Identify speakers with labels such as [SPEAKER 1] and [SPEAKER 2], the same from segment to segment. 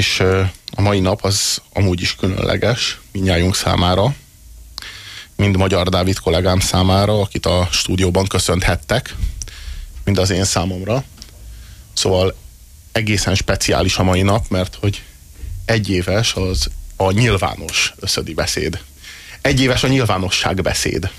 [SPEAKER 1] és a mai nap az amúgy is különleges mindnyájunk számára, mind Magyar Dávid kollégám számára, akit a stúdióban köszönhettek, mind az én számomra. Szóval egészen speciális a mai nap, mert hogy egy éves az a nyilvános összödi beszéd. Egy éves a nyilvánosság beszéd.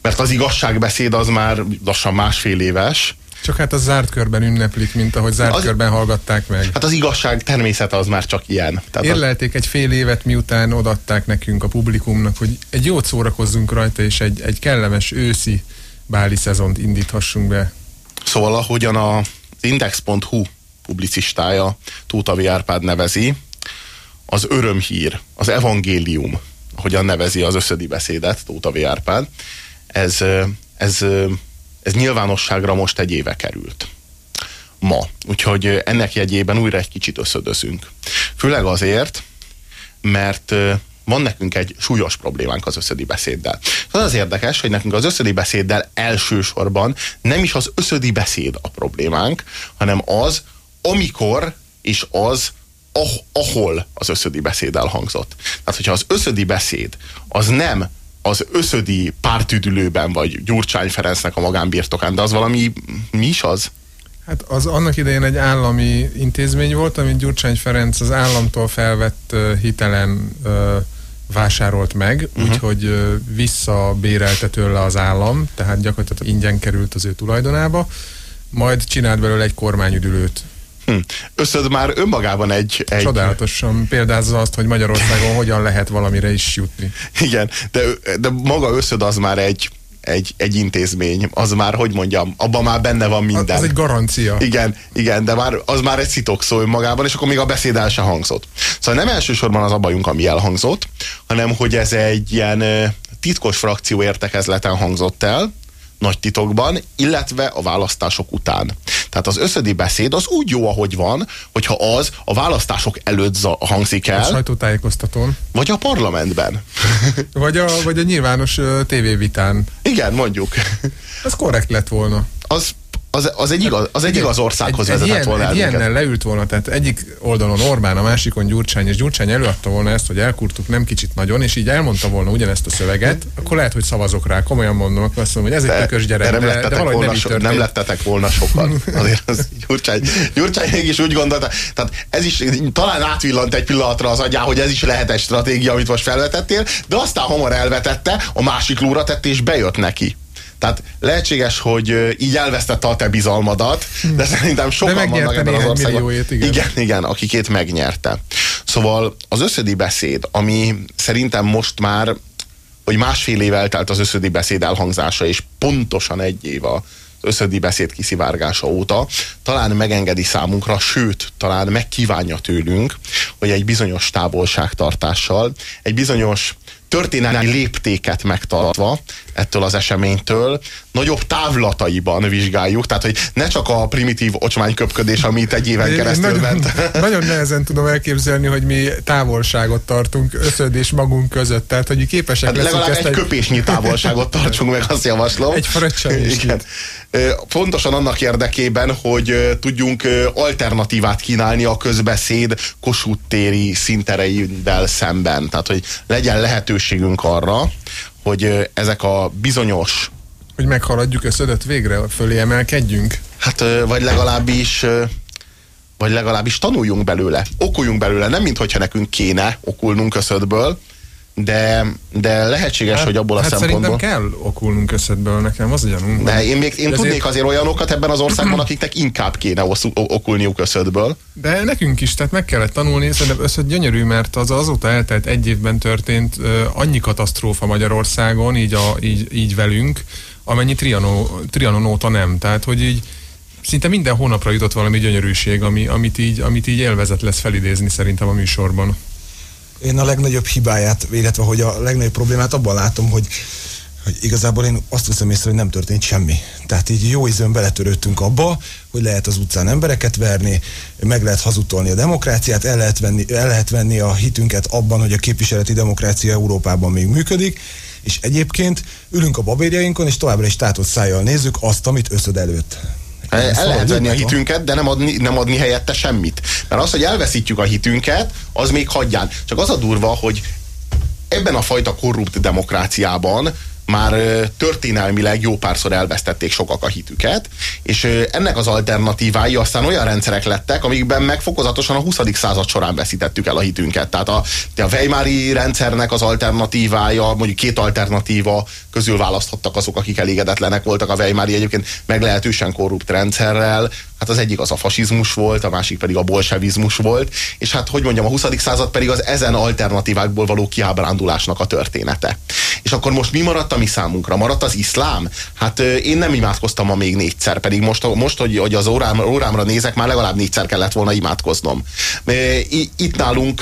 [SPEAKER 1] Mert az igazságbeszéd az már lassan másfél éves,
[SPEAKER 2] csak hát az zárt körben ünneplik, mint ahogy zárt az, körben hallgatták meg.
[SPEAKER 1] Hát az igazság természete az már csak ilyen.
[SPEAKER 2] Tehát Érlelték egy fél évet, miután odatták nekünk a publikumnak, hogy egy jót szórakozzunk rajta, és egy, egy kellemes őszi báli szezont indíthassunk be.
[SPEAKER 1] Szóval ahogyan az index.hu publicistája Tóta Árpád nevezi, az örömhír, az evangélium, hogyan nevezi az összödi beszédet Tóta V. Árpád, ez, ez, ez nyilvánosságra most egy éve került. Ma. Úgyhogy ennek jegyében újra egy kicsit összödözünk. Főleg azért, mert van nekünk egy súlyos problémánk az összödi beszéddel. Az az érdekes, hogy nekünk az összödi beszéddel elsősorban nem is az összödi beszéd a problémánk, hanem az, amikor és az, ah, ahol az összödi beszéd elhangzott. Tehát, hogyha az összödi beszéd az nem az összödi pártüdülőben, vagy Gyurcsány Ferencnek a magánbirtokán, de az valami, mi is az?
[SPEAKER 2] Hát az annak idején egy állami intézmény volt, amit Gyurcsány Ferenc az államtól felvett hitelen vásárolt meg, uh-huh. úgyhogy visszabérelte tőle az állam, tehát gyakorlatilag ingyen került az ő tulajdonába, majd csinált belőle egy kormányüdülőt.
[SPEAKER 1] Hm. Összöd már önmagában egy, egy...
[SPEAKER 2] Csodálatosan példázza azt, hogy Magyarországon hogyan lehet valamire is jutni.
[SPEAKER 1] Igen, de, de maga összöd az már egy, egy, egy intézmény, az már, hogy mondjam, abban már benne van minden.
[SPEAKER 2] Az egy garancia.
[SPEAKER 1] Igen, igen, de már, az már egy szitokszó önmagában, és akkor még a beszéd el sem hangzott. Szóval nem elsősorban az a bajunk, ami elhangzott, hanem hogy ez egy ilyen titkos frakció értekezleten hangzott el, nagy titokban, illetve a választások után. Tehát az összödi beszéd az úgy jó, ahogy van, hogyha az a választások előtt hangzik el. A
[SPEAKER 2] sajtótájékoztatón.
[SPEAKER 1] Vagy a parlamentben.
[SPEAKER 2] vagy, a, vagy a nyilvános tévévitán.
[SPEAKER 1] Igen, mondjuk.
[SPEAKER 2] Ez korrekt lett volna.
[SPEAKER 1] Az az, az, egy, igaz, az egy igaz országhoz egy, vezetett
[SPEAKER 2] egy
[SPEAKER 1] volna
[SPEAKER 2] egy ilyennel leült volna, tehát egyik oldalon Orbán, a másikon Gyurcsány, és Gyurcsány előadta volna ezt, hogy elkurtuk nem kicsit nagyon, és így elmondta volna ugyanezt a szöveget, akkor lehet, hogy szavazok rá, komolyan mondom, akkor azt mondom, hogy ez egy tökös gyerek, de,
[SPEAKER 1] de, de volna nem, so, nem lettetek volna sokan. Azért az Gyurcsány, Gyurcsány mégis úgy gondolta, tehát ez is talán átvillant egy pillanatra az agyá, hogy ez is lehet egy stratégia, amit most felvetettél, de aztán hamar elvetette, a másik lóra tett, és bejött neki. Tehát lehetséges, hogy így elvesztette a te bizalmadat, de szerintem sokan vannak ebben az országban.
[SPEAKER 2] igen.
[SPEAKER 1] igen, igen, akikét megnyerte. Szóval az összödi beszéd, ami szerintem most már, hogy másfél év eltelt az összödi beszéd elhangzása, és pontosan egy év a összödi beszéd kiszivárgása óta, talán megengedi számunkra, sőt, talán megkívánja tőlünk, hogy egy bizonyos távolságtartással, egy bizonyos történelmi léptéket megtartva ettől az eseménytől, nagyobb távlataiban vizsgáljuk, tehát hogy ne csak a primitív ocsmányköpködés, amit egy éven keresztül
[SPEAKER 2] nagyon,
[SPEAKER 1] ment.
[SPEAKER 2] Nagyon nehezen tudom elképzelni, hogy mi távolságot tartunk összöd és magunk között, tehát hogy képesek hát
[SPEAKER 1] legalább egy, egy köpésnyi távolságot tartsunk meg, azt javaslom.
[SPEAKER 2] Egy
[SPEAKER 1] Igen. Pontosan annak érdekében, hogy tudjunk alternatívát kínálni a közbeszéd Kossuth téri szintereivel szemben. Tehát, hogy legyen lehetőségünk arra, hogy ezek a bizonyos
[SPEAKER 2] hogy meghaladjuk összödet végre, fölé emelkedjünk?
[SPEAKER 1] Hát, vagy legalábbis vagy legalábbis tanuljunk belőle, okuljunk belőle, nem mintha nekünk kéne okulnunk összödből, de, de lehetséges, hát, hogy abból
[SPEAKER 2] hát
[SPEAKER 1] a szempontból...
[SPEAKER 2] szerintem kell okulnunk összedből, nekem az gyanunk.
[SPEAKER 1] De én, még, én de tudnék azért olyanokat ebben az országban, akiknek inkább kéne okulniuk összedből.
[SPEAKER 2] De nekünk is, tehát meg kellett tanulni, szerintem összed gyönyörű, mert az azóta eltelt egy évben történt uh, annyi katasztrófa Magyarországon, így, a, így, így velünk, amennyi Trianon, Trianon óta nem. Tehát, hogy így szinte minden hónapra jutott valami gyönyörűség, ami, amit, így, amit így élvezet lesz felidézni szerintem a műsorban.
[SPEAKER 3] Én a legnagyobb hibáját, illetve hogy a legnagyobb problémát abban látom, hogy hogy igazából én azt veszem észre, hogy nem történt semmi. Tehát így jó ízön beletörődtünk abba, hogy lehet az utcán embereket verni, meg lehet hazudtolni a demokráciát, el lehet, venni, el lehet venni a hitünket abban, hogy a képviseleti demokrácia Európában még működik, és egyébként ülünk a babérjainkon, és továbbra is tátott szájjal nézzük azt, amit összöd előtt.
[SPEAKER 1] El, el lehet venni a hitünket, de nem adni, nem adni helyette semmit. Mert az, hogy elveszítjük a hitünket, az még hagyján. Csak az a durva, hogy ebben a fajta korrupt demokráciában már történelmileg jó párszor elvesztették sokak a hitüket, és ennek az alternatívái aztán olyan rendszerek lettek, amikben meg fokozatosan a 20. század során veszítettük el a hitünket. Tehát a, a Weimári rendszernek az alternatívája, mondjuk két alternatíva közül választhattak azok, akik elégedetlenek voltak a Weimári egyébként meglehetősen korrupt rendszerrel, Hát az egyik az a fasizmus volt, a másik pedig a bolsevizmus volt, és hát hogy mondjam, a 20. század pedig az ezen alternatívákból való kiábrándulásnak a története. És akkor most mi maradt a mi számunkra? Maradt az iszlám? Hát én nem imádkoztam ma még négyszer, pedig most, most hogy, hogy az órám, órámra nézek, már legalább négyszer kellett volna imádkoznom. Itt nálunk,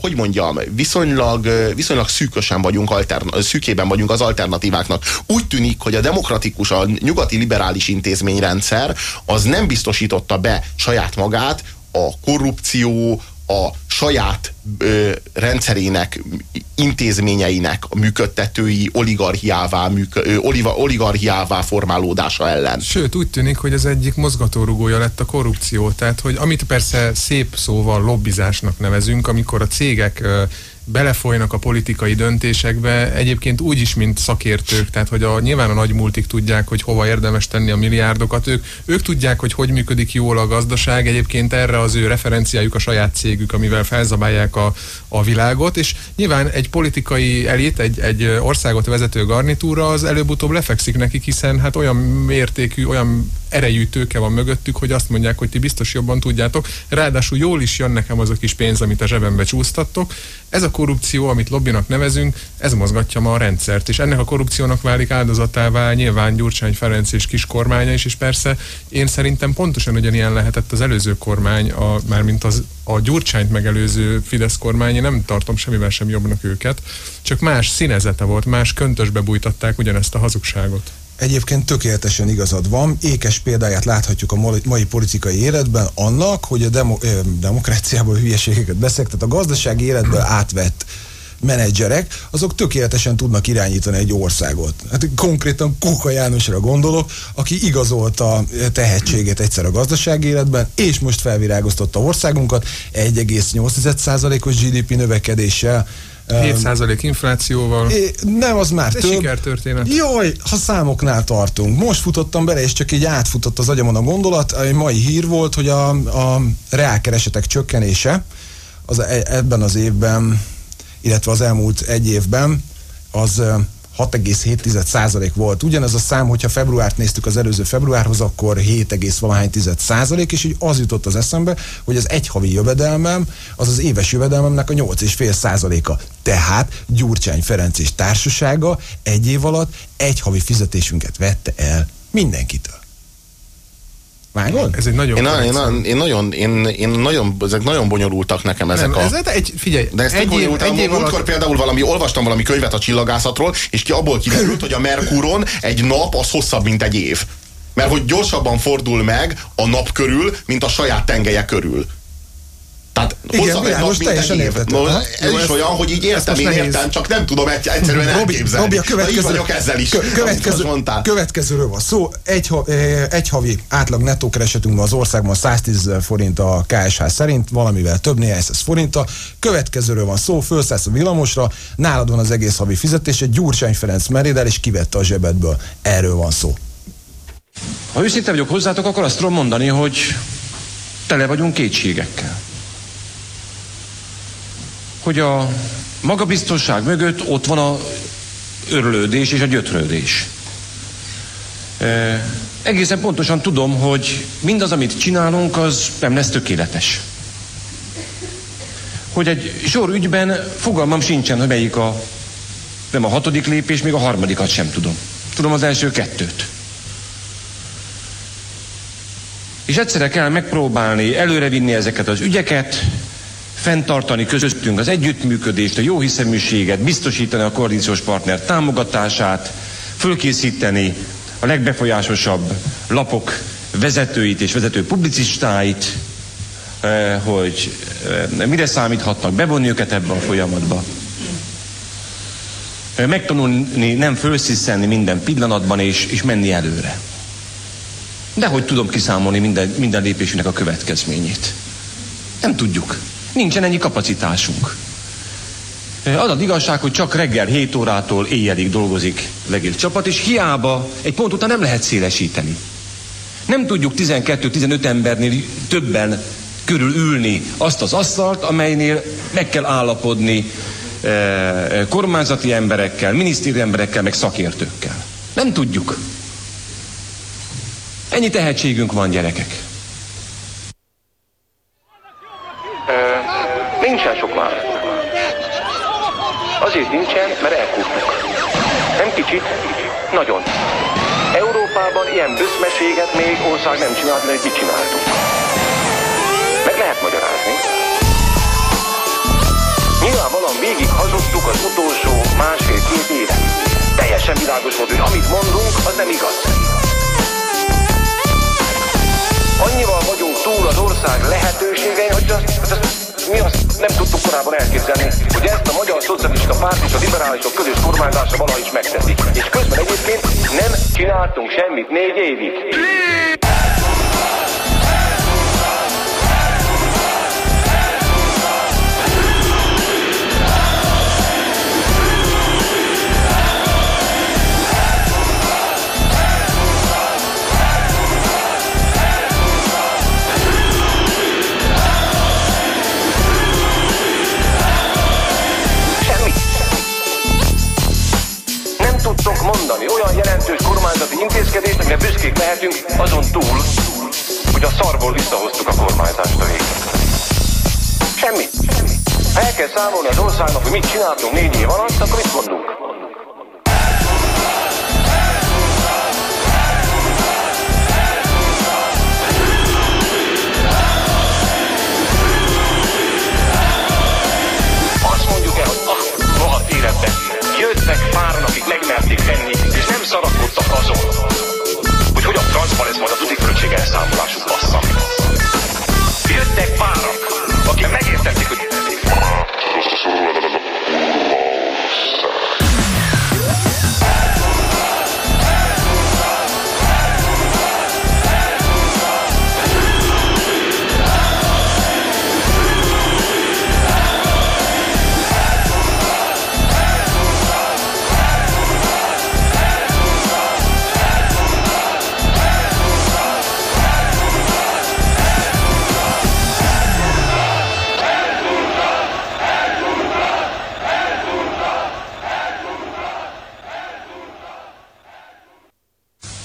[SPEAKER 1] hogy mondjam, viszonylag, viszonylag szűkösen vagyunk, alterna, szűkében vagyunk az alternatíváknak. Úgy tűnik, hogy a demokratikus, a nyugati liberális intézményrendszer az nem biztos biztosította be saját magát a korrupció, a saját ö, rendszerének, intézményeinek a működtetői oligarchiává, műkö, ö, oliva, oligarchiává formálódása ellen.
[SPEAKER 2] Sőt, úgy tűnik, hogy az egyik mozgatórugója lett a korrupció. Tehát, hogy amit persze szép szóval lobbizásnak nevezünk, amikor a cégek ö, belefolynak a politikai döntésekbe, egyébként úgy is, mint szakértők, tehát hogy a, nyilván a nagy multik tudják, hogy hova érdemes tenni a milliárdokat, ők, ők tudják, hogy hogy működik jól a gazdaság, egyébként erre az ő referenciájuk a saját cégük, amivel felzabálják a, a világot, és nyilván egy politikai elit, egy, egy országot vezető garnitúra az előbb-utóbb lefekszik nekik, hiszen hát olyan mértékű, olyan erejű tőke van mögöttük, hogy azt mondják, hogy ti biztos jobban tudjátok. Ráadásul jól is jön nekem az a kis pénz, amit a zsebembe csúsztattok. Ez a korrupció, amit lobbinak nevezünk, ez mozgatja ma a rendszert, és ennek a korrupciónak válik áldozatává nyilván Gyurcsány Ferenc és kis kormánya is, és persze én szerintem pontosan ugyanilyen lehetett az előző kormány, a, mármint az, a Gyurcsányt megelőző Fidesz kormány, én nem tartom semmivel sem jobbnak őket, csak más színezete volt, más köntösbe bújtatták ugyanezt a hazugságot.
[SPEAKER 3] Egyébként tökéletesen igazad van, ékes példáját láthatjuk a mai politikai életben annak, hogy a demo, ö, demokráciából hülyeségeket beszél, tehát a gazdasági életből átvett menedzserek, azok tökéletesen tudnak irányítani egy országot. Hát konkrétan Kuka Jánosra gondolok, aki igazolta tehetségét egyszer a gazdasági életben, és most felvirágoztatta országunkat 1,8%-os GDP növekedéssel,
[SPEAKER 2] 7% inflációval.
[SPEAKER 3] É, nem, az már
[SPEAKER 2] több. sikertörténet.
[SPEAKER 3] Jaj, ha számoknál tartunk. Most futottam bele, és csak így átfutott az agyamon a gondolat. Egy mai hír volt, hogy a, a reálkeresetek csökkenése az e, ebben az évben, illetve az elmúlt egy évben az 6,7% volt. Ugyanez a szám, hogyha februárt néztük az előző februárhoz, akkor 7, valahány százalék, és így az jutott az eszembe, hogy az egy havi jövedelmem, az az éves jövedelmemnek a 8,5 százaléka. Tehát Gyurcsány Ferenc és társasága egy év alatt egy havi fizetésünket vette el mindenkitől.
[SPEAKER 2] Vágod? Ez egy nagyon
[SPEAKER 1] én, én, én, nagyon, én, én nagyon, ezek nagyon bonyolultak nekem ezek
[SPEAKER 2] nem,
[SPEAKER 1] a...
[SPEAKER 2] Ez egy, figyelj,
[SPEAKER 1] de ezt egy év, egy év alatt... például valami, olvastam valami könyvet a csillagászatról, és ki abból kiderült, hogy a Merkuron egy nap az hosszabb, mint egy év. Mert hogy gyorsabban fordul meg a nap körül, mint a saját tengelye körül. Tehát
[SPEAKER 3] Igen, nap, teljesen év. No,
[SPEAKER 1] ez is olyan, hogy így értem, én értem, csak nem tudom egy, egyszerűen Robi, elképzelni. Robi, a következő, vagyok ezzel is.
[SPEAKER 3] Következő, következőről van szó. Egy, egy havi átlag nettó keresetünk van az országban 110 ezer forint a KSH szerint, valamivel több, néhány száz forint. A következőről van szó, felszállsz a villamosra, nálad van az egész havi fizetés, egy Gyurcsány Ferenc meréd el, és kivette a zsebedből. Erről van szó.
[SPEAKER 4] Ha őszinte vagyok hozzátok, akkor azt tudom mondani, hogy tele vagyunk kétségekkel hogy a magabiztosság mögött ott van a örülődés és a gyötrődés. E, egészen pontosan tudom, hogy mindaz, amit csinálunk, az nem lesz tökéletes. Hogy egy sor ügyben fogalmam sincsen, hogy melyik a nem a hatodik lépés, még a harmadikat sem tudom. Tudom az első kettőt. És egyszerre kell megpróbálni előrevinni ezeket az ügyeket, fenntartani közöttünk az együttműködést, a jó hiszeműséget, biztosítani a koalíciós partner támogatását, fölkészíteni a legbefolyásosabb lapok vezetőit és vezető publicistáit, eh, hogy eh, mire számíthatnak, bevonni őket ebbe a folyamatba. Eh, megtanulni nem fölsziszenni minden pillanatban és, és menni előre. De hogy tudom kiszámolni minden, minden lépésünknek a következményét? Nem tudjuk. Nincsen ennyi kapacitásunk. Az az igazság, hogy csak reggel 7 órától éjjelig dolgozik legjobb csapat, és hiába egy pont után nem lehet szélesíteni. Nem tudjuk 12-15 embernél többen körül ülni azt az asztalt, amelynél meg kell állapodni kormányzati emberekkel, minisztéri emberekkel, meg szakértőkkel. Nem tudjuk. Ennyi tehetségünk van, gyerekek.
[SPEAKER 5] Nincsen sok válasz. Azért nincsen, mert elkúrtuk. Nem kicsit, nagyon. Európában ilyen büszmeséget még ország nem csinált, mert mit csináltunk. Meg lehet magyarázni. Nyilvánvalóan végig hazudtuk az utolsó másfél-két évet. Teljesen világos volt, hogy amit mondunk, az nem igaz. Annyival vagyunk túl az ország lehetőségein, hogy azt, azt mi azt nem tudtuk korábban elképzelni, hogy ezt a Magyar Szocialista Párt és a liberálisok közös kormányzása valaha is megteszik. És közben egyébként nem csináltunk semmit négy évig. Tudtok mondani olyan jelentős kormányzati intézkedést, amire büszkék lehetünk azon túl, hogy a szarból visszahoztuk a kormányzást a végén. Semmi. Ha el kell számolni az országnak, hogy mit csináltunk négy év alatt, akkor mit mondunk? Jöttek páran, akik megmerték tenni, és nem szarakodtak azon, hogy hogy a francban lesz majd a tuti költség elszámolásuk bassza. Jöttek párak, akik megértették, hogy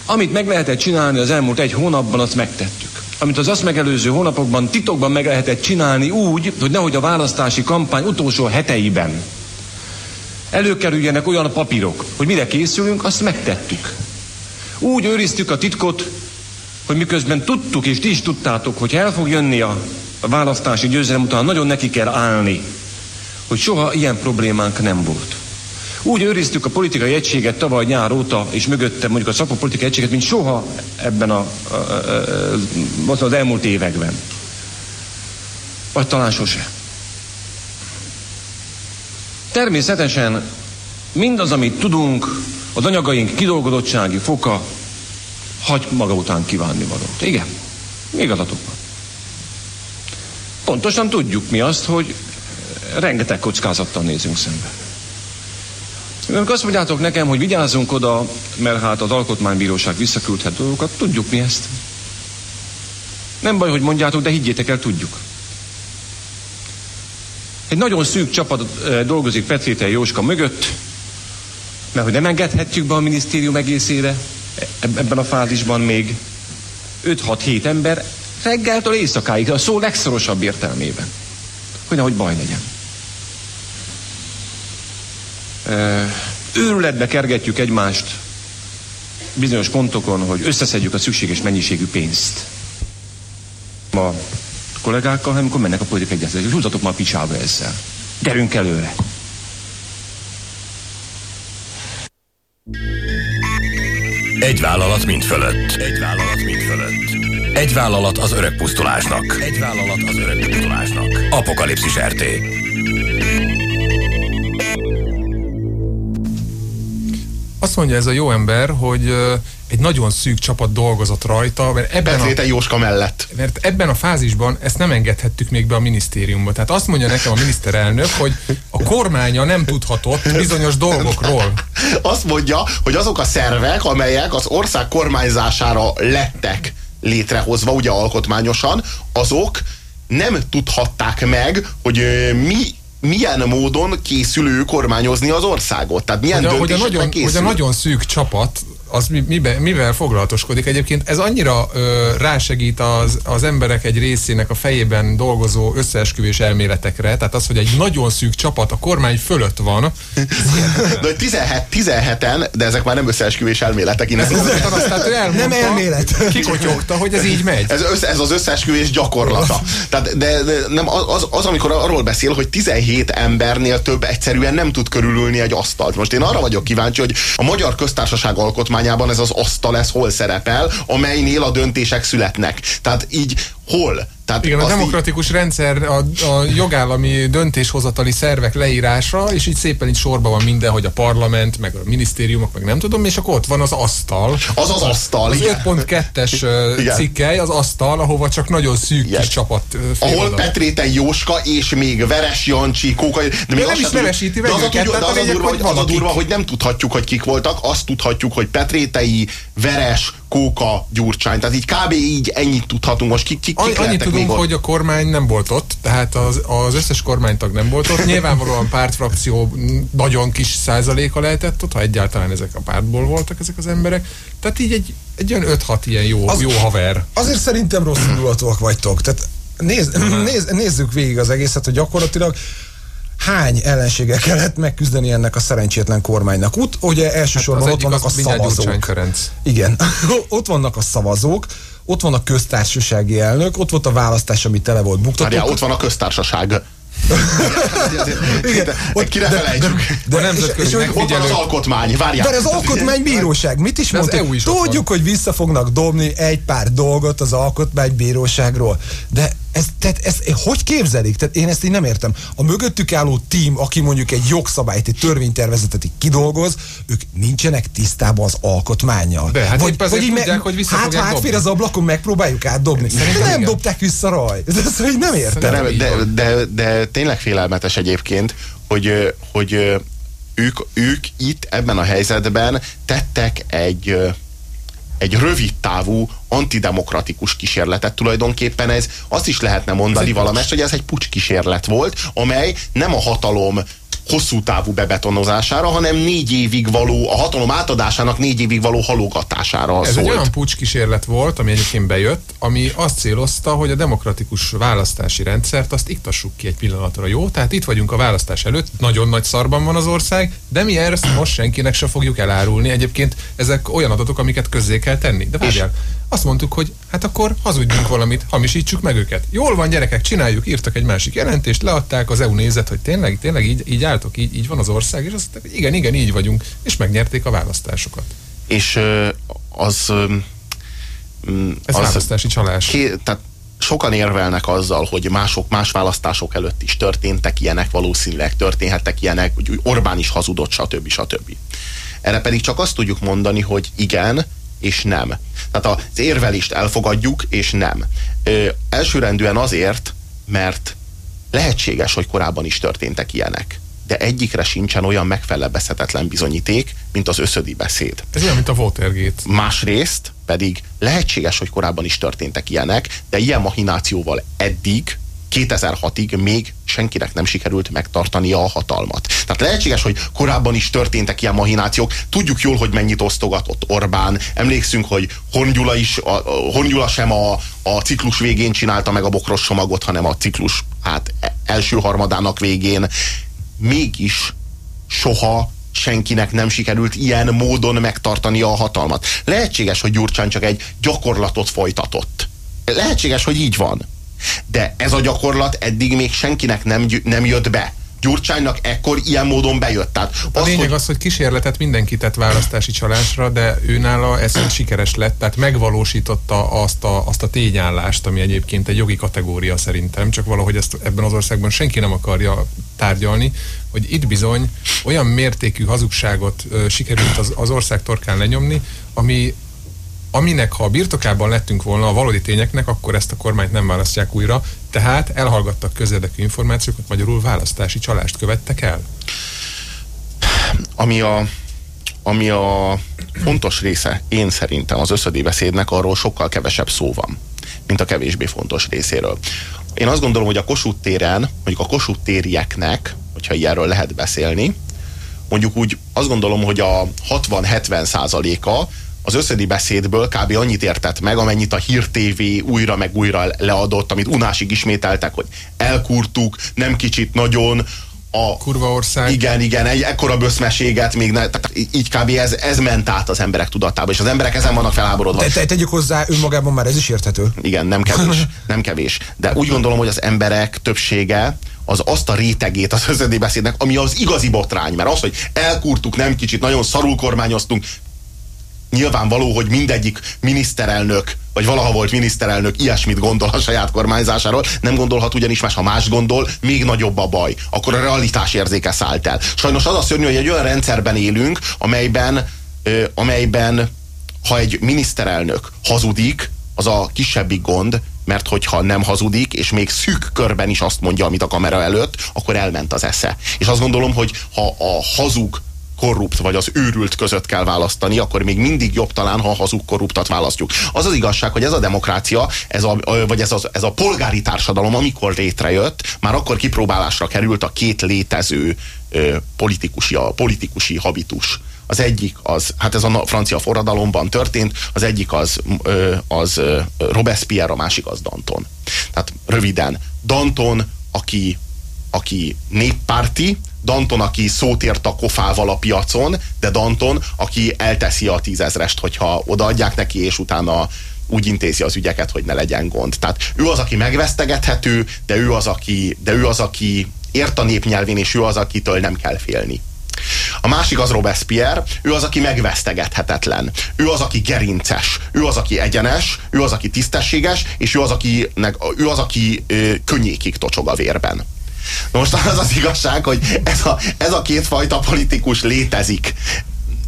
[SPEAKER 4] Amit meg lehetett csinálni az elmúlt egy hónapban, azt megtettük. Amit az azt megelőző hónapokban titokban meg lehetett csinálni úgy, hogy nehogy a választási kampány utolsó heteiben előkerüljenek olyan papírok, hogy mire készülünk, azt megtettük. Úgy őriztük a titkot, hogy miközben tudtuk, és ti is tudtátok, hogy el fog jönni a választási győzelem után, nagyon neki kell állni, hogy soha ilyen problémánk nem volt. Úgy őriztük a politikai egységet tavaly nyár óta, és mögötte mondjuk a szakmapolitikai egységet, mint soha ebben a, a, a, az elmúlt években. Vagy talán sose. Természetesen mindaz, amit tudunk, az anyagaink kidolgozottsági foka hagy maga után kívánni valót. Igen, igazatok van. Pontosan tudjuk mi azt, hogy rengeteg kockázattal nézünk szembe. Amikor azt mondjátok nekem, hogy vigyázzunk oda, mert hát az alkotmánybíróság visszaküldhet dolgokat, tudjuk mi ezt. Nem baj, hogy mondjátok, de higgyétek el, tudjuk. Egy nagyon szűk csapat dolgozik Petrétel Jóska mögött, mert hogy nem engedhetjük be a minisztérium egészére, eb- ebben a fázisban még 5-6-7 ember reggeltől éjszakáig, a szó legszorosabb értelmében. Hogy nehogy baj legyen. Őrületbe kergetjük egymást bizonyos pontokon, hogy összeszedjük a szükséges mennyiségű pénzt. a kollégákkal, hanem amikor mennek a politikai egyeztetések. Húzatok már a picsába ezzel. Gyerünk előre.
[SPEAKER 6] Egy vállalat mind fölött. Egy vállalat mind fölött. Egy vállalat az öreg pusztulásnak. Egy vállalat az öreg pusztulásnak. Apokalipszis RT.
[SPEAKER 2] Azt mondja ez a jó ember, hogy egy nagyon szűk csapat dolgozott rajta, mert ebben, a,
[SPEAKER 1] Jóska mellett.
[SPEAKER 2] mert ebben a fázisban ezt nem engedhettük még be a minisztériumba. Tehát azt mondja nekem a miniszterelnök, hogy a kormánya nem tudhatott bizonyos dolgokról.
[SPEAKER 1] Azt mondja, hogy azok a szervek, amelyek az ország kormányzására lettek létrehozva, ugye alkotmányosan, azok nem tudhatták meg, hogy mi milyen módon készül ő kormányozni az országot. Tehát milyen
[SPEAKER 2] hogy a, hogy, a nagyon,
[SPEAKER 1] készül.
[SPEAKER 2] hogy a nagyon szűk csapat az mi, miben, mivel foglalatoskodik. Egyébként ez annyira ö, rásegít az, az emberek egy részének a fejében dolgozó összeesküvés elméletekre, tehát az, hogy egy nagyon szűk csapat a kormány fölött van,
[SPEAKER 1] De hogy 17, 17-en, de ezek már nem összeesküvés elméletek. Én
[SPEAKER 2] ez
[SPEAKER 1] ezt-
[SPEAKER 2] konkrétan aztán ő elmondta,
[SPEAKER 3] Nem elmélet.
[SPEAKER 2] kikotyogta, hogy ez így megy.
[SPEAKER 1] Ez, össze, ez az összeesküvés gyakorlata. Tehát, de, de nem, az, az, amikor arról beszél, hogy 17 embernél több egyszerűen nem tud körülülni egy asztalt. Most én arra vagyok kíváncsi, hogy a Magyar Köztársaság alkotmányában ez az asztal, ez hol szerepel, amelynél a döntések születnek. Tehát így hol? Tehát
[SPEAKER 2] Igen, a
[SPEAKER 1] azt így-
[SPEAKER 2] demokratikus rendszer, a, a jogállami döntéshozatali szervek leírása, és így szépen így sorban van minden, hogy a parlament, meg a minisztériumok, meg nem tudom, és akkor ott van az asztal.
[SPEAKER 1] Az az asztal,
[SPEAKER 2] Az
[SPEAKER 1] igen.
[SPEAKER 2] 5.2-es ö,
[SPEAKER 1] Igen.
[SPEAKER 2] cikkely, az asztal, ahova csak nagyon szűk
[SPEAKER 1] Igen.
[SPEAKER 2] kis csapat
[SPEAKER 1] ahol
[SPEAKER 2] oda.
[SPEAKER 1] Petréten Jóska és még Veres Jancsi, Kóka... De, még
[SPEAKER 2] nem is
[SPEAKER 1] de
[SPEAKER 2] meg
[SPEAKER 1] az a,
[SPEAKER 2] őket,
[SPEAKER 1] de az
[SPEAKER 2] a
[SPEAKER 1] durva,
[SPEAKER 2] hogy
[SPEAKER 1] az a durva, hogy nem tudhatjuk, hogy kik voltak, azt tudhatjuk, hogy Petrétei, Veres, Kóka, Gyurcsány. Tehát így kb. így ennyit tudhatunk. Most kik, kik
[SPEAKER 2] Annyit
[SPEAKER 1] lehetnek
[SPEAKER 2] tudunk, hogy a kormány nem volt ott, tehát az, az összes kormánytag nem volt ott. Nyilvánvalóan pártfrakció nagyon kis százaléka lehetett ott, ha egyáltalán ezek a pártból voltak ezek az emberek. Tehát így egy, egy olyan 5-6 ilyen jó,
[SPEAKER 3] Az-
[SPEAKER 2] jó haver.
[SPEAKER 3] Azért szerintem rossz indulatúak vagytok. Tehát néz, néz, nézzük végig az egészet, hogy gyakorlatilag hány ellenséggel kellett megküzdeni ennek a szerencsétlen kormánynak. Út, ugye elsősorban
[SPEAKER 2] az
[SPEAKER 3] ott vannak a szavazók. Igen, ott vannak a szavazók, ott van a köztársasági elnök, ott volt a választás, ami tele volt buktatók.
[SPEAKER 1] Várjál, ott van a köztársaság.
[SPEAKER 3] Igen, ott-
[SPEAKER 1] Ki ne
[SPEAKER 3] de-
[SPEAKER 1] felejtsük.
[SPEAKER 2] De nemzetközi
[SPEAKER 3] és hogy-
[SPEAKER 1] Ott van az alkotmány, várjál.
[SPEAKER 3] De az alkotmánybíróság, mit is
[SPEAKER 2] De
[SPEAKER 3] mondtuk? Tudjuk, hogy vissza fognak dobni egy pár dolgot az alkotmánybíróságról. De ez, tehát ez, hogy képzelik? Tehát én ezt így nem értem. A mögöttük álló tím, aki mondjuk egy jogszabályt, egy törvénytervezetet így kidolgoz, ők nincsenek tisztában az alkotmányjal.
[SPEAKER 2] De, hát épp ezért
[SPEAKER 3] így
[SPEAKER 2] tudják, hogy vissza
[SPEAKER 3] hát, átfér
[SPEAKER 2] dobni.
[SPEAKER 3] az ablakon, megpróbáljuk átdobni.
[SPEAKER 2] Szerintem
[SPEAKER 3] nem
[SPEAKER 2] igen.
[SPEAKER 3] dobták vissza raj. De ezt így nem értem.
[SPEAKER 1] De, de, de, de tényleg félelmetes egyébként, hogy, hogy ők, ők itt ebben a helyzetben tettek egy, egy rövid távú antidemokratikus kísérletet tulajdonképpen ez azt is lehetne mondani valamest, hogy ez egy pucs kísérlet volt, amely nem a hatalom hosszú távú bebetonozására, hanem négy évig való, a hatalom átadásának négy évig való halogatására
[SPEAKER 2] Ez
[SPEAKER 1] szólt.
[SPEAKER 2] egy olyan pucs kísérlet volt, ami egyébként bejött, ami azt célozta, hogy a demokratikus választási rendszert azt iktassuk ki egy pillanatra, jó? Tehát itt vagyunk a választás előtt, nagyon nagy szarban van az ország, de mi ezt most senkinek se fogjuk elárulni. Egyébként ezek olyan adatok, amiket közzé kell tenni. De várjál, azt mondtuk, hogy hát akkor hazudjunk valamit, hamisítsuk meg őket. Jól van, gyerekek, csináljuk, írtak egy másik jelentést, leadták, az EU nézett, hogy tényleg, tényleg így, így álltok, így, így van az ország, és azt mondták, hogy igen, igen, így vagyunk, és megnyerték a választásokat.
[SPEAKER 1] És az... ö, mm,
[SPEAKER 2] Ez
[SPEAKER 1] az
[SPEAKER 2] választási csalás.
[SPEAKER 1] Ké, tehát sokan érvelnek azzal, hogy mások, más választások előtt is történtek ilyenek, valószínűleg történhettek ilyenek, hogy Orbán is hazudott, stb. stb. Erre pedig csak azt tudjuk mondani, hogy igen és nem. Tehát az érvelést elfogadjuk, és nem. Ö, elsőrendűen azért, mert lehetséges, hogy korábban is történtek ilyenek. De egyikre sincsen olyan megfelebezhetetlen bizonyíték, mint az összödi beszéd.
[SPEAKER 2] Ez olyan, mint a Watergate.
[SPEAKER 1] Másrészt pedig lehetséges, hogy korábban is történtek ilyenek, de ilyen mahinációval eddig 2006-ig még senkinek nem sikerült megtartania a hatalmat. Tehát lehetséges, hogy korábban is történtek ilyen mahinációk. Tudjuk jól, hogy mennyit osztogatott Orbán. Emlékszünk, hogy Hongyula is, a, a Hongyula sem a, a ciklus végén csinálta meg a bokros csomagot, hanem a ciklus hát e- első harmadának végén. Mégis soha senkinek nem sikerült ilyen módon megtartani a hatalmat. Lehetséges, hogy Gyurcsán csak egy gyakorlatot folytatott. lehetséges, hogy így van. De ez a gyakorlat eddig még senkinek nem, nem jött be. Gyurcsánynak ekkor ilyen módon bejött. Tehát
[SPEAKER 2] az, a lényeg hogy... az, hogy kísérletet mindenki tett választási csalásra, de őnála ez sikeres lett, tehát megvalósította azt a, azt a tényállást, ami egyébként egy jogi kategória szerintem, csak valahogy ezt ebben az országban senki nem akarja tárgyalni, hogy itt bizony olyan mértékű hazugságot ö, sikerült az, az ország torkán lenyomni, ami, aminek, ha a birtokában lettünk volna a valódi tényeknek, akkor ezt a kormányt nem választják újra, tehát elhallgattak közérdekű információkat, magyarul választási csalást követtek el.
[SPEAKER 1] Ami a, ami a fontos része, én szerintem az összödi beszédnek arról sokkal kevesebb szó van, mint a kevésbé fontos részéről. Én azt gondolom, hogy a Kossuth téren, mondjuk a Kossuth térieknek, hogyha ilyenről lehet beszélni, mondjuk úgy azt gondolom, hogy a 60-70 százaléka az összedi beszédből kb. annyit értett meg, amennyit a Hír TV újra meg újra leadott, amit unásig ismételtek, hogy elkurtuk, nem kicsit nagyon,
[SPEAKER 2] a kurva ország.
[SPEAKER 1] Igen, igen, egy ekkora böszmeséget még ne, tehát így kb. Ez, ez ment át az emberek tudatába, és az emberek ezen vannak felháborodva.
[SPEAKER 3] Te, te, tegyük hozzá, önmagában már ez is érthető.
[SPEAKER 1] Igen, nem kevés, nem kevés. De úgy gondolom, hogy az emberek többsége az azt a rétegét az özödi beszédnek, ami az igazi botrány, mert az, hogy elkurtuk nem kicsit, nagyon szarul kormányoztunk, nyilvánvaló, hogy mindegyik miniszterelnök, vagy valaha volt miniszterelnök ilyesmit gondol a saját kormányzásáról, nem gondolhat ugyanis más, ha más gondol, még nagyobb a baj. Akkor a realitás érzéke szállt el. Sajnos az a szörnyű, hogy egy olyan rendszerben élünk, amelyben, ö, amelyben ha egy miniszterelnök hazudik, az a kisebbik gond, mert hogyha nem hazudik, és még szűk körben is azt mondja, amit a kamera előtt, akkor elment az esze. És azt gondolom, hogy ha a hazug korrupt vagy az őrült között kell választani, akkor még mindig jobb talán, ha hazug korruptat választjuk. Az az igazság, hogy ez a demokrácia, ez a, vagy ez, a, ez a polgári társadalom, amikor létrejött, már akkor kipróbálásra került a két létező politikusi, a politikusi habitus. Az egyik az, hát ez a francia forradalomban történt, az egyik az, az Robespierre, a másik az Danton. Tehát röviden, Danton, aki, aki néppárti, Danton, aki szót ért a kofával a piacon, de Danton, aki elteszi a tízezrest, hogyha odaadják neki, és utána úgy intézi az ügyeket, hogy ne legyen gond. Tehát ő az, aki megvesztegethető, de ő az, aki, de ő az, aki ért a népnyelvén, és ő az, akitől nem kell félni. A másik az Robespierre, ő az, aki megvesztegethetetlen. Ő az, aki gerinces, ő az, aki egyenes, ő az, aki tisztességes, és ő az, aki, ő az, aki ö, könnyékig tocsog a vérben. Most az az igazság, hogy ez a, ez a kétfajta politikus létezik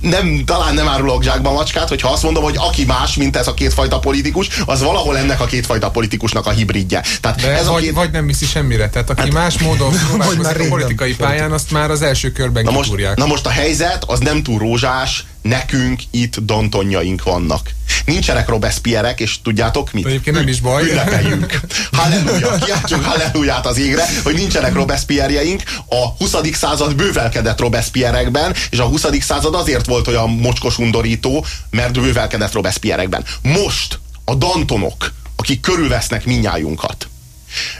[SPEAKER 1] nem, talán nem árulok zsákba macskát, hogyha azt mondom, hogy aki más, mint ez a kétfajta politikus, az valahol ennek a kétfajta politikusnak a hibridje.
[SPEAKER 2] Tehát De ez vagy, a két... vagy nem viszi semmire. Tehát aki hát, más módon próbálkozik a politikai pályán, azt már az első körben
[SPEAKER 1] na most, na most a helyzet az nem túl rózsás, nekünk itt dontonjaink vannak. Nincsenek Robespierrek, és tudjátok mit?
[SPEAKER 2] Egyébként nem is baj.
[SPEAKER 1] Ünnepeljünk. Halleluja, kiáltjuk halleluját az égre, hogy nincsenek Robespierjeink. A 20. század bővelkedett Robespierekben, és a 20. század azért volt olyan mocskos undorító, mert bővelkedett Robespierekben. Most a Dantonok, akik körülvesznek minnyájunkat,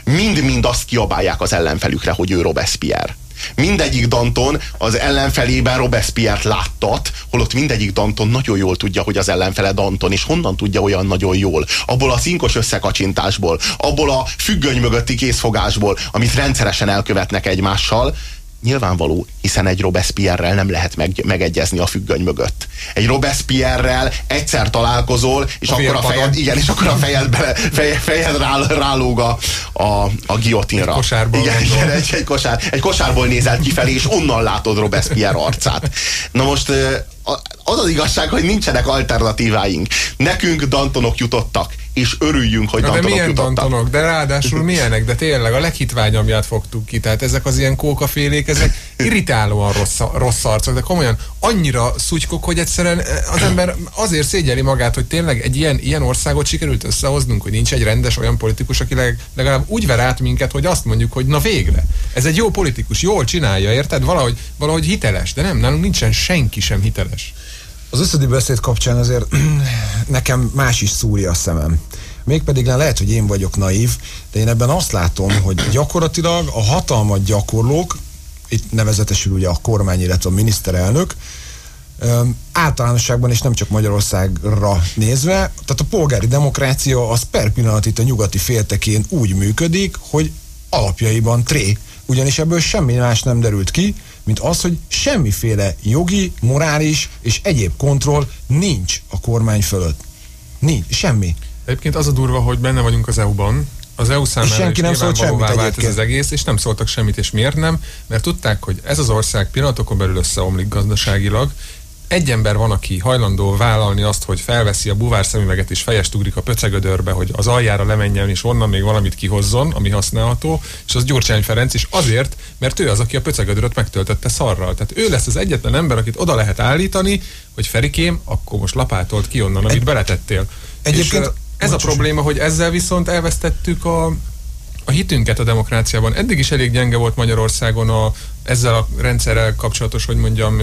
[SPEAKER 1] mind-mind azt kiabálják az ellenfelükre, hogy ő Robespierre Mindegyik Danton az ellenfelében Robespierre-t láttat, holott mindegyik Danton nagyon jól tudja, hogy az ellenfele Danton, és honnan tudja olyan nagyon jól? Abból a szinkos összekacsintásból, abból a függöny mögötti készfogásból, amit rendszeresen elkövetnek egymással, Nyilvánvaló, hiszen egy Robespierrel nem lehet meg, megegyezni a függöny mögött. Egy Robespierrel egyszer találkozol, és a akkor a fejed, igen, és akkor a fejed, bele, fejed, fejed rá, rálóg a, a, a giotinra. Egy
[SPEAKER 2] kosárból.
[SPEAKER 1] Igen, igen egy, egy, kosár, egy kosárból nézel kifelé, és onnan látod Robespierre arcát. Na most az az igazság, hogy nincsenek alternatíváink. Nekünk Dantonok jutottak és örüljünk, hogy Na,
[SPEAKER 2] Dantonok
[SPEAKER 1] de milyen.
[SPEAKER 2] Dantonok, de ráadásul milyenek, de tényleg a leghitványabbját fogtuk ki, tehát ezek az ilyen kókafélék, ezek irritálóan rossz, rossz arcok, de komolyan annyira szutykok, hogy egyszerűen eh, az ember azért szégyeli magát, hogy tényleg egy ilyen, ilyen országot sikerült összehoznunk, hogy nincs egy rendes olyan politikus, aki legalább úgy ver át minket, hogy azt mondjuk, hogy na végre. Ez egy jó politikus, jól csinálja, érted? Valahogy, valahogy hiteles, de nem, nálunk nincsen senki sem hiteles.
[SPEAKER 3] Az összedi beszéd kapcsán azért nekem más is szúrja a szemem. Mégpedig lehet, hogy én vagyok naív, de én ebben azt látom, hogy gyakorlatilag a hatalmat gyakorlók, itt nevezetesül ugye a kormány, illetve a miniszterelnök, általánosságban és nem csak Magyarországra nézve, tehát a polgári demokrácia az per pillanat itt a nyugati féltekén úgy működik, hogy alapjaiban tré. Ugyanis ebből semmi más nem derült ki, mint az, hogy semmiféle jogi, morális és egyéb kontroll nincs a kormány fölött. Nincs, semmi.
[SPEAKER 2] Egyébként az a durva, hogy benne vagyunk az EU-ban, az EU számára
[SPEAKER 3] senki
[SPEAKER 2] is
[SPEAKER 3] nem szólt semmit
[SPEAKER 2] vált ez
[SPEAKER 3] egyébként.
[SPEAKER 2] az egész, és nem szóltak semmit, és miért nem? Mert tudták, hogy ez az ország pillanatokon belül összeomlik gazdaságilag, egy ember van, aki hajlandó vállalni azt, hogy felveszi a buvár szemüveget és fejest ugrik a pöcegödörbe, hogy az aljára lemenjen és onnan még valamit kihozzon, ami használható, és az Gyurcsány Ferenc is azért, mert ő az, aki a pöcegödöröt megtöltötte szarral. Tehát ő lesz az egyetlen ember, akit oda lehet állítani, hogy Ferikém, akkor most lapátolt ki onnan, amit beletettél.
[SPEAKER 3] Egyébként-
[SPEAKER 2] és, ez a probléma, hogy ezzel viszont elvesztettük a, a hitünket a demokráciában. Eddig is elég gyenge volt Magyarországon a, ezzel a rendszerrel kapcsolatos, hogy mondjam,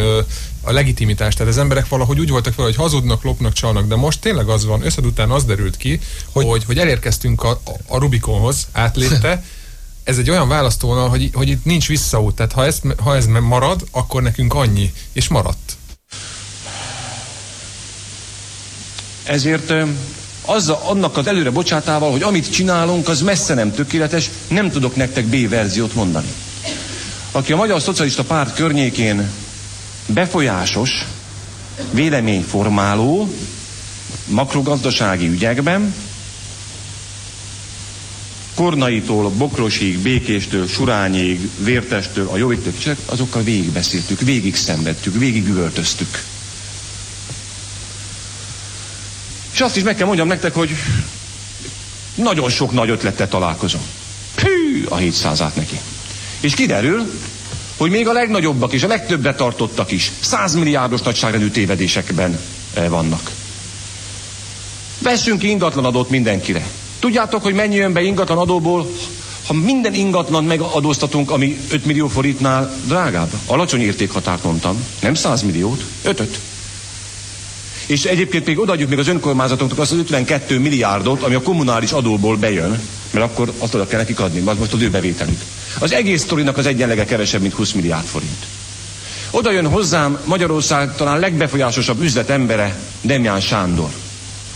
[SPEAKER 2] a legitimitás. Tehát az emberek valahogy úgy voltak fel, hogy hazudnak, lopnak, csalnak, de most tényleg az van, összed után az derült ki, hogy, hogy, hogy elérkeztünk a, a Rubikonhoz, átlépte, ez egy olyan választóvonal, hogy, hogy itt nincs visszaút. Tehát ha ez, ha ez marad, akkor nekünk annyi. És maradt.
[SPEAKER 4] Ezért azzal, annak az előre bocsátával, hogy amit csinálunk, az messze nem tökéletes, nem tudok nektek B verziót mondani. Aki a Magyar Szocialista Párt környékén befolyásos, véleményformáló, makrogazdasági ügyekben, Kornaitól, Bokrosig, Békéstől, Surányig, Vértestől, a Jobbitől, azokkal végigbeszéltük, végig szenvedtük, végig üvöltöztük. És azt is meg kell mondjam nektek, hogy nagyon sok nagy ötlettel találkozom. Hű, a 700-át neki. És kiderül, hogy még a legnagyobbak és a legtöbbre tartottak is 100 milliárdos nagyságrendű tévedésekben eh, vannak. Vessünk ki ingatlanadót mindenkire. Tudjátok, hogy mennyi jön be ingatlan adóból, ha minden ingatlan megadóztatunk, ami 5 millió forintnál drágább? Alacsony értékhatárt mondtam. Nem 100 milliót, 5 és egyébként még odaadjuk még az önkormányzatoknak azt az 52 milliárdot, ami a kommunális adóból bejön, mert akkor azt oda kell nekik adni, az most az ő bevételük. Az egész sztorinak az egyenlege kevesebb, mint 20 milliárd forint. Oda jön hozzám Magyarország talán legbefolyásosabb üzletembere, Demján Sándor.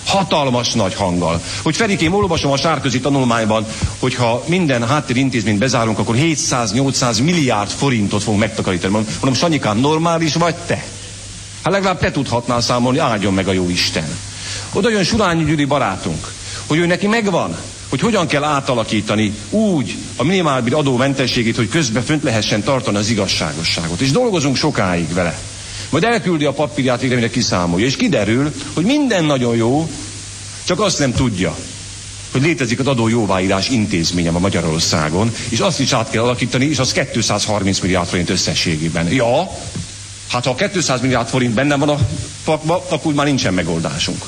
[SPEAKER 4] Hatalmas nagy hanggal. Hogy Ferikém, olvasom a sárközi tanulmányban, hogyha minden háttérintézményt bezárunk, akkor 700-800 milliárd forintot fogunk megtakarítani. Mondom, Sanyikám, normális vagy te? Hát legalább te tudhatnál számolni, áldjon meg a jó Isten. Oda jön Surányi Gyuri barátunk, hogy ő neki megvan, hogy hogyan kell átalakítani úgy a minimálbír adómentességét, hogy közben fönt lehessen tartani az igazságosságot. És dolgozunk sokáig vele. Majd elküldi a papírját, végre mire kiszámolja. És kiderül, hogy minden nagyon jó, csak azt nem tudja, hogy létezik az adó jóváírás intézménye a Magyarországon, és azt is át kell alakítani, és az 230 milliárd forint összességében. Ja, Hát ha a 200 milliárd forint benne van a pakba, akkor már nincsen megoldásunk.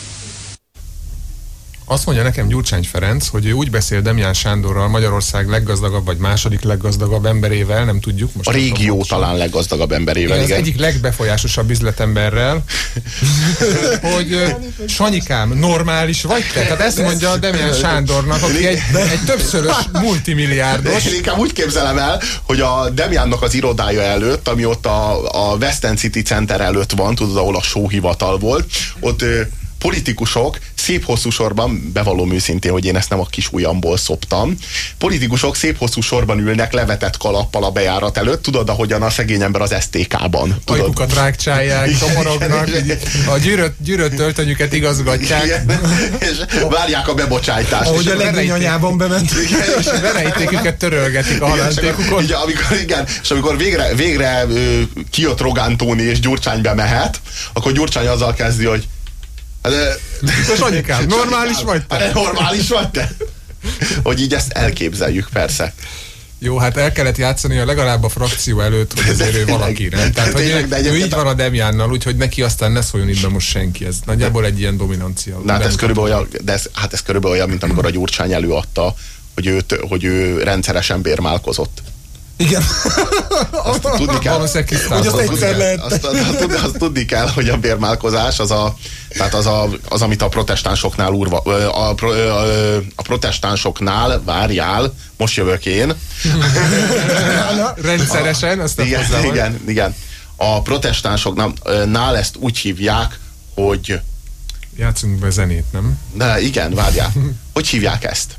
[SPEAKER 2] Azt mondja nekem Gyurcsány Ferenc, hogy ő úgy beszél Demján Sándorral, Magyarország leggazdagabb vagy második leggazdagabb emberével, nem tudjuk. Most
[SPEAKER 1] A régió
[SPEAKER 2] pontosan.
[SPEAKER 1] talán leggazdagabb emberével,
[SPEAKER 2] Igen, az
[SPEAKER 1] igen.
[SPEAKER 2] egyik legbefolyásosabb üzletemberrel, hogy Sanyikám, normális vagy te? Tehát ezt mondja a Demján Sándornak, aki egy, egy többszörös multimilliárdos.
[SPEAKER 1] Én inkább úgy képzelem el, hogy a Demjánnak az irodája előtt, ami ott a, a West End City Center előtt van, tudod, ahol a sóhivatal volt, ott politikusok szép hosszú sorban, bevallom őszintén, hogy én ezt nem a kis ujjamból szoptam, politikusok szép hosszú sorban ülnek levetett kalappal a bejárat előtt, tudod, ahogyan a szegény ember az STK-ban.
[SPEAKER 2] Ajkukat rákcsálják,
[SPEAKER 1] Igen,
[SPEAKER 2] tomorognak,
[SPEAKER 1] igen, igen.
[SPEAKER 2] a gyűrött, gyűrött töltönyüket igazgatják.
[SPEAKER 1] Igen, és várják a bebocsájtást.
[SPEAKER 3] Ahogy
[SPEAKER 1] És
[SPEAKER 3] a legény anyában bement.
[SPEAKER 2] És a verejtéküket törölgetik a
[SPEAKER 1] Igen, és
[SPEAKER 2] halántékukon.
[SPEAKER 1] igen, amikor, igen, és amikor végre, végre kijött Rogán Tóni és Gyurcsány bemehet, akkor Gyurcsány azzal kezdi, hogy ö,
[SPEAKER 2] Te Sanyikám, normális vagy te?
[SPEAKER 1] Normális vagy te? Hogy így ezt elképzeljük, persze.
[SPEAKER 2] Jó, hát el kellett játszani a legalább a frakció előtt, hogy azért ő valaki, nem? Tehát, hogy
[SPEAKER 1] Tényleg, de
[SPEAKER 2] ő így van a Demjánnal, úgyhogy neki aztán ne szóljon itt be most senki. Ez nagyjából egy ilyen dominancia.
[SPEAKER 1] De hát ez körülbelül olyan, de ez, hát ez körülbelül olyan, mint amikor a Gyurcsány előadta, hogy, őt, hogy ő rendszeresen bérmálkozott.
[SPEAKER 3] Igen.
[SPEAKER 1] Azt tudni kell.
[SPEAKER 3] Hogy azt
[SPEAKER 2] van.
[SPEAKER 3] egyszer
[SPEAKER 1] tudni
[SPEAKER 3] lehet.
[SPEAKER 1] kell, azt, azt, tudni, azt tudni kell, hogy a bérmálkozás az, a, tehát az, a, az amit a protestánsoknál urva, a, ö, a protestánsoknál várjál, most jövök én.
[SPEAKER 2] Rendszeresen, azt nem
[SPEAKER 1] igen,
[SPEAKER 2] hozzá vagy.
[SPEAKER 1] igen, igen. a protestánsoknál ezt úgy hívják, hogy
[SPEAKER 2] Játszunk be zenét, nem?
[SPEAKER 1] de igen, várjál. Hogy hívják ezt?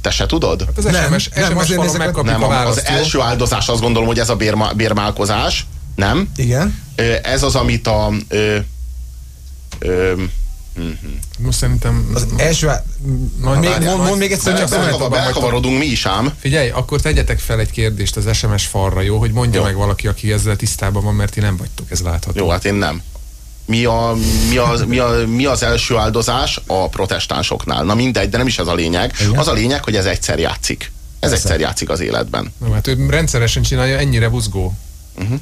[SPEAKER 1] Te se tudod?
[SPEAKER 2] Hát az
[SPEAKER 3] Nem,
[SPEAKER 2] SMS,
[SPEAKER 3] nem,
[SPEAKER 2] SMS
[SPEAKER 3] azért
[SPEAKER 2] megkapjuk
[SPEAKER 1] Nem,
[SPEAKER 2] a
[SPEAKER 1] az
[SPEAKER 2] választ. jó?
[SPEAKER 1] első áldozás azt gondolom, hogy ez a bérma, bérmálkozás. Nem?
[SPEAKER 3] Igen.
[SPEAKER 1] Ez az, amit a... Ö, ö,
[SPEAKER 2] Most szerintem...
[SPEAKER 3] Az első...
[SPEAKER 2] Majd
[SPEAKER 3] még,
[SPEAKER 2] várjál,
[SPEAKER 3] mond, mond még egyszer, csak
[SPEAKER 1] belekavarodunk mi is ám.
[SPEAKER 2] Figyelj, akkor tegyetek fel egy kérdést az SMS falra, jó? Hogy mondja
[SPEAKER 1] Jó.
[SPEAKER 2] meg valaki, aki ezzel tisztában van, mert ti nem vagytok, ez látható.
[SPEAKER 1] Jó, hát én nem. Mi, a, mi, az, mi, a, mi az első áldozás a protestánsoknál? Na mindegy, de nem is ez a lényeg.
[SPEAKER 3] Igen.
[SPEAKER 1] Az a lényeg, hogy ez egyszer játszik. Ez
[SPEAKER 3] Persze.
[SPEAKER 1] egyszer játszik az életben.
[SPEAKER 2] Na, hát ő rendszeresen csinálja, ennyire buzgó.
[SPEAKER 1] Uh-huh.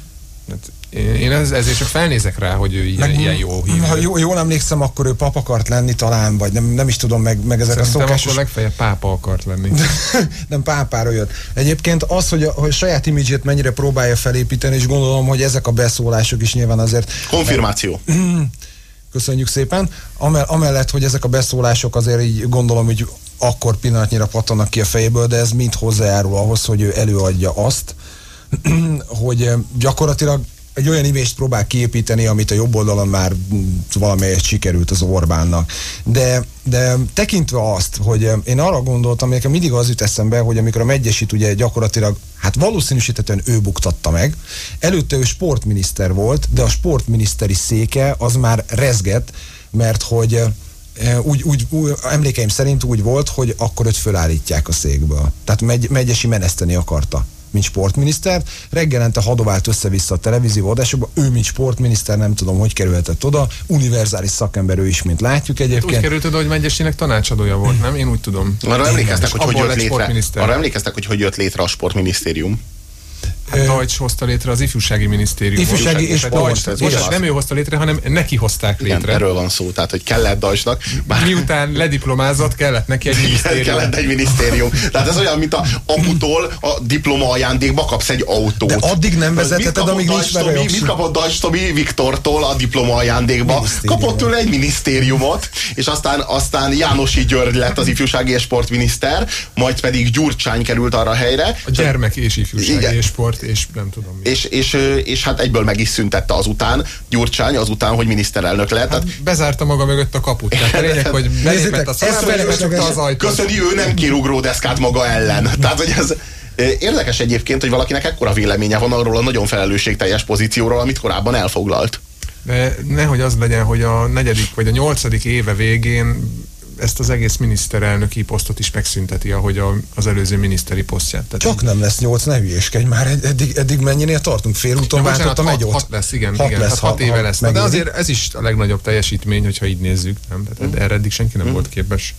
[SPEAKER 2] Hát én ez, ezért csak felnézek rá, hogy ő ilyen,
[SPEAKER 3] Meg,
[SPEAKER 2] ilyen jó hívő.
[SPEAKER 3] Ha jól, jól emlékszem, akkor ő pap akart lenni talán, vagy nem, nem is tudom, meg, meg ezek
[SPEAKER 2] Szerintem
[SPEAKER 3] a
[SPEAKER 2] akkor
[SPEAKER 3] szokásos...
[SPEAKER 2] legfeljebb pápa akart lenni.
[SPEAKER 3] nem pápára jött. Egyébként az, hogy a, hogy a saját imidzsét mennyire próbálja felépíteni, és gondolom, hogy ezek a beszólások is nyilván azért
[SPEAKER 1] Konfirmáció.
[SPEAKER 3] köszönjük szépen. Amell, amellett, hogy ezek a beszólások azért így gondolom, hogy akkor pillanatnyira pattannak ki a fejéből, de ez mind hozzájárul ahhoz, hogy ő előadja azt, hogy gyakorlatilag egy olyan imést próbál kiépíteni, amit a jobb oldalon már mm, valamelyest sikerült az Orbánnak. De, de tekintve azt, hogy én arra gondoltam, nekem mindig az jut eszembe, hogy amikor a Megyesít ugye gyakorlatilag, hát valószínűsítetően ő buktatta meg, előtte ő sportminiszter volt, de a sportminiszteri széke az már rezgett, mert hogy úgy, úgy, úgy, emlékeim szerint úgy volt, hogy akkor őt fölállítják a székből. Tehát megy, Megyesi meneszteni akarta mint sportminiszter. Reggelente hadovált össze-vissza a televízió adásokba, ő, mint sportminiszter, nem tudom, hogy kerülhetett oda. Univerzális szakember ő is, mint látjuk
[SPEAKER 2] Úgy
[SPEAKER 3] egyébként.
[SPEAKER 2] került oda, hogy Megyesinek tanácsadója volt, nem? Én úgy tudom.
[SPEAKER 1] Arra emlékeztek, hogy hogy jött létre. Arra emlékeztek, hogy hogy jött létre a sportminisztérium.
[SPEAKER 2] Hát Deutsch hozta létre az ifjúsági minisztériumot.
[SPEAKER 3] Ifjúsági és
[SPEAKER 2] Tehát
[SPEAKER 3] sport,
[SPEAKER 2] Deutsch,
[SPEAKER 1] ez igaz.
[SPEAKER 2] nem ő hozta létre, hanem neki hozták
[SPEAKER 1] Igen,
[SPEAKER 2] létre.
[SPEAKER 1] erről van szó, tehát hogy kellett Dajsnak, bár
[SPEAKER 2] Miután lediplomázott, kellett neki egy
[SPEAKER 1] Igen,
[SPEAKER 2] minisztérium.
[SPEAKER 1] kellett egy minisztérium. Tehát ez olyan, mint a aputól a diploma ajándékba kapsz egy autót.
[SPEAKER 3] De addig nem vezetheted, amíg nincs
[SPEAKER 1] Tomi-. Mit kapott Dajcs Tomi Viktortól a diploma ajándékba?
[SPEAKER 3] Minisztérium.
[SPEAKER 1] Kapott tőle egy minisztériumot, és aztán, aztán Jánosi György lett az ifjúsági és sportminiszter, majd pedig Gyurcsány került arra a helyre.
[SPEAKER 2] A gyermek és ifjúság
[SPEAKER 1] Igen.
[SPEAKER 2] és sport és nem tudom mi.
[SPEAKER 1] És, és, és hát egyből meg is szüntette azután, Gyurcsány azután, hogy miniszterelnök lett. Tehát
[SPEAKER 2] Hát bezárta maga mögött a kaput. Tehát a lényeg, hogy belépett a becsukta az ajtót.
[SPEAKER 1] Köszöni, ő nem kér ugródeszkát maga ellen. Tehát, hogy ez érdekes egyébként, hogy valakinek ekkora véleménye van arról a nagyon felelősségteljes pozícióról, amit korábban elfoglalt.
[SPEAKER 2] De nehogy az legyen, hogy a negyedik vagy a nyolcadik éve végén ezt az egész miniszterelnöki posztot is megszünteti, ahogy a, az előző miniszteri posztját. Tehát
[SPEAKER 3] Csak nem lesz nyolc, ne hülyéskedj már, ed- eddig, eddig mennyinél tartunk? Félúton
[SPEAKER 2] Ja, bocsánat,
[SPEAKER 3] váltott a
[SPEAKER 2] hat, hat lesz, igen,
[SPEAKER 3] Hat
[SPEAKER 2] igen
[SPEAKER 3] lesz,
[SPEAKER 2] hát hat,
[SPEAKER 3] hat-
[SPEAKER 2] éve
[SPEAKER 3] hat
[SPEAKER 2] lesz. Na, de azért ez is a legnagyobb teljesítmény, hogyha így nézzük, nem? Tehát
[SPEAKER 3] Mm.
[SPEAKER 2] erre eddig senki nem volt képes.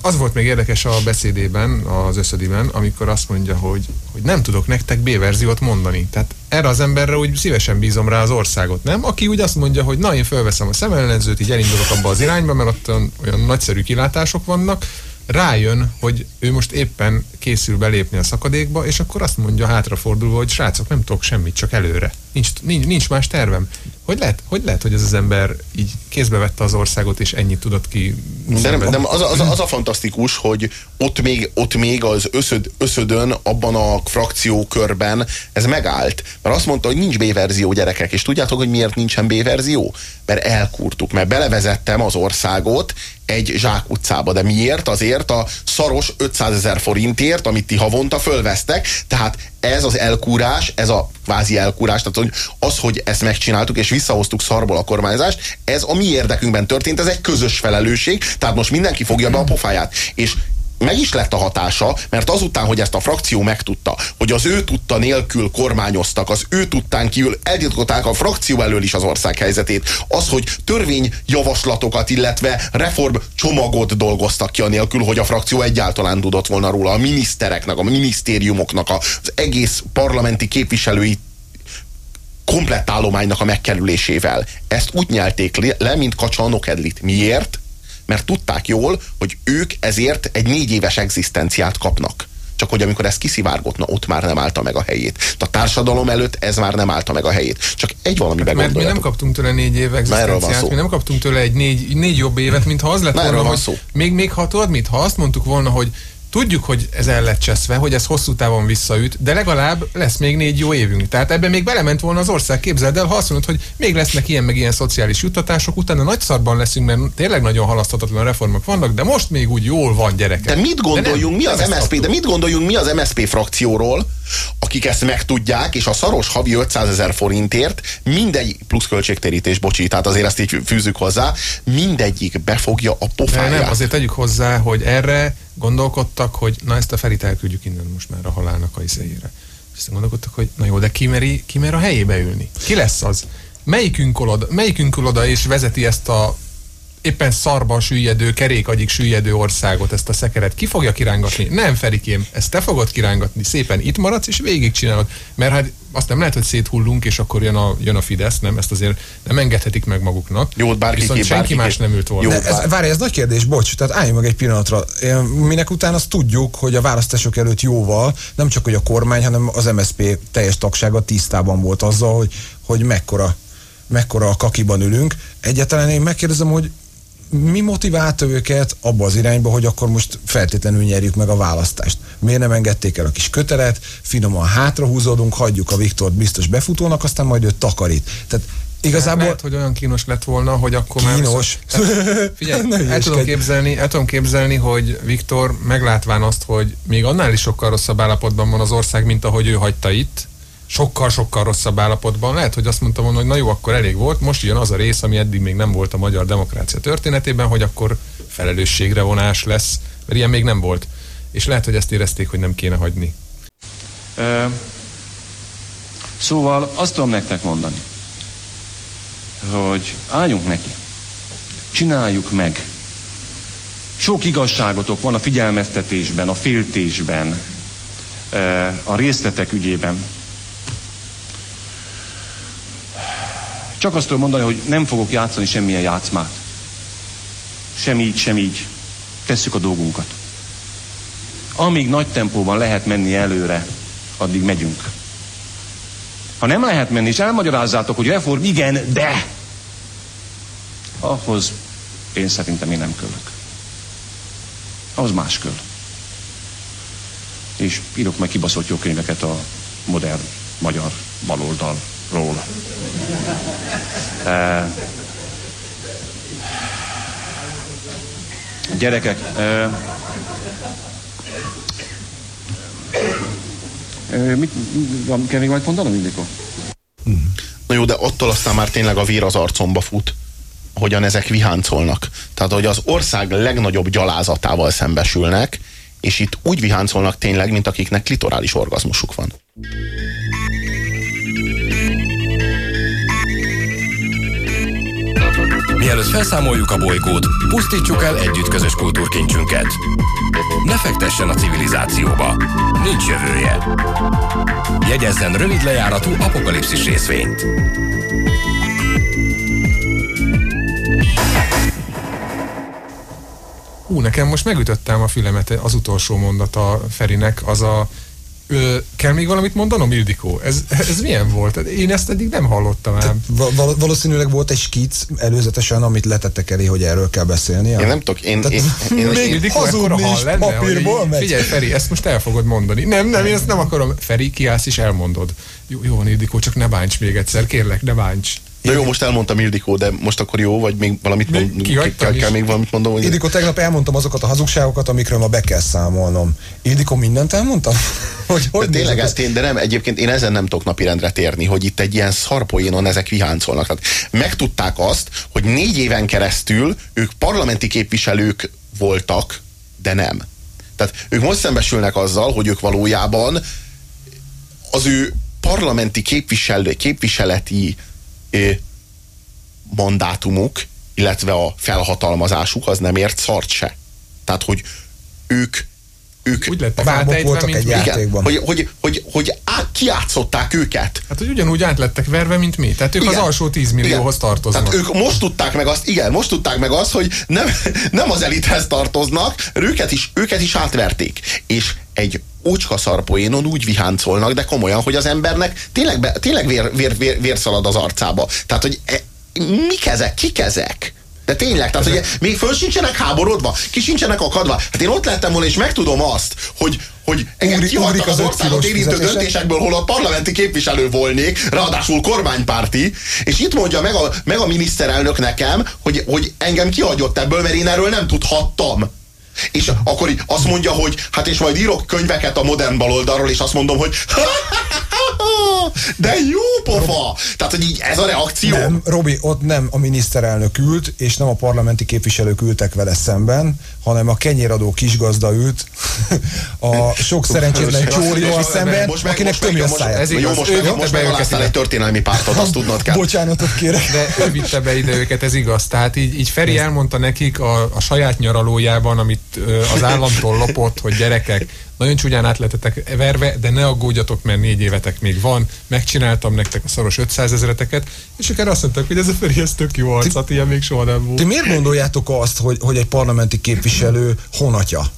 [SPEAKER 2] Az volt még érdekes a beszédében, az összediben, amikor azt mondja, hogy, hogy nem tudok nektek B-verziót mondani. Tehát erre az emberre úgy szívesen bízom rá az országot, nem? Aki úgy azt mondja, hogy na, én fölveszem a szemellenzőt, így elindulok abba az irányba, mert ott olyan nagyszerű kilátások vannak, rájön, hogy ő most éppen készül belépni a szakadékba, és akkor azt mondja hátrafordulva, hogy srácok, nem tudok semmit, csak előre. Nincs, nincs, nincs más tervem. Hogy lehet, hogy lehet, hogy ez az ember így kézbe vette az országot, és ennyit tudott ki
[SPEAKER 1] De nem, nem az, az, az a fantasztikus, hogy ott még, ott még az összöd, összödön, abban a frakciókörben ez megállt. Mert azt mondta, hogy nincs B-verzió gyerekek, és tudjátok, hogy miért nincsen B-verzió? Mert elkurtuk, mert belevezettem az országot egy zsákutcába. De miért? Azért a szaros 500 ezer forintért, amit ti havonta fölvesztek, tehát ez az elkúrás, ez a kvázi elkúrás, tehát az, hogy ezt megcsináltuk, és visszahoztuk szarból a kormányzást, ez a mi érdekünkben történt, ez egy közös felelősség, tehát most mindenki fogja be a pofáját. És meg is lett a hatása, mert azután, hogy ezt a frakció megtudta, hogy az ő tudta nélkül kormányoztak, az ő tudtán kívül eltitkolták a frakció elől is az ország helyzetét, az, hogy törvényjavaslatokat, illetve reform csomagot dolgoztak ki anélkül, hogy a frakció egyáltalán tudott volna róla, a minisztereknek, a minisztériumoknak, az egész parlamenti képviselői komplett állománynak a megkerülésével. Ezt úgy nyelték le- mint kacsa nokedlit. Miért? Mert tudták jól, hogy ők ezért egy négy éves egzisztenciát kapnak. Csak hogy amikor ez kiszivárgott, na ott már nem állta meg a helyét. A társadalom előtt ez már nem állta meg a helyét. Csak egy valamibe
[SPEAKER 2] Mert mi nem kaptunk tőle négy év egzisztenciát, mi nem kaptunk tőle egy négy, négy jobb évet, mint ha az lett
[SPEAKER 1] Na,
[SPEAKER 2] volna, hogy
[SPEAKER 1] szó.
[SPEAKER 2] még, még ha tudod mit, ha azt mondtuk volna, hogy Tudjuk, hogy ez el lett cseszve, hogy ez hosszú távon visszaüt, de legalább lesz még négy jó évünk. Tehát ebben még belement volna az ország, képzeld el, ha azt mondod, hogy még lesznek ilyen meg ilyen szociális juttatások, utána nagy szarban leszünk, mert tényleg nagyon halaszthatatlan reformok vannak, de most még úgy jól van gyerekek.
[SPEAKER 1] De mit gondoljunk
[SPEAKER 2] de nem,
[SPEAKER 1] mi az MSZP, de mit gondoljunk mi az MSZP frakcióról, akik ezt megtudják, és a szaros havi 500 ezer forintért mindegy, plusz költségtérítés, bocsi, tehát azért ezt így fűzzük hozzá, mindegyik befogja a
[SPEAKER 2] De
[SPEAKER 1] pofáját.
[SPEAKER 2] nem, azért tegyük hozzá, hogy erre gondolkodtak, hogy na ezt a Ferit elküldjük innen most már a halálnak a izéjére. Aztán gondolkodtak, hogy na jó, de ki, meri, ki mer a helyébe ülni? Ki lesz az? Melyikünk oda, melyikünk oda és vezeti ezt a éppen szarban süllyedő, kerékagyig süllyedő országot, ezt a szekeret. Ki fogja kirángatni? Nem, Ferikém, ezt te fogod kirángatni. Szépen itt maradsz, és végigcsinálod. Mert hát azt nem lehet, hogy széthullunk, és akkor jön a, jön a Fidesz, nem, ezt azért nem engedhetik meg maguknak.
[SPEAKER 1] Jó, bárki
[SPEAKER 2] Viszont
[SPEAKER 1] kép-
[SPEAKER 2] senki
[SPEAKER 1] bárki
[SPEAKER 2] más
[SPEAKER 1] kép-
[SPEAKER 2] nem ült volna.
[SPEAKER 1] Jó,
[SPEAKER 3] ez, várj, ez nagy kérdés, bocs, tehát álljunk meg egy pillanatra. Minek után azt tudjuk, hogy a választások előtt jóval, nem csak hogy a kormány, hanem az MSZP teljes tagsága tisztában volt azzal, hogy, hogy mekkora, mekkora a kakiban ülünk. Egyáltalán én megkérdezem, hogy mi motiválta őket abba az irányba, hogy akkor most feltétlenül nyerjük meg a választást? Miért nem engedték el a kis kötelet, finoman hátrahúzódunk, hagyjuk a Viktort biztos befutónak, aztán majd ő takarít. Tehát igazából...
[SPEAKER 2] Lehet, hogy olyan kínos lett volna, hogy akkor már...
[SPEAKER 3] Kínos.
[SPEAKER 2] Figyelj, el tudom, képzelni, el tudom képzelni, hogy Viktor meglátván azt, hogy még annál is sokkal rosszabb állapotban van az ország, mint ahogy ő hagyta itt, sokkal-sokkal rosszabb állapotban. Lehet, hogy azt mondta volna, hogy na jó, akkor elég volt, most jön az a rész, ami eddig még nem volt a magyar demokrácia történetében, hogy akkor felelősségre vonás lesz, mert ilyen még nem volt. És lehet, hogy ezt érezték, hogy nem kéne hagyni.
[SPEAKER 4] Ö, Szóval azt tudom nektek mondani, hogy álljunk neki, csináljuk meg. Sok igazságotok van a figyelmeztetésben, a féltésben, a részletek ügyében. Csak azt tudom mondani, hogy nem fogok játszani semmilyen játszmát. Sem így, sem így. Tesszük a dolgunkat. Amíg nagy tempóban lehet menni előre, addig megyünk. Ha nem lehet menni, és elmagyarázzátok, hogy reform igen, de ahhoz én szerintem én nem kölök. Ahhoz más köl. És írok meg kibaszott jó könyveket a modern magyar baloldalról. Eh, Gyerekek, eh, eh, mit, van, kell még majd mondanom, Indikó?
[SPEAKER 1] Na jó, de attól aztán már tényleg a vér az arcomba fut, hogyan ezek viháncolnak. Tehát, hogy az ország legnagyobb gyalázatával szembesülnek, és itt úgy viháncolnak tényleg, mint akiknek klitorális orgazmusuk van.
[SPEAKER 6] Mielőtt felszámoljuk a bolygót, pusztítsuk el együtt közös kultúrkincsünket. Ne fektessen a civilizációba. Nincs jövője. Jegyezzen rövid lejáratú apokalipszis részvényt.
[SPEAKER 2] Hú, nekem most megütöttem a fülemet az utolsó mondata Ferinek, az a Ö, kell még valamit mondanom, Ildikó? Ez, ez milyen volt? Én ezt eddig nem hallottam ám.
[SPEAKER 3] Va- val- valószínűleg volt egy skic előzetesen, amit letettek elé, hogy erről kell beszélni.
[SPEAKER 1] Én nem tudok, én, én, én, én,
[SPEAKER 3] Még
[SPEAKER 1] én,
[SPEAKER 2] Ildikó
[SPEAKER 3] hazudni
[SPEAKER 2] ekkora hal
[SPEAKER 3] is
[SPEAKER 2] lenne,
[SPEAKER 3] papírból
[SPEAKER 2] hogy
[SPEAKER 3] megy.
[SPEAKER 2] Figyelj, Feri, ezt most el fogod mondani. Nem, nem, én ezt nem akarom. Feri, kiállsz és elmondod. Jó, jó van, Ildikó, csak ne bánts még egyszer, kérlek, ne bánts.
[SPEAKER 1] Na jó, most elmondtam Ildikó, de most akkor jó, vagy még valamit
[SPEAKER 2] Még
[SPEAKER 1] mond, kell, kell még valamit mondom, hogy
[SPEAKER 3] Ildikó, tegnap elmondtam azokat a hazugságokat, amikről ma be kell számolnom. Ildikó, mindent elmondtam? hogy,
[SPEAKER 1] de
[SPEAKER 3] hogy
[SPEAKER 1] tényleg
[SPEAKER 3] nézed?
[SPEAKER 1] ezt én, de nem, egyébként én ezen nem tudok napirendre térni, hogy itt egy ilyen szarpoénon ezek viháncolnak. Tehát megtudták azt, hogy négy éven keresztül ők parlamenti képviselők voltak, de nem. Tehát ők most szembesülnek azzal, hogy ők valójában az ő parlamenti képviselő, képviseleti mandátumuk, illetve a felhatalmazásuk az nem ért szart se. Tehát, hogy ők ők
[SPEAKER 2] Úgy lettek átejtve,
[SPEAKER 3] voltak
[SPEAKER 2] mint
[SPEAKER 3] egy
[SPEAKER 2] mi.
[SPEAKER 3] jár-
[SPEAKER 1] igen,
[SPEAKER 3] játékban.
[SPEAKER 1] hogy, hogy, hogy, hogy á, kiátszották őket.
[SPEAKER 2] Hát, hogy ugyanúgy át lettek verve, mint mi. Tehát ők
[SPEAKER 1] Igen.
[SPEAKER 2] az alsó 10 millióhoz
[SPEAKER 1] Igen.
[SPEAKER 2] tartoznak.
[SPEAKER 1] Tehát ők most tudták meg azt, igen, most tudták meg azt, hogy nem, nem az elithez tartoznak, őket is, őket is átverték. És egy ócska szarpoénon úgy viháncolnak, de komolyan, hogy az embernek tényleg, be, tényleg vér, vér, vér, vér szalad az arcába. Tehát, hogy e, mik ezek, kik ezek? De tényleg, tehát ugye még föl sincsenek háborodva, ki sincsenek akadva. Hát én ott lettem volna, és megtudom azt, hogy hogy engem
[SPEAKER 3] Ugrik-
[SPEAKER 1] kihagytak az országot érintő döntésekből, hol a parlamenti képviselő volnék, ráadásul kormánypárti, és itt mondja meg a, meg a miniszterelnök nekem, hogy, hogy engem kihagyott ebből, mert én erről nem tudhattam. És akkor azt mondja, hogy hát és majd írok könyveket a modern baloldalról, és azt mondom, hogy de jó pofa! Tehát, hogy így ez a reakció.
[SPEAKER 3] Nem, Robi, ott nem a miniszterelnök ült, és nem a parlamenti képviselők ültek vele szemben, hanem a kenyéradó kisgazda ült a sok szerencsétlen csórival szemben,
[SPEAKER 1] Most meg-
[SPEAKER 3] akinek
[SPEAKER 1] most
[SPEAKER 3] tömi a
[SPEAKER 1] most-
[SPEAKER 3] száját.
[SPEAKER 2] ez
[SPEAKER 1] Jó,
[SPEAKER 2] igaz,
[SPEAKER 1] most,
[SPEAKER 2] ő
[SPEAKER 1] meg, most megaláztál egy történelmi pártot, azt tudnod kell.
[SPEAKER 3] Bocsánatot kérek.
[SPEAKER 2] De ő vitte be ide őket, ez igaz. Tehát így, így Feri elmondta nekik a, a saját nyaralójában, amit az államtól lopott, hogy gyerekek, nagyon csúnyán át lehetetek verve, de ne aggódjatok, mert négy évetek még van, megcsináltam nektek a szoros 500 ezereteket, és ők erre azt mondták, hogy ez a Feri, ez tök jó arcat, ilyen még soha nem volt.
[SPEAKER 3] Ti miért gondoljátok azt, hogy, hogy egy parlamenti képviselő honatja?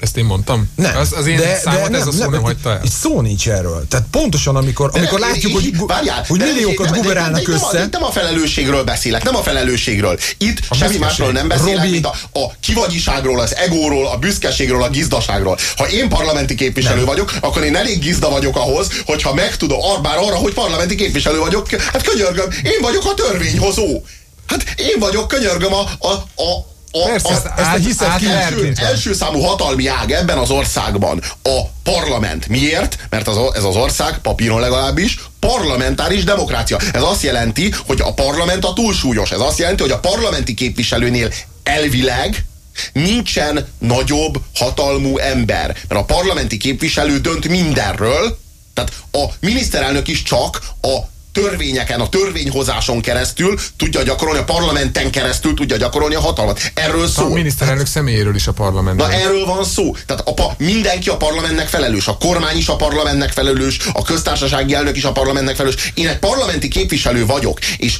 [SPEAKER 2] Ezt én mondtam?
[SPEAKER 3] Nem.
[SPEAKER 2] Az, az én de, számot ez a szó nem, hagyta el.
[SPEAKER 3] Itt szó nincs erről. Tehát pontosan, amikor, amikor
[SPEAKER 1] De-
[SPEAKER 3] látjuk, hogy,
[SPEAKER 1] várjál,
[SPEAKER 3] hogy
[SPEAKER 1] de-
[SPEAKER 3] milliókat
[SPEAKER 1] de- de-
[SPEAKER 3] guberálnak
[SPEAKER 1] de- de-
[SPEAKER 3] össze.
[SPEAKER 1] Nem, nem a felelősségről beszélek, nem a felelősségről. Itt a semmi másról nem beszélek,
[SPEAKER 3] Robi-
[SPEAKER 1] mint a, a kivagyiságról, az egóról, a büszkeségről, a gizdaságról. Ha én parlamenti képviselő nem. vagyok, akkor én elég gizda vagyok ahhoz, hogyha megtudom, ar- bár arra, hogy parlamenti képviselő vagyok, hát könyörgöm, én vagyok a törvényhozó. Hát én vagyok, könyörgöm a, a, a a,
[SPEAKER 2] Persze,
[SPEAKER 1] a,
[SPEAKER 2] ezt át-
[SPEAKER 3] hiszed ki-
[SPEAKER 2] átvert,
[SPEAKER 1] első, első számú hatalmi ág ebben az országban a parlament. Miért? Mert az, ez az ország, papíron legalábbis, parlamentáris demokrácia. Ez azt jelenti, hogy a parlament a túlsúlyos. Ez azt jelenti, hogy a parlamenti képviselőnél elvileg nincsen nagyobb hatalmú ember. Mert a parlamenti képviselő dönt mindenről, tehát a miniszterelnök is csak a törvényeken, a törvényhozáson keresztül tudja gyakorolni, a parlamenten keresztül tudja gyakorolni a hatalmat. Erről
[SPEAKER 2] A
[SPEAKER 1] szól.
[SPEAKER 2] miniszterelnök személyéről is a parlamentben.
[SPEAKER 1] Na erről van szó. Tehát a, mindenki a parlamentnek felelős, a kormány is a parlamentnek felelős, a köztársasági elnök is a parlamentnek felelős. Én egy parlamenti képviselő vagyok, és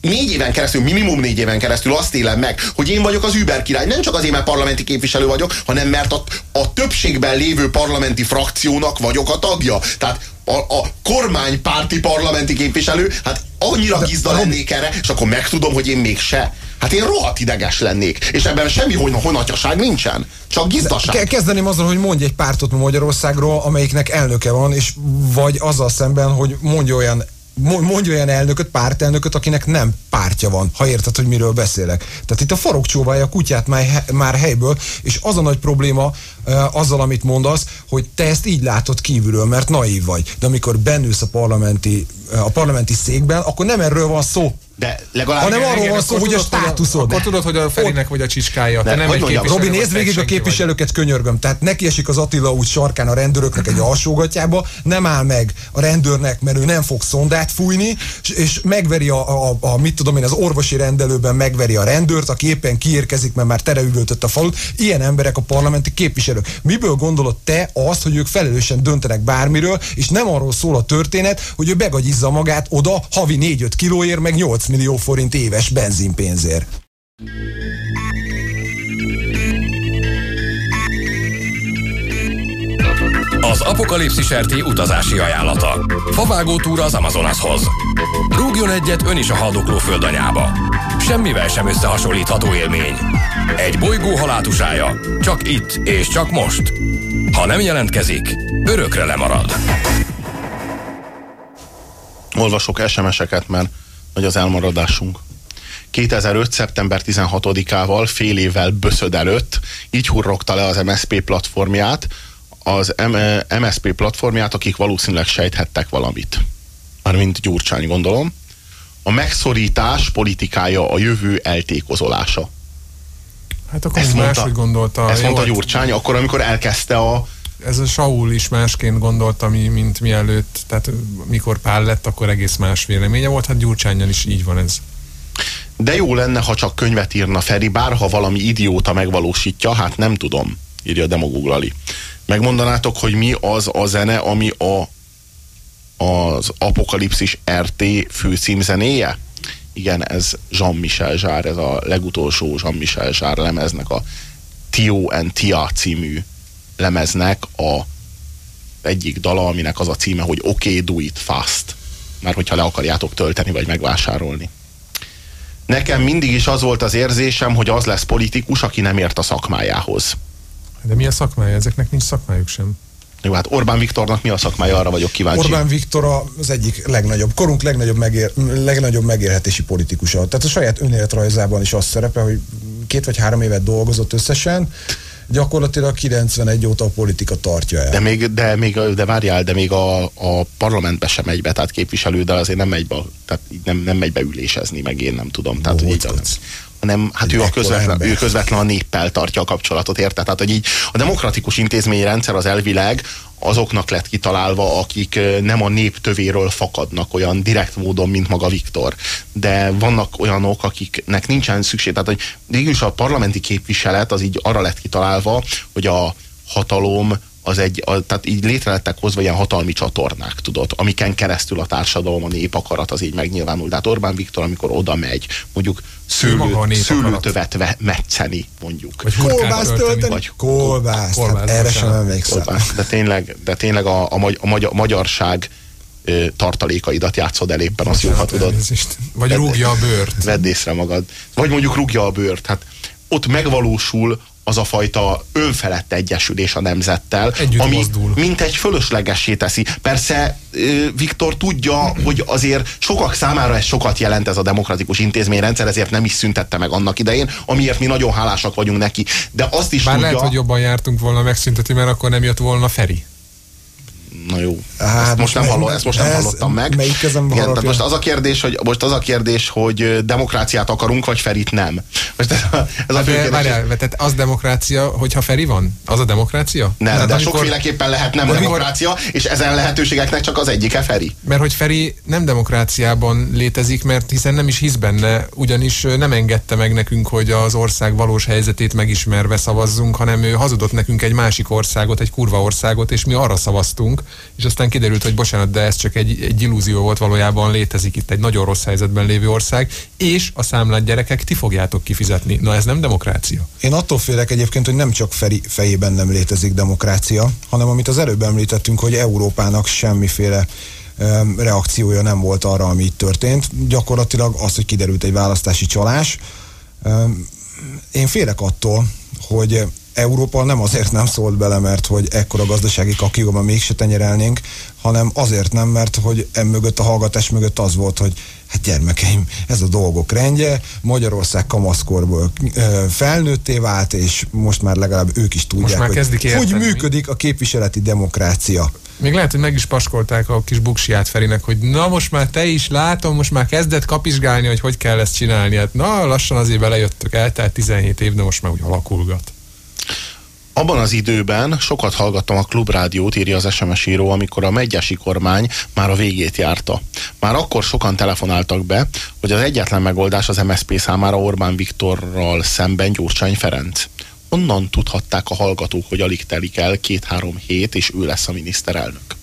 [SPEAKER 1] négy éven keresztül, minimum négy éven keresztül azt élem meg, hogy én vagyok az Uber király. Nem csak azért, mert parlamenti képviselő vagyok, hanem mert a, a többségben lévő parlamenti frakciónak vagyok a tagja. Tehát a, a kormánypárti parlamenti képviselő, hát annyira gizda lennék erre, és akkor megtudom, hogy én mégse. Hát én rohadt ideges lennék, és ebben semmi hon- honatyaság nincsen, csak gizdaság.
[SPEAKER 3] Ke- Kezdeném azzal, hogy mondj egy pártot Magyarországról, amelyiknek elnöke van, és vagy azzal szemben, hogy mondj olyan mondj olyan elnököt, pártelnököt, akinek nem pártja van, ha érted, hogy miről beszélek. Tehát itt a farok csóválja a kutyát már, már helyből, és az a nagy probléma uh, azzal, amit mondasz, hogy te ezt így látod kívülről, mert naív vagy. De amikor bennülsz a parlamenti, uh, a parlamenti székben, akkor nem erről van szó.
[SPEAKER 1] De legalább...
[SPEAKER 3] Hanem arról van szó, hogy a státuszod.
[SPEAKER 2] Akkor tudod, hogy a Ferinek vagy a csicskája. Te
[SPEAKER 1] De
[SPEAKER 2] nem
[SPEAKER 1] hogy
[SPEAKER 2] egy
[SPEAKER 1] mondjam.
[SPEAKER 3] Robi, nézd
[SPEAKER 2] te
[SPEAKER 3] végig a
[SPEAKER 2] senki vagy.
[SPEAKER 3] képviselőket, könyörgöm. Tehát neki esik az Attila út sarkán a rendőröknek egy alsógatjába, nem áll meg a rendőrnek, mert ő nem fog szondát fújni, és, és megveri a, a, a, mit tudom én, az orvosi rendelőben megveri a rendőrt, aki éppen kiérkezik, mert már tereüvöltött a falut. Ilyen emberek a parlamenti képviselők. Miből gondolod te azt, hogy ők felelősen döntenek bármiről, és nem arról szól a történet, hogy ő begagyizza magát oda havi 4-5 kilóért, meg 8 millió forint éves benzinpénzért.
[SPEAKER 6] Az Apokalipszis RT utazási ajánlata. Favágó túra az Amazonashoz. Rúgjon egyet ön is a haldokló földanyába. Semmivel sem összehasonlítható élmény. Egy bolygó halátusája. Csak itt és csak most. Ha nem jelentkezik, örökre lemarad.
[SPEAKER 1] olvasok SMS-eket, mert nagy az elmaradásunk. 2005. szeptember 16-ával, fél évvel böszöd előtt, így hurrogta le az MSP platformját, az M- MSP platformját, akik valószínűleg sejthettek valamit. Mármint Gyurcsány gondolom. A megszorítás politikája a jövő eltékozolása.
[SPEAKER 2] Hát akkor
[SPEAKER 1] Ezt mondta,
[SPEAKER 2] máshogy gondolta.
[SPEAKER 1] ezt mondta Gyurcsány, akkor, amikor elkezdte a,
[SPEAKER 2] Ez a Saul is másként gondolta, mi- mint mielőtt. Tehát mikor Pál lett, akkor egész más véleménye volt. Hát Gyurcsányan is így van ez.
[SPEAKER 1] De jó lenne, ha csak könyvet írna Feri, bár ha valami idióta megvalósítja, hát nem tudom, írja Demogug Lali. Megmondanátok, hogy mi az a zene, ami a, az Apokalipszis RT főcímzenéje? Igen, ez Jean-Michel Zsár, ez a legutolsó Jean-Michel Zsár lemeznek a Tio and Tia című lemeznek a egyik dala, aminek az a címe, hogy OK, do it fast. Már hogyha le akarjátok tölteni, vagy megvásárolni. Nekem mindig is az volt az érzésem, hogy az lesz politikus, aki nem ért a szakmájához.
[SPEAKER 2] De mi a szakmája? Ezeknek nincs szakmájuk sem.
[SPEAKER 1] Jó, hát Orbán Viktornak mi a szakmája, arra vagyok kíváncsi.
[SPEAKER 3] Orbán Viktor az egyik legnagyobb, korunk legnagyobb, megér, legnagyobb megélhetési politikusa. Tehát a saját önéletrajzában is az szerepel, hogy két vagy három évet dolgozott összesen, gyakorlatilag 91 óta a politika tartja el.
[SPEAKER 1] De még, de még, de várjál, de még a, a parlamentbe sem megy be, tehát képviselő, de azért nem megy be, tehát nem, nem megy be ülésezni, meg én nem tudom. Tehát, hogy így, hanem hát ő, a közvetlen, ő közvetlen a néppel tartja a kapcsolatot, érted? Tehát, hogy így a demokratikus intézményrendszer az elvileg azoknak lett kitalálva, akik nem a nép tövéről fakadnak olyan direkt módon, mint maga Viktor. De vannak olyanok, akiknek nincsen szükség. Tehát, hogy végülis a parlamenti képviselet az így arra lett kitalálva, hogy a hatalom az egy, a, tehát így létre lettek hozva ilyen hatalmi csatornák, tudod, amiken keresztül a társadalom, a népakarat az így megnyilvánul. Tehát Orbán Viktor, amikor oda megy, mondjuk szőlő, szőlőtövet ve, metszeni, mondjuk.
[SPEAKER 3] Vagy kolbászt tölteni. Vagy kolbászt, kolbászt hát erre sem emlékszem.
[SPEAKER 1] De tényleg, de tényleg a, a, magy, a, magy, a magyarság tartalékaidat játszod el éppen, azt jól, ha tudod.
[SPEAKER 2] Vagy rúgja a bőrt.
[SPEAKER 1] Vedd észre magad. Vagy mondjuk rúgja a bőrt. Hát ott megvalósul az a fajta önfelett egyesülés a nemzettel,
[SPEAKER 2] Együtt ami mozdul.
[SPEAKER 1] mint egy fölöslegessé teszi. Persze Viktor tudja, hogy azért sokak számára ez sokat jelent ez a demokratikus intézményrendszer, ezért nem is szüntette meg annak idején, amiért mi nagyon hálásak vagyunk neki. De azt is
[SPEAKER 2] Bár
[SPEAKER 1] tudja...
[SPEAKER 2] lehet, hogy jobban jártunk volna megszünteti, mert akkor nem jött volna Feri.
[SPEAKER 1] Na jó, hát, ezt most nem, hallom, ezt most nem ez hallottam meg.
[SPEAKER 3] Melyik kezembe
[SPEAKER 1] Igen, most az a kérdés, hogy most az a kérdés, hogy demokráciát akarunk, vagy Ferit nem. Most ez a, ez
[SPEAKER 2] hát, a de, várjál, tehát az demokrácia, hogyha Feri van? Az a demokrácia?
[SPEAKER 1] Nem, hát de amikor, sokféleképpen lehet nem demokrácia, amikor, és ezen lehetőségeknek csak az egyike Feri.
[SPEAKER 2] Mert hogy Feri nem demokráciában létezik, mert hiszen nem is hisz benne, ugyanis nem engedte meg nekünk, hogy az ország valós helyzetét megismerve szavazzunk, hanem ő hazudott nekünk egy másik országot, egy kurva országot, és mi arra szavaztunk, és aztán kiderült, hogy bocsánat, de ez csak egy, egy illúzió volt, valójában létezik itt egy nagyon rossz helyzetben lévő ország, és a számlát gyerekek ti fogjátok kifizetni. Na ez nem demokrácia.
[SPEAKER 3] Én attól félek egyébként, hogy nem csak Feri fejében nem létezik demokrácia, hanem amit az előbb említettünk, hogy Európának semmiféle reakciója nem volt arra, ami itt történt. Gyakorlatilag az, hogy kiderült egy választási csalás. Én félek attól, hogy Európa nem azért nem szólt bele, mert hogy ekkora gazdasági kakióban mégse tenyerelnénk, hanem azért nem, mert hogy emögött a hallgatás mögött az volt, hogy hát gyermekeim, ez a dolgok rendje, Magyarország kamaszkorból felnőtté vált, és most már legalább ők is tudják, hogy érteni, hogy működik a képviseleti demokrácia.
[SPEAKER 2] Még lehet, hogy meg is paskolták a kis buksiát Ferinek, hogy na most már te is látom, most már kezdett kapizsgálni, hogy hogy kell ezt csinálni. Hát na, lassan azért belejöttök, eltelt 17 év, de most már úgy alakulgat.
[SPEAKER 1] Abban az időben sokat hallgattam a klubrádiót, írja az SMS író, amikor a megyesi kormány már a végét járta. Már akkor sokan telefonáltak be, hogy az egyetlen megoldás az MSZP számára Orbán Viktorral szemben Gyurcsány Ferenc. Onnan tudhatták a hallgatók, hogy alig telik el két-három hét, és ő lesz a miniszterelnök.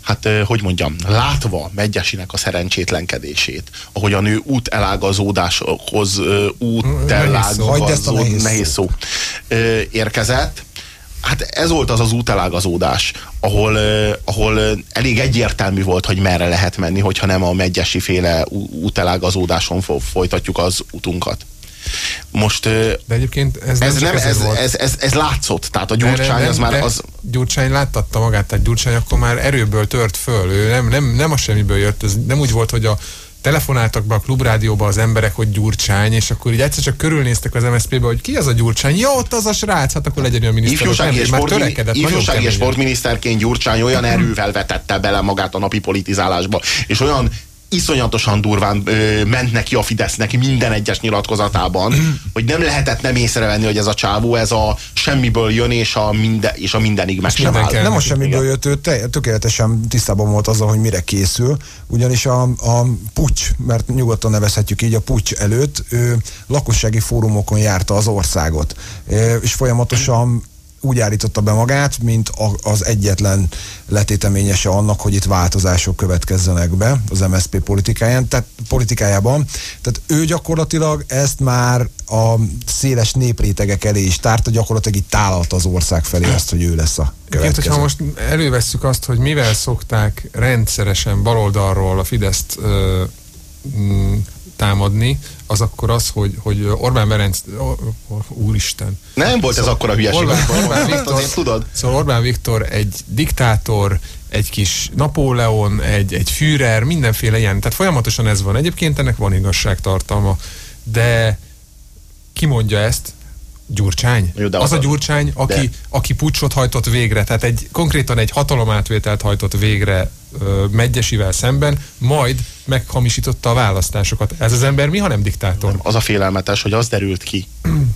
[SPEAKER 1] Hát, hogy mondjam, látva Megyesinek a szerencsétlenkedését, ahogy a nő út elágazódáshoz, út elágazód, nehéz szó, érkezett, hát ez volt az az útelágazódás, ahol, ahol elég egyértelmű volt, hogy merre lehet menni, hogyha nem a megyesi féle útelágazódáson folytatjuk az utunkat. Most
[SPEAKER 2] de egyébként ez,
[SPEAKER 1] ez
[SPEAKER 2] nem,
[SPEAKER 1] nem ez, ez, ez, ez, ez, látszott, tehát a Gyurcsány nem, az már az...
[SPEAKER 2] Gyurcsány láttatta magát, tehát Gyurcsány akkor már erőből tört föl, ő nem, nem, nem a semmiből jött, ez nem úgy volt, hogy a telefonáltak be a klubrádióba az emberek, hogy Gyurcsány, és akkor így egyszer csak körülnéztek az MSZP-be, hogy ki az a Gyurcsány? Jó, ott az a srác, hát akkor legyen olyan miniszter.
[SPEAKER 1] Ifjúsági és, sport, ifjúsági és sportminiszterként Gyurcsány olyan erővel vetette bele magát a napi politizálásba, és olyan iszonyatosan durván ö, ment neki a Fidesznek minden egyes nyilatkozatában, hogy nem lehetett nem észrevenni, hogy ez a csávó, ez a semmiből jön, és a, minden, és a mindenig meg sem áll.
[SPEAKER 3] Nem a semmiből jött, ő te, tökéletesen tisztában volt azzal, hogy mire készül, ugyanis a, a pucs, mert nyugodtan nevezhetjük így, a pucs előtt ő lakossági fórumokon járta az országot, és folyamatosan úgy állította be magát, mint az egyetlen letéteményese annak, hogy itt változások következzenek be az MSZP politikáján, tehát politikájában. Tehát ő gyakorlatilag ezt már a széles néprétegek elé is tárta, gyakorlatilag itt tálalta az ország felé azt, hogy ő lesz a következő.
[SPEAKER 2] Egyébként, most elővesszük azt, hogy mivel szokták rendszeresen baloldalról a Fideszt ö, támadni, az akkor az, hogy, hogy Orbán Berenc, úristen.
[SPEAKER 1] Nem volt ez akkor a hülyeség.
[SPEAKER 2] Orbán, Orbán, Viktor,
[SPEAKER 1] tudod?
[SPEAKER 2] Szóval Orbán Viktor egy diktátor, egy kis Napóleon, egy, egy Führer, mindenféle ilyen. Tehát folyamatosan ez van. Egyébként ennek van igazságtartalma. De ki mondja ezt? Gyurcsány?
[SPEAKER 1] Jó, de
[SPEAKER 2] az
[SPEAKER 1] az
[SPEAKER 2] a Gyurcsány, aki,
[SPEAKER 1] de-
[SPEAKER 2] aki pucsot hajtott végre, tehát egy konkrétan egy hatalomátvételt hajtott végre Megyesivel szemben, majd meghamisította a választásokat. Ez az ember mi, ha nem diktátor?
[SPEAKER 1] Az a félelmetes, hogy az derült ki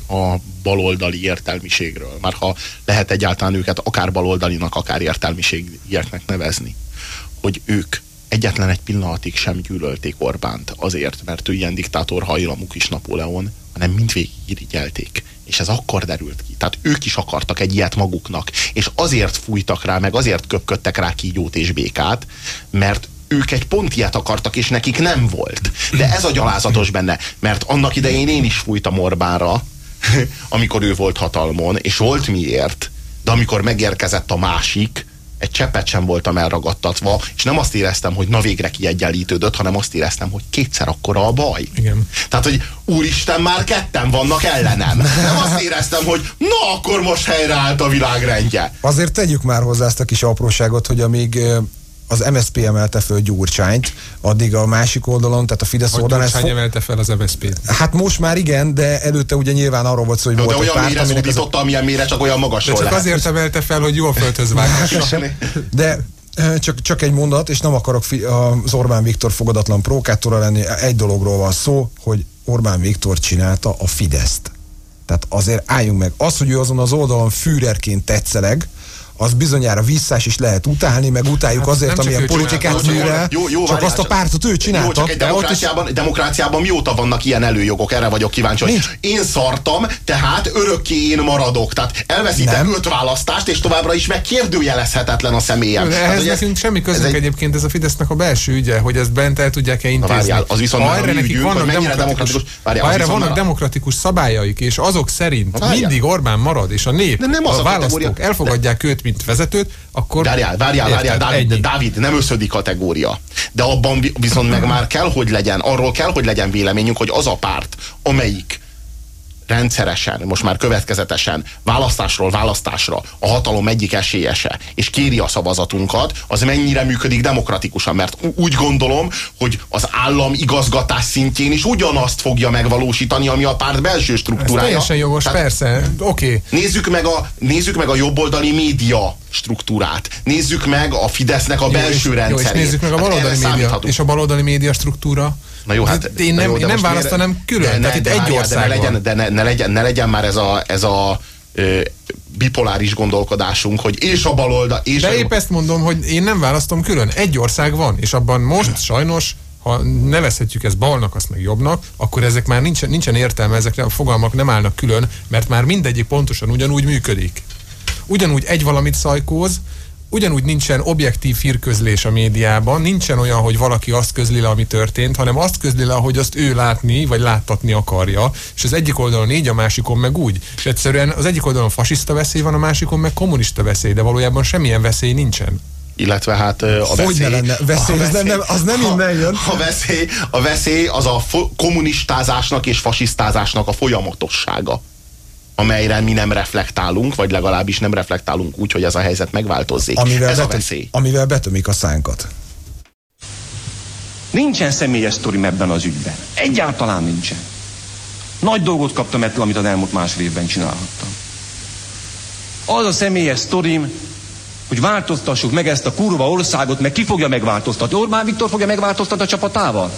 [SPEAKER 1] a baloldali értelmiségről, már ha lehet egyáltalán őket akár baloldalinak, akár értelmiségieknek nevezni, hogy ők egyetlen egy pillanatig sem gyűlölték Orbánt azért, mert ő ilyen diktátor hajlamuk is Napóleon, hanem mindvégig irigyelték. És ez akkor derült ki. Tehát ők is akartak egy ilyet maguknak. És azért fújtak rá, meg azért köpködtek rá kígyót és békát, mert ők egy pont ilyet akartak, és nekik nem volt. De ez a gyalázatos benne, mert annak idején én is fújtam Orbánra, amikor ő volt hatalmon, és volt miért, de amikor megérkezett a másik, egy cseppet sem voltam elragadtatva, és nem azt éreztem, hogy na végre kiegyenlítődött, hanem azt éreztem, hogy kétszer akkora a baj.
[SPEAKER 2] Igen.
[SPEAKER 1] Tehát, hogy úristen, már ketten vannak ellenem. Nem azt éreztem, hogy na akkor most helyreállt a világrendje.
[SPEAKER 3] Azért tegyük már hozzá ezt a kis apróságot, hogy amíg az MSZP emelte föl Gyurcsányt, addig a másik oldalon, tehát a Fidesz
[SPEAKER 2] Vagy
[SPEAKER 3] oldalon ez
[SPEAKER 2] Gyurcsány
[SPEAKER 3] fo-
[SPEAKER 2] emelte fel az MSZP-t.
[SPEAKER 3] Hát most már igen, de előtte ugye nyilván arról volt szó, hogy
[SPEAKER 1] De
[SPEAKER 3] volt egy
[SPEAKER 1] olyan
[SPEAKER 3] párt,
[SPEAKER 1] mélyre
[SPEAKER 3] aminek ez a
[SPEAKER 1] zúdította, amilyen mélyre csak olyan
[SPEAKER 2] De
[SPEAKER 1] magasról
[SPEAKER 2] csak
[SPEAKER 1] lehet.
[SPEAKER 2] azért emelte fel, hogy jól földhöz vágassa.
[SPEAKER 3] De csak, csak egy mondat, és nem akarok fi, az Orbán Viktor fogadatlan prókátora lenni, egy dologról van szó, hogy Orbán Viktor csinálta a Fideszt. Tehát azért álljunk meg. Az, hogy ő azon az oldalon Führerként tetszeleg, az bizonyára visszás is lehet utálni, meg utáljuk
[SPEAKER 2] Hát
[SPEAKER 3] azért, amilyen politikát művel,
[SPEAKER 1] Jó, jó,
[SPEAKER 3] csak
[SPEAKER 1] várjál,
[SPEAKER 3] azt a pártot ő csinálta.
[SPEAKER 1] Jó, csak egy
[SPEAKER 3] de ott is-
[SPEAKER 1] demokráciában, demokráciában mióta vannak ilyen előjogok? Erre vagyok kíváncsi, hogy én szartam, tehát örökké én maradok. Tehát elveszítek öt választást, és továbbra is megkérdőjelezhetetlen a személyem.
[SPEAKER 2] De
[SPEAKER 1] Tehát,
[SPEAKER 2] ehhez
[SPEAKER 1] ez-
[SPEAKER 2] nekünk semmi
[SPEAKER 1] ez
[SPEAKER 2] közünk
[SPEAKER 1] egy-
[SPEAKER 2] egyébként, ez a Fidesznek a belső ügye, hogy ezt bent el tudják-e intézni.
[SPEAKER 1] várjál, az viszont
[SPEAKER 2] ha erre nekik vannak demokratikus,
[SPEAKER 1] várjál,
[SPEAKER 2] ha erre vannak demokratikus szabályaik, és azok szerint mindig Orbán marad, és a nép, a választók elfogadják őt, mint vezetőt, akkor...
[SPEAKER 1] Várjál, várjál, várjál, Dávid,
[SPEAKER 2] Ennyi.
[SPEAKER 1] Dávid, nem összödi kategória. De abban vi- viszont meg már kell, hogy legyen, arról kell, hogy legyen véleményünk, hogy az a párt, amelyik rendszeresen, most már következetesen választásról választásra a hatalom egyik esélyese, és kéri a szavazatunkat, az mennyire működik demokratikusan, mert úgy gondolom, hogy az állam igazgatás szintjén is ugyanazt fogja megvalósítani, ami a párt belső
[SPEAKER 2] Ez
[SPEAKER 1] struktúrája.
[SPEAKER 2] teljesen jogos,
[SPEAKER 1] Tehát-
[SPEAKER 2] persze, oké.
[SPEAKER 1] Nézzük meg, a, nézzük meg a jobboldali média struktúrát. Nézzük meg a Fidesznek a
[SPEAKER 2] Jó,
[SPEAKER 1] belső
[SPEAKER 2] és, jó,
[SPEAKER 1] rendszerét.
[SPEAKER 2] és nézzük meg a
[SPEAKER 1] Hát
[SPEAKER 2] baloldali
[SPEAKER 1] erre
[SPEAKER 2] média, és a baloldali média struktúra.
[SPEAKER 1] Na jó, hát,
[SPEAKER 2] De én nem,
[SPEAKER 1] jó, de
[SPEAKER 2] nem választanám
[SPEAKER 1] miért-
[SPEAKER 2] külön,
[SPEAKER 1] de ne-
[SPEAKER 2] tehát itt
[SPEAKER 1] de
[SPEAKER 2] egy
[SPEAKER 1] várjál, de ne
[SPEAKER 2] ország
[SPEAKER 1] legyen, de ne, ne, legyen, ne legyen már ez a, ez a ö, bipoláris gondolkodásunk, hogy és a baloldal, és
[SPEAKER 2] De
[SPEAKER 1] a
[SPEAKER 2] épp ezt mondom, hogy én nem választom külön. Egy ország van, és abban most sajnos, ha nevezhetjük ezt balnak, azt meg jobbnak, akkor ezek már nincsen, nincsen értelme, ezek a fogalmak nem állnak külön, mert már mindegyik pontosan ugyanúgy működik. Ugyanúgy egy valamit szajkóz, ugyanúgy nincsen objektív hírközlés a médiában, nincsen olyan, hogy valaki azt közli le, ami történt, hanem azt közli le, hogy azt ő látni, vagy láttatni akarja, és az egyik oldalon így, a másikon meg úgy. És egyszerűen az egyik oldalon fasiszta veszély van, a másikon meg kommunista veszély, de valójában semmilyen veszély nincsen.
[SPEAKER 1] illetve hát a
[SPEAKER 3] Hogy
[SPEAKER 1] veszély...
[SPEAKER 3] ne lenne? Veszély,
[SPEAKER 1] a
[SPEAKER 3] az nem- az nem
[SPEAKER 1] a-
[SPEAKER 3] innen jön.
[SPEAKER 1] A veszély, a veszély az a kommunistázásnak és fasisztázásnak a folyamatossága amelyre mi nem reflektálunk, vagy legalábbis nem reflektálunk úgy, hogy ez a helyzet megváltozzék.
[SPEAKER 3] Amivel,
[SPEAKER 1] ez a
[SPEAKER 3] betöm,
[SPEAKER 1] veszély.
[SPEAKER 3] amivel betömik a szánkat.
[SPEAKER 4] Nincsen személyes sztorim ebben az ügyben. Egyáltalán nincsen. Nagy dolgot kaptam ettől, amit az elmúlt másfél évben csinálhattam. Az a személyes sztorim, hogy változtassuk meg ezt a kurva országot, meg ki fogja megváltoztatni? Orbán Viktor fogja megváltoztatni a csapatával?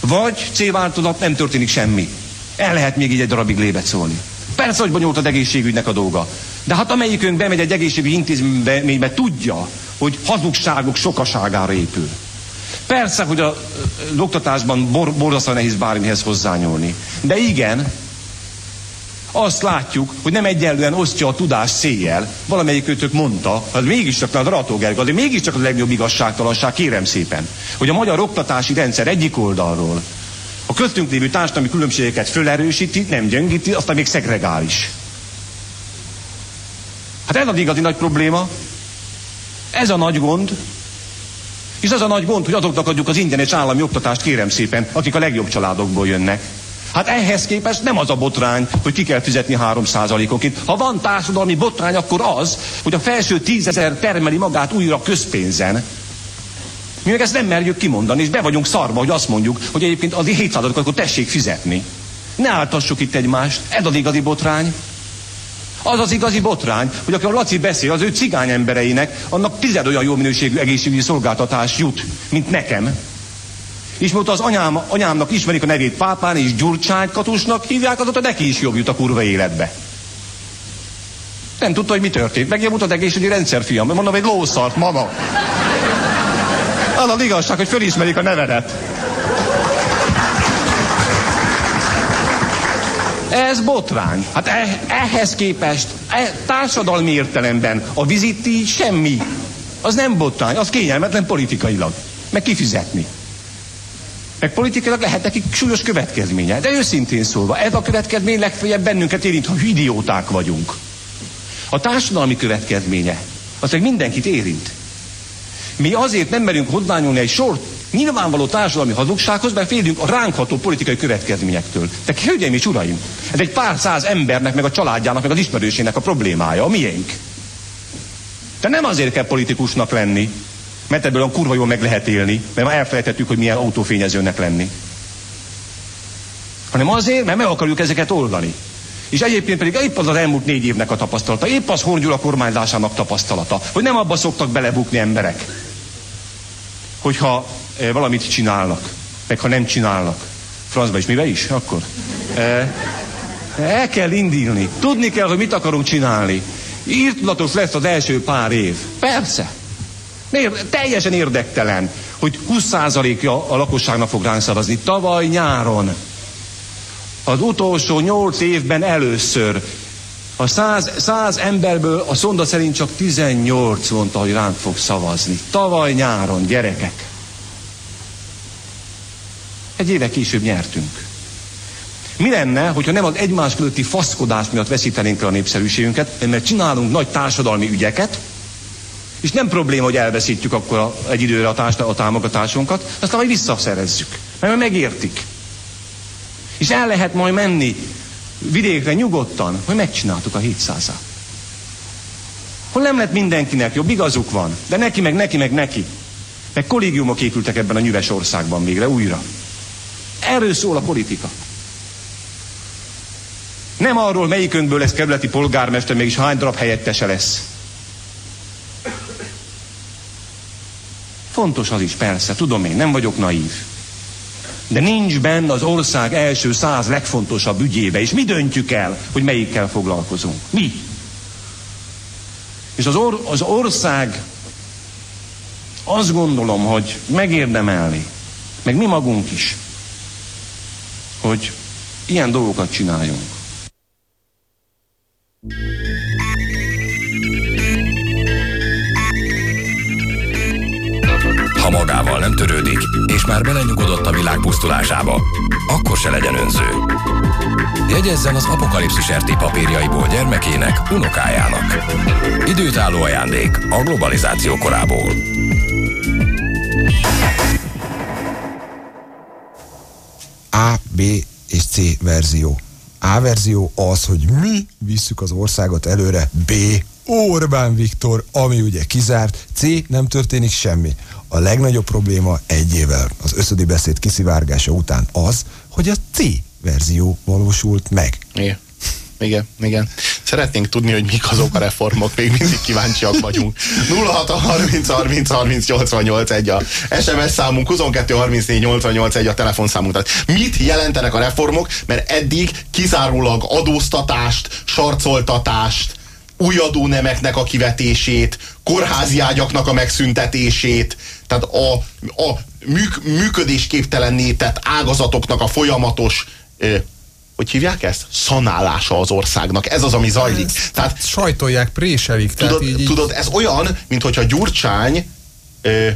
[SPEAKER 4] Vagy C-változat, nem történik semmi. El lehet még így egy darabig lébet szólni. Persze, hogy bonyolult egészségügynek a dolga. De hát amelyikünk bemegy egy egészségügyi intézménybe, tudja, hogy hazugságok sokaságára épül. Persze, hogy a, oktatásban bor, borzasztóan nehéz bármihez hozzányúlni. De igen, azt látjuk, hogy nem egyenlően osztja a tudás széjjel. Valamelyik őtök mondta, hogy mégiscsak, a Rató Gergely, de mégiscsak a legnagyobb igazságtalanság, kérem szépen, hogy a magyar oktatási rendszer egyik oldalról a köztünk lévő társadalmi különbségeket fölerősíti, nem gyöngíti, aztán még szegregális. Hát ez az igazi nagy probléma, ez a nagy gond, És az a nagy gond, hogy azoknak adjuk az ingyenes állami oktatást, kérem szépen, akik a legjobb családokból jönnek. Hát ehhez képest nem az a botrány, hogy ki kell fizetni 3 okit. Ha van társadalmi botrány, akkor az, hogy a felső tízezer termeli magát újra közpénzen. Mi meg ezt nem merjük kimondani, és be vagyunk szarva, hogy azt mondjuk, hogy egyébként az 700 akkor tessék fizetni. Ne áltassuk itt egymást, ez az igazi botrány. Az az igazi botrány, hogy aki a Laci beszél, az ő cigány embereinek, annak tized olyan jó minőségű egészségügyi szolgáltatás jut, mint nekem. És mióta az anyám, anyámnak ismerik a nevét Pápán és Gyurcsány Katusnak hívják, azóta neki is jobb jut a kurva életbe. Nem tudta, hogy mi történt. Megjavult az egészségügyi rendszer, fiam. Mondom, egy lószart, mama. Az az igazság, hogy fölismerik a nevedet. Ez botrány. Hát eh, ehhez képest eh, társadalmi értelemben a viziti semmi. Az nem botrány, az kényelmetlen politikailag. Meg kifizetni. Meg politikailag lehet nekik súlyos következménye. De őszintén szólva, ez a következmény legfeljebb bennünket érint, ha idióták vagyunk. A társadalmi következménye, az meg mindenkit érint. Mi azért nem merünk hozzányúlni egy sor nyilvánvaló társadalmi hazugsághoz, mert félünk a ránkható politikai következményektől. De hölgyeim és uraim, ez egy pár száz embernek, meg a családjának, meg az ismerősének a problémája, a miénk. De nem azért kell politikusnak lenni, mert ebből a kurva jól meg lehet élni, mert már elfelejtettük, hogy milyen autófényezőnek lenni. Hanem azért, mert meg akarjuk ezeket oldani. És egyébként pedig épp az az elmúlt négy évnek a tapasztalata, épp az Horn kormányzásának tapasztalata, hogy nem abba szoktak belebukni emberek, hogyha e, valamit csinálnak, meg ha nem csinálnak. Francba is, mivel is? Akkor. E, el kell indulni. Tudni kell, hogy mit akarunk csinálni. Írtulatos lesz az első pár év. Persze. Miért? Teljesen érdektelen, hogy 20%-a a lakosságnak fog ránk szavazni. Tavaly nyáron, az utolsó 8 évben először, a 100, 100 emberből a szonda szerint csak 18 mondta, hogy ránk fog szavazni. Tavaly nyáron, gyerekek. Egy éve később nyertünk. Mi lenne, hogyha nem az egymás közötti faszkodás miatt veszítenénk el a népszerűségünket, mert csinálunk nagy társadalmi ügyeket, és nem probléma, hogy elveszítjük akkor a, egy időre a, társ, a támogatásunkat, aztán majd visszaszerezzük. Mert megértik. És el lehet majd menni vidékre nyugodtan, hogy megcsináltuk a 700-át. Hol nem lett mindenkinek jobb, igazuk van, de neki meg neki meg neki. Meg kollégiumok épültek ebben a nyüves országban végre újra. Erről szól a politika. Nem arról, melyikünkből lesz kerületi polgármester, mégis hány darab helyettese lesz. Fontos az is, persze, tudom én, nem vagyok naív. De nincs benne az ország első száz legfontosabb ügyébe, és mi döntjük el, hogy melyikkel foglalkozunk. Mi? És az, or, az ország azt gondolom, hogy megérdemelni, meg mi magunk is, hogy ilyen dolgokat csináljunk.
[SPEAKER 6] Ha magával nem törődik, és már belenyugodott a világ pusztulásába, akkor se legyen önző. Jegyezzen az apokalipszis RT papírjaiból gyermekének, unokájának. Időtálló ajándék a globalizáció korából.
[SPEAKER 3] A, B és C verzió. A verzió az, hogy mi visszük az országot előre, B Orbán Viktor, ami ugye kizárt, C nem történik semmi. A legnagyobb probléma egy évvel az összödi beszéd kiszivárgása után az, hogy a C verzió valósult meg.
[SPEAKER 1] Igen. Igen, igen. Szeretnénk tudni, hogy mik azok a reformok, még mindig kíváncsiak vagyunk. 06 30 30 30 88 egy a SMS számunk, 22 34 88 egy a telefonszámunk. Tehát mit jelentenek a reformok, mert eddig kizárólag adóztatást, sarcoltatást, új adónemeknek a kivetését, kórházi ágyaknak a megszüntetését, tehát a, a műk, működésképtelenné tett ágazatoknak a folyamatos hogy hívják ezt? Szanálása az országnak. Ez az, ami zajlik.
[SPEAKER 2] Ezt tehát sajtolják, préselik.
[SPEAKER 1] Tudod,
[SPEAKER 2] tehát így,
[SPEAKER 1] tudod, ez olyan, mint hogyha Gyurcsány, ö,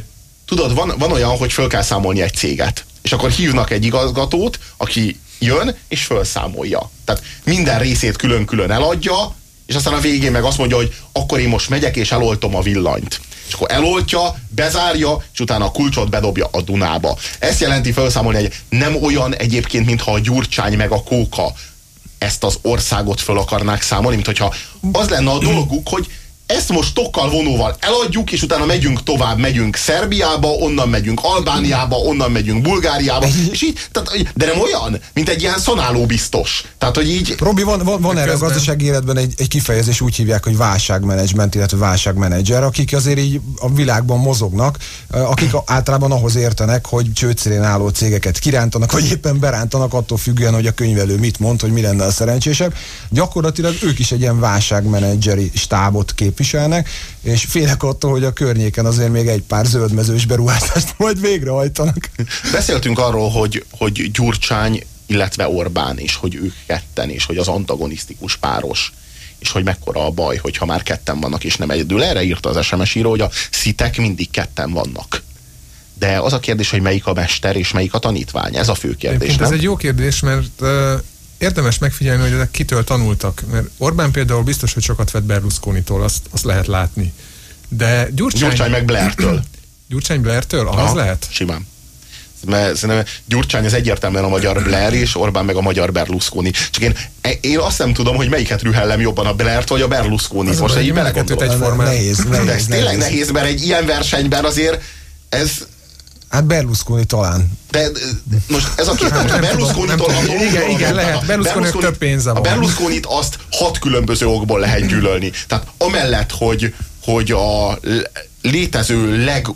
[SPEAKER 1] tudod, van, van olyan, hogy föl kell számolni egy céget. És akkor hívnak egy igazgatót, aki jön és felszámolja. Tehát minden részét külön-külön eladja, és aztán a végén meg azt mondja, hogy akkor én most megyek és eloltom a villanyt. és akkor eloltja, bezárja, és utána a kulcsot bedobja a Dunába. Ezt jelenti felszámolni, hogy nem olyan egyébként, mintha a Gyurcsány meg a Kóka ezt az országot föl akarnák számolni, mint hogyha az lenne a dolguk, hogy ezt most tokkal vonóval eladjuk, és utána megyünk tovább, megyünk Szerbiába, onnan megyünk Albániába, onnan megyünk Bulgáriába, és így, tehát, de nem olyan, mint egy ilyen szonáló biztos. Tehát, hogy így...
[SPEAKER 3] Robi, van, van, van erre a gazdasági életben egy, egy kifejezés, úgy hívják, hogy válságmenedzsment, illetve válságmenedzser, akik azért így a világban mozognak, akik általában ahhoz értenek, hogy csőcélén álló cégeket kirántanak, vagy éppen berántanak, attól függően, hogy a könyvelő mit mond, hogy mi lenne a szerencsésebb. Gyakorlatilag ők is egy ilyen válságmenedzseri stábot kép képviselnek, és félek attól, hogy a környéken azért még egy pár zöldmezős beruházást majd végrehajtanak.
[SPEAKER 1] Beszéltünk arról, hogy, hogy Gyurcsány, illetve Orbán, és hogy ők ketten, és hogy az antagonisztikus páros és hogy mekkora a baj, hogyha már ketten vannak, és nem egyedül. Erre írta az SMS író, hogy a szitek mindig ketten vannak. De az a kérdés, hogy melyik a mester és melyik a tanítvány. Ez a fő kérdés.
[SPEAKER 2] Ez egy jó kérdés, mert uh, érdemes megfigyelni, hogy ezek kitől tanultak. Mert Orbán például biztos, hogy sokat vett Berlusconitól, azt, azt lehet látni. De Gyurcsány...
[SPEAKER 1] Gyurcsány meg Blairtől.
[SPEAKER 2] Gyurcsány Blairtől? Az Aha, lehet?
[SPEAKER 1] Simán. Mert szerintem Gyurcsány az egyértelműen a magyar Blair, és Orbán meg a magyar Berlusconi. Csak én, én azt nem tudom, hogy melyiket rühellem jobban a Blairt vagy a Berlusconi. Most egy
[SPEAKER 3] belegondolom. Nehéz, nehéz,
[SPEAKER 1] De ez tényleg nehéz, mert egy ilyen versenyben azért ez
[SPEAKER 3] Hát Berlusconi talán.
[SPEAKER 1] De, de most ez a két, most a Berlusconi-tól
[SPEAKER 2] Igen, igen, lehet. Berlusconi több pénze van.
[SPEAKER 1] A Berlusconit azt hat különböző okból lehet gyűlölni. Tehát amellett, hogy, hogy a létező leg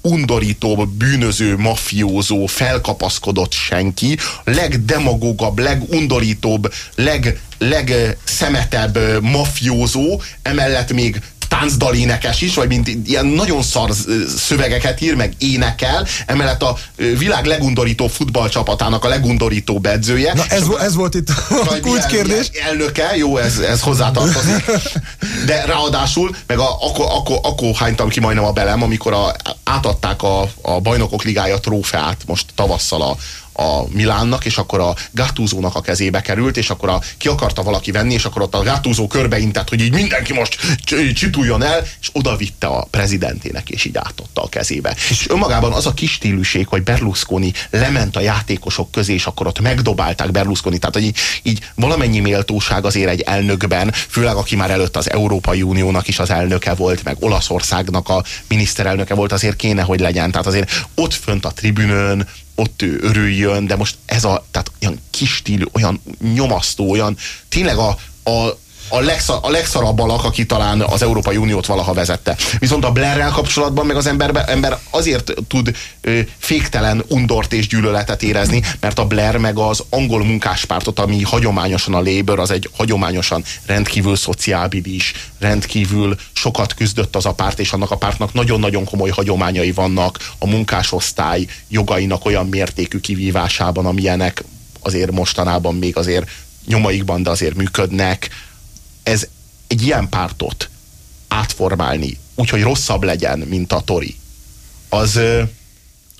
[SPEAKER 1] undorítóbb, bűnöző, mafiózó, felkapaszkodott senki, legdemagógabb, legundorítóbb, leg, legszemetebb mafiózó, emellett még táncdalénekes is, vagy mint ilyen nagyon szar szövegeket ír, meg énekel, emellett a világ legundorító futballcsapatának a legundorító edzője.
[SPEAKER 3] Na ez, ez volt itt a kulcskérdés.
[SPEAKER 1] Elnöke, jó, ez, ez hozzátartozik. De ráadásul, meg a, akkor, akkor, akkor hánytam ki majdnem a belem, amikor a, átadták a, a bajnokok ligája trófeát most tavasszal a, a Milánnak, és akkor a Gattuso-nak a kezébe került, és akkor a, ki akarta valaki venni, és akkor ott a Gattuso körbeintett, hogy így mindenki most csituljon el, és oda vitte a prezidentének, és így átadta a kezébe. És önmagában az a kis stíluség, hogy Berlusconi lement a játékosok közé, és akkor ott megdobálták Berlusconi, tehát hogy így, így valamennyi méltóság azért egy elnökben, főleg aki már előtt az Európai Uniónak is az elnöke volt, meg Olaszországnak a miniszterelnöke volt, azért kéne, hogy legyen. Tehát azért ott fönt a tribünön, ott ő örüljön, de most ez a, tehát olyan kis stílű, olyan nyomasztó, olyan tényleg a, a, a, legszar, a legszarabb alak, aki talán az Európai Uniót valaha vezette. Viszont a Blairrel kapcsolatban meg az ember, ember azért tud ö, féktelen undort és gyűlöletet érezni, mert a Blair meg az angol munkáspártot, ami hagyományosan a Labour, az egy hagyományosan rendkívül szociábilis, rendkívül sokat küzdött az a párt, és annak a pártnak nagyon-nagyon komoly hagyományai vannak a munkásosztály jogainak olyan mértékű kivívásában, amilyenek azért mostanában még azért nyomaikban, de azért működnek ez egy ilyen pártot átformálni, úgyhogy rosszabb legyen, mint a Tori, az,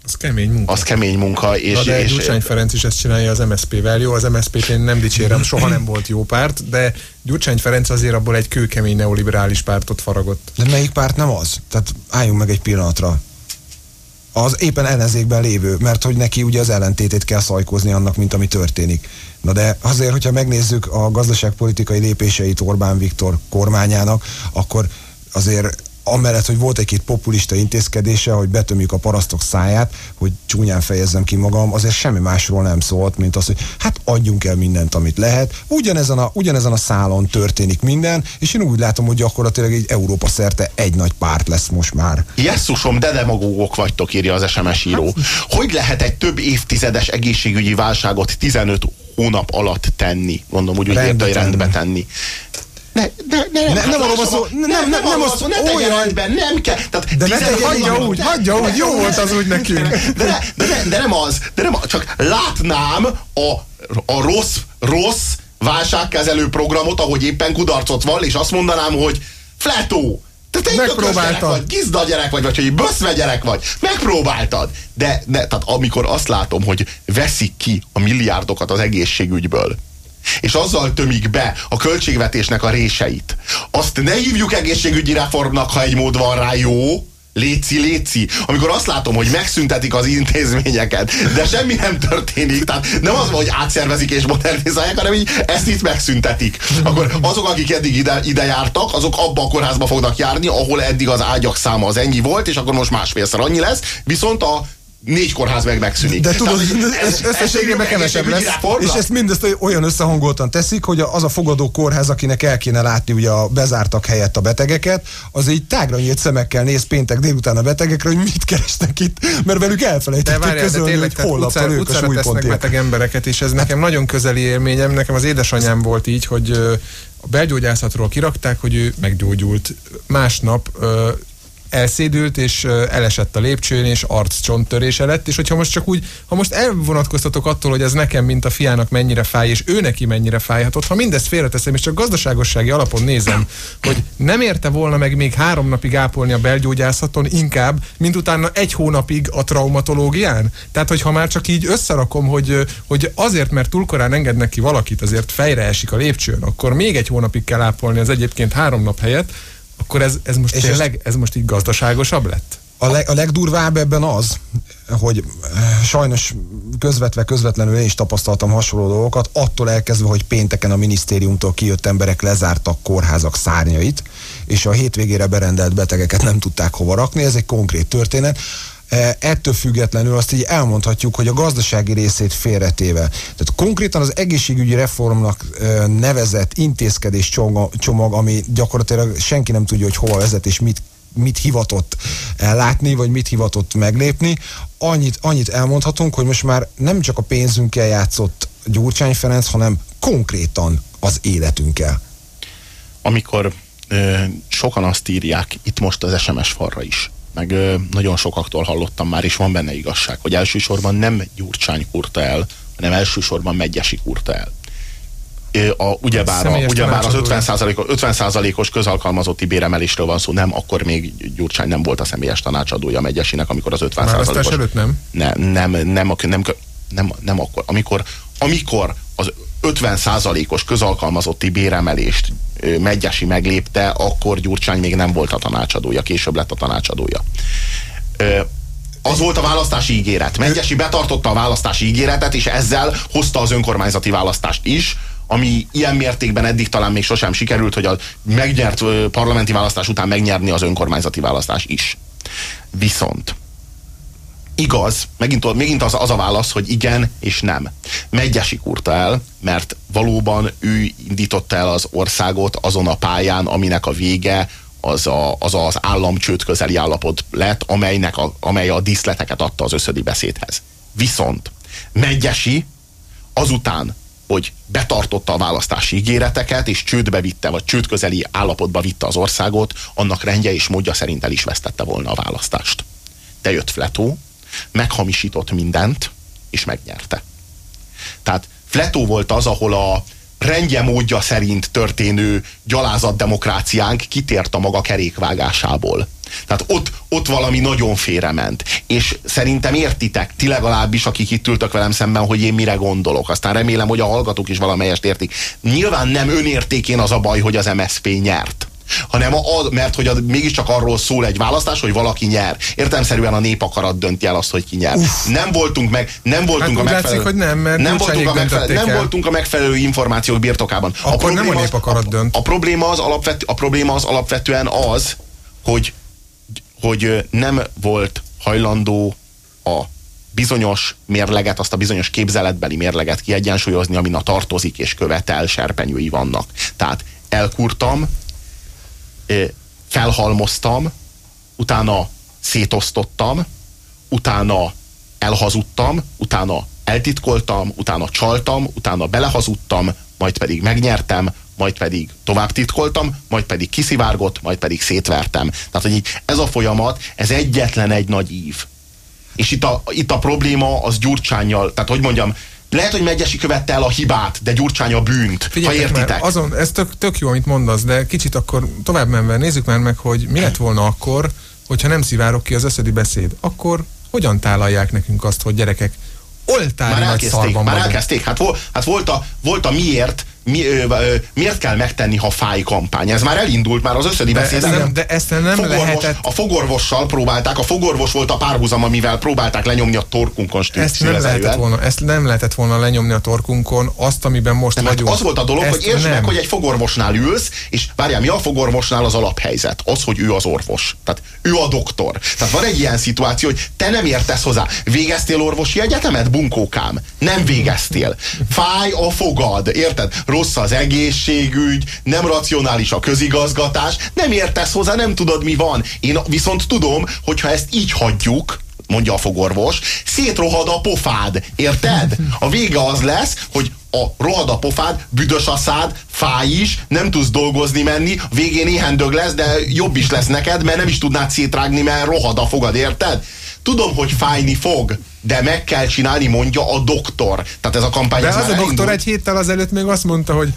[SPEAKER 2] az kemény munka.
[SPEAKER 1] Az kemény munka. És,
[SPEAKER 2] Na de
[SPEAKER 1] és,
[SPEAKER 2] Gyurcsány Ferenc is ezt csinálja az MSZP-vel. Jó, az MSZP-t én nem dicsérem, soha nem volt jó párt, de Gyurcsány Ferenc azért abból egy kőkemény neoliberális pártot faragott.
[SPEAKER 3] De melyik párt nem az? Tehát álljunk meg egy pillanatra az éppen ellenzékben lévő, mert hogy neki ugye az ellentétét kell szajkozni annak, mint ami történik. Na de azért, hogyha megnézzük a gazdaságpolitikai lépéseit Orbán Viktor kormányának, akkor azért amellett, hogy volt egy-két populista intézkedése, hogy betömjük a parasztok száját, hogy csúnyán fejezzem ki magam, azért semmi másról nem szólt, mint az, hogy hát adjunk el mindent, amit lehet. Ugyanezen a, ugyanezen a szálon történik minden, és én úgy látom, hogy gyakorlatilag egy Európa szerte egy nagy párt lesz most már.
[SPEAKER 1] Jesszusom, de demagógok vagytok, írja az SMS író. Hogy lehet egy több évtizedes egészségügyi válságot 15 hónap alatt tenni? Mondom úgy, hogy rendbe, tenni. Ne, ne, ne, ne, nem arról van szó, nem, nem, nem, nem, ne olyan, rendben, nem kell. Tehát
[SPEAKER 2] de ne tegye hagyja úgy, hagyja úgy, jó volt az úgy nekünk.
[SPEAKER 1] De, de, de, de nem az, de nem, csak látnám a, a rossz, rossz válságkezelő programot, ahogy éppen kudarcot van, és azt mondanám, hogy fletó, te egy Megpróbáltad. vagy, gizda gyerek vagy, vagy hogy böszve gyerek vagy. Megpróbáltad. De, de tehát amikor azt látom, hogy veszik ki a milliárdokat az egészségügyből, és azzal tömik be a költségvetésnek a réseit, azt ne hívjuk egészségügyi reformnak, ha egy mód van rá jó, Léci, léci. Amikor azt látom, hogy megszüntetik az intézményeket, de semmi nem történik, tehát nem az hogy átszervezik és modernizálják, hanem így ezt itt megszüntetik. Akkor azok, akik eddig ide, ide jártak, azok abba a kórházba fognak járni, ahol eddig az ágyak száma az ennyi volt, és akkor most másfélszer annyi lesz, viszont a négy kórház meg megszűnik.
[SPEAKER 3] De tudod, ez, összességében kevesebb lesz, és ezt mindezt olyan összehangoltan teszik, hogy az a fogadó kórház, akinek el kéne látni ugye a bezártak helyett a betegeket, az így tágra nyílt szemekkel néz péntek délután a betegekre, hogy mit keresnek itt, mert velük
[SPEAKER 2] De
[SPEAKER 3] elfelejtették
[SPEAKER 2] várjál, de
[SPEAKER 3] közölni,
[SPEAKER 2] tényleg,
[SPEAKER 3] hogy
[SPEAKER 2] tehát
[SPEAKER 3] hol
[SPEAKER 2] utcára,
[SPEAKER 3] ők a
[SPEAKER 2] utcára tesznek
[SPEAKER 3] súlypontért.
[SPEAKER 2] beteg embereket, és ez nekem nagyon közeli élményem. Nekem az édesanyám volt így, hogy a belgyógyászatról kirakták, hogy ő meggyógyult. Másnap elszédült, és elesett a lépcsőn, és arccsonttörése lett, és hogyha most csak úgy, ha most elvonatkoztatok attól, hogy ez nekem, mint a fiának mennyire fáj, és ő neki mennyire fájhatott, ha mindezt félreteszem, és csak gazdaságossági alapon nézem, hogy nem érte volna meg még három napig ápolni a belgyógyászaton inkább, mint utána egy hónapig a traumatológián. Tehát, hogy ha már csak így összerakom, hogy, hogy azért, mert túl korán engednek ki valakit, azért fejre esik a lépcsőn, akkor még egy hónapig kell ápolni az egyébként három nap helyett, akkor ez, ez most
[SPEAKER 3] És
[SPEAKER 2] tényleg, ez most így gazdaságosabb lett?
[SPEAKER 3] A, leg, a legdurvább ebben az, hogy eh, sajnos közvetve, közvetlenül én is tapasztaltam hasonló dolgokat, attól elkezdve, hogy pénteken a minisztériumtól kijött emberek lezártak kórházak szárnyait, és a hétvégére berendelt betegeket nem tudták hova rakni, ez egy konkrét történet. Eh, Ettől függetlenül azt így elmondhatjuk, hogy a gazdasági részét félretéve. Tehát konkrétan az egészségügyi reformnak eh, nevezett intézkedés csomag, ami gyakorlatilag senki nem tudja, hogy hova vezet és mit mit hivatott ellátni, vagy mit hivatott meglépni. Annyit, annyit elmondhatunk, hogy most már nem csak a pénzünkkel játszott Gyurcsány Ferenc, hanem konkrétan az életünkkel.
[SPEAKER 1] amikor ö, sokan azt írják, itt most az SMS falra is, meg ö, nagyon sokaktól hallottam már, és van benne igazság, hogy elsősorban nem Gyurcsány kurta el, hanem elsősorban Megyesi kurta el. A, ugyebár, a, ugyebár az
[SPEAKER 2] tanácsadója.
[SPEAKER 1] 50%-os, 50%-os közalkalmazotti béremelésről van szó, nem, akkor még Gyurcsány nem volt a személyes tanácsadója Megyesinek, amikor az 50%-os...
[SPEAKER 2] Választás előtt nem?
[SPEAKER 1] Ne, nem, nem, ak- nem, nem, nem akkor. Amikor, amikor az 50%-os közalkalmazotti béremelést Megyesi meglépte, akkor Gyurcsány még nem volt a tanácsadója, később lett a tanácsadója. Az volt a választási ígéret. Megyesi betartotta a választási ígéretet, és ezzel hozta az önkormányzati választást is, ami ilyen mértékben eddig talán még sosem sikerült, hogy a megnyert parlamenti választás után megnyerni az önkormányzati választás is. Viszont igaz, megint, megint az, az a válasz, hogy igen és nem. Megyesi kurta el, mert valóban ő indította el az országot azon a pályán, aminek a vége az a, az, az államcsőd közeli állapot lett, amelynek a, amely a díszleteket adta az összödi beszédhez. Viszont Megyesi azután, hogy betartotta a választási ígéreteket, és csődbe vitte, vagy csőd közeli állapotba vitte az országot, annak rendje és módja szerint el is vesztette volna a választást. De jött Fletó, meghamisított mindent, és megnyerte. Tehát Fletó volt az, ahol a rendje módja szerint történő gyalázat demokráciánk kitért a maga kerékvágásából. Tehát ott, ott valami nagyon félrement. És szerintem értitek, ti legalábbis, akik itt ültök velem szemben, hogy én mire gondolok. Aztán remélem, hogy a hallgatók is valamelyest értik. Nyilván nem önértékén az a baj, hogy az MSZP nyert hanem a, mert hogy a, mégiscsak arról szól egy választás, hogy valaki nyer. Értelmszerűen a népakarat dönti el azt, hogy ki nyer. Uff. Nem voltunk meg, nem voltunk
[SPEAKER 2] Hát
[SPEAKER 1] a megfelelő,
[SPEAKER 2] látszik, hogy nem, mert
[SPEAKER 1] nem, voltunk a, megfelelő, nem voltunk a megfelelő információk birtokában.
[SPEAKER 2] Akkor nem a
[SPEAKER 1] probléma az-
[SPEAKER 2] népakarat dönt.
[SPEAKER 1] A, a, probléma az alapvető, a probléma az alapvetően az, hogy, hogy nem volt hajlandó a bizonyos mérleget, azt a bizonyos képzeletbeli mérleget kiegyensúlyozni, amin a tartozik és követel serpenyői vannak. Tehát elkurtam, felhalmoztam, utána szétosztottam, utána elhazudtam, utána eltitkoltam, utána csaltam, utána belehazudtam, majd pedig megnyertem, majd pedig tovább titkoltam, majd pedig kiszivárgott, majd pedig szétvertem. Tehát, hogy ez a folyamat, ez egyetlen egy nagy ív. És itt a, itt a probléma az Gyurcsányjal, tehát hogy mondjam, lehet, hogy Megyesi követte el a hibát, de Gyurcsány a bűnt,
[SPEAKER 2] Figyeljetek
[SPEAKER 1] ha értitek.
[SPEAKER 2] Azon, ez tök, tök jó, amit mondasz, de kicsit akkor tovább menve nézzük már meg, hogy mi lett volna akkor, hogyha nem szivárok ki az összödi beszéd. Akkor hogyan tálalják nekünk azt, hogy gyerekek, oltári
[SPEAKER 1] Már
[SPEAKER 2] nagy
[SPEAKER 1] elkezdték, már elkezdték. Hát, vol, hát volt, a, volt a miért, mi, ö, ö, miért kell megtenni, ha fáj kampány. Ez már elindult, már az összödi
[SPEAKER 2] De
[SPEAKER 1] beszédben.
[SPEAKER 2] ezt nem- de ezt nem
[SPEAKER 1] fogorvos,
[SPEAKER 2] lehetett-
[SPEAKER 1] A fogorvossal próbálták, a fogorvos volt a párhuzam, amivel próbálták lenyomni a torkunkon
[SPEAKER 2] Ezt nem, lehetett volna, ezt nem lehetett volna lenyomni a torkunkon, azt, amiben most
[SPEAKER 1] Nem, hát
[SPEAKER 2] vagyunk.
[SPEAKER 1] az volt a dolog,
[SPEAKER 2] Ezt
[SPEAKER 1] hogy értsd meg, hogy egy fogorvosnál ülsz, és várjál, mi a fogorvosnál az alaphelyzet? Az, hogy ő az orvos. Tehát ő a doktor. Tehát van egy ilyen szituáció, hogy te nem értesz hozzá. Végeztél orvosi egyetemet, bunkókám? Nem végeztél. Fáj a fogad, érted? Rossz az egészségügy, nem racionális a közigazgatás, nem értesz hozzá, nem tudod, mi van. Én viszont tudom, hogyha ezt így hagyjuk, mondja a fogorvos, szétrohad a pofád, érted? A vége az lesz, hogy a rohad a pofád, büdös a szád, fáj is, nem tudsz dolgozni menni, végén éhendög lesz, de jobb is lesz neked, mert nem is tudnád szétrágni, mert rohad a fogad, érted? Tudom, hogy fájni fog, de meg kell csinálni, mondja a doktor. Tehát ez a kampány
[SPEAKER 2] De
[SPEAKER 1] ez
[SPEAKER 2] az
[SPEAKER 1] már
[SPEAKER 2] a doktor egy héttel azelőtt még azt mondta, hogy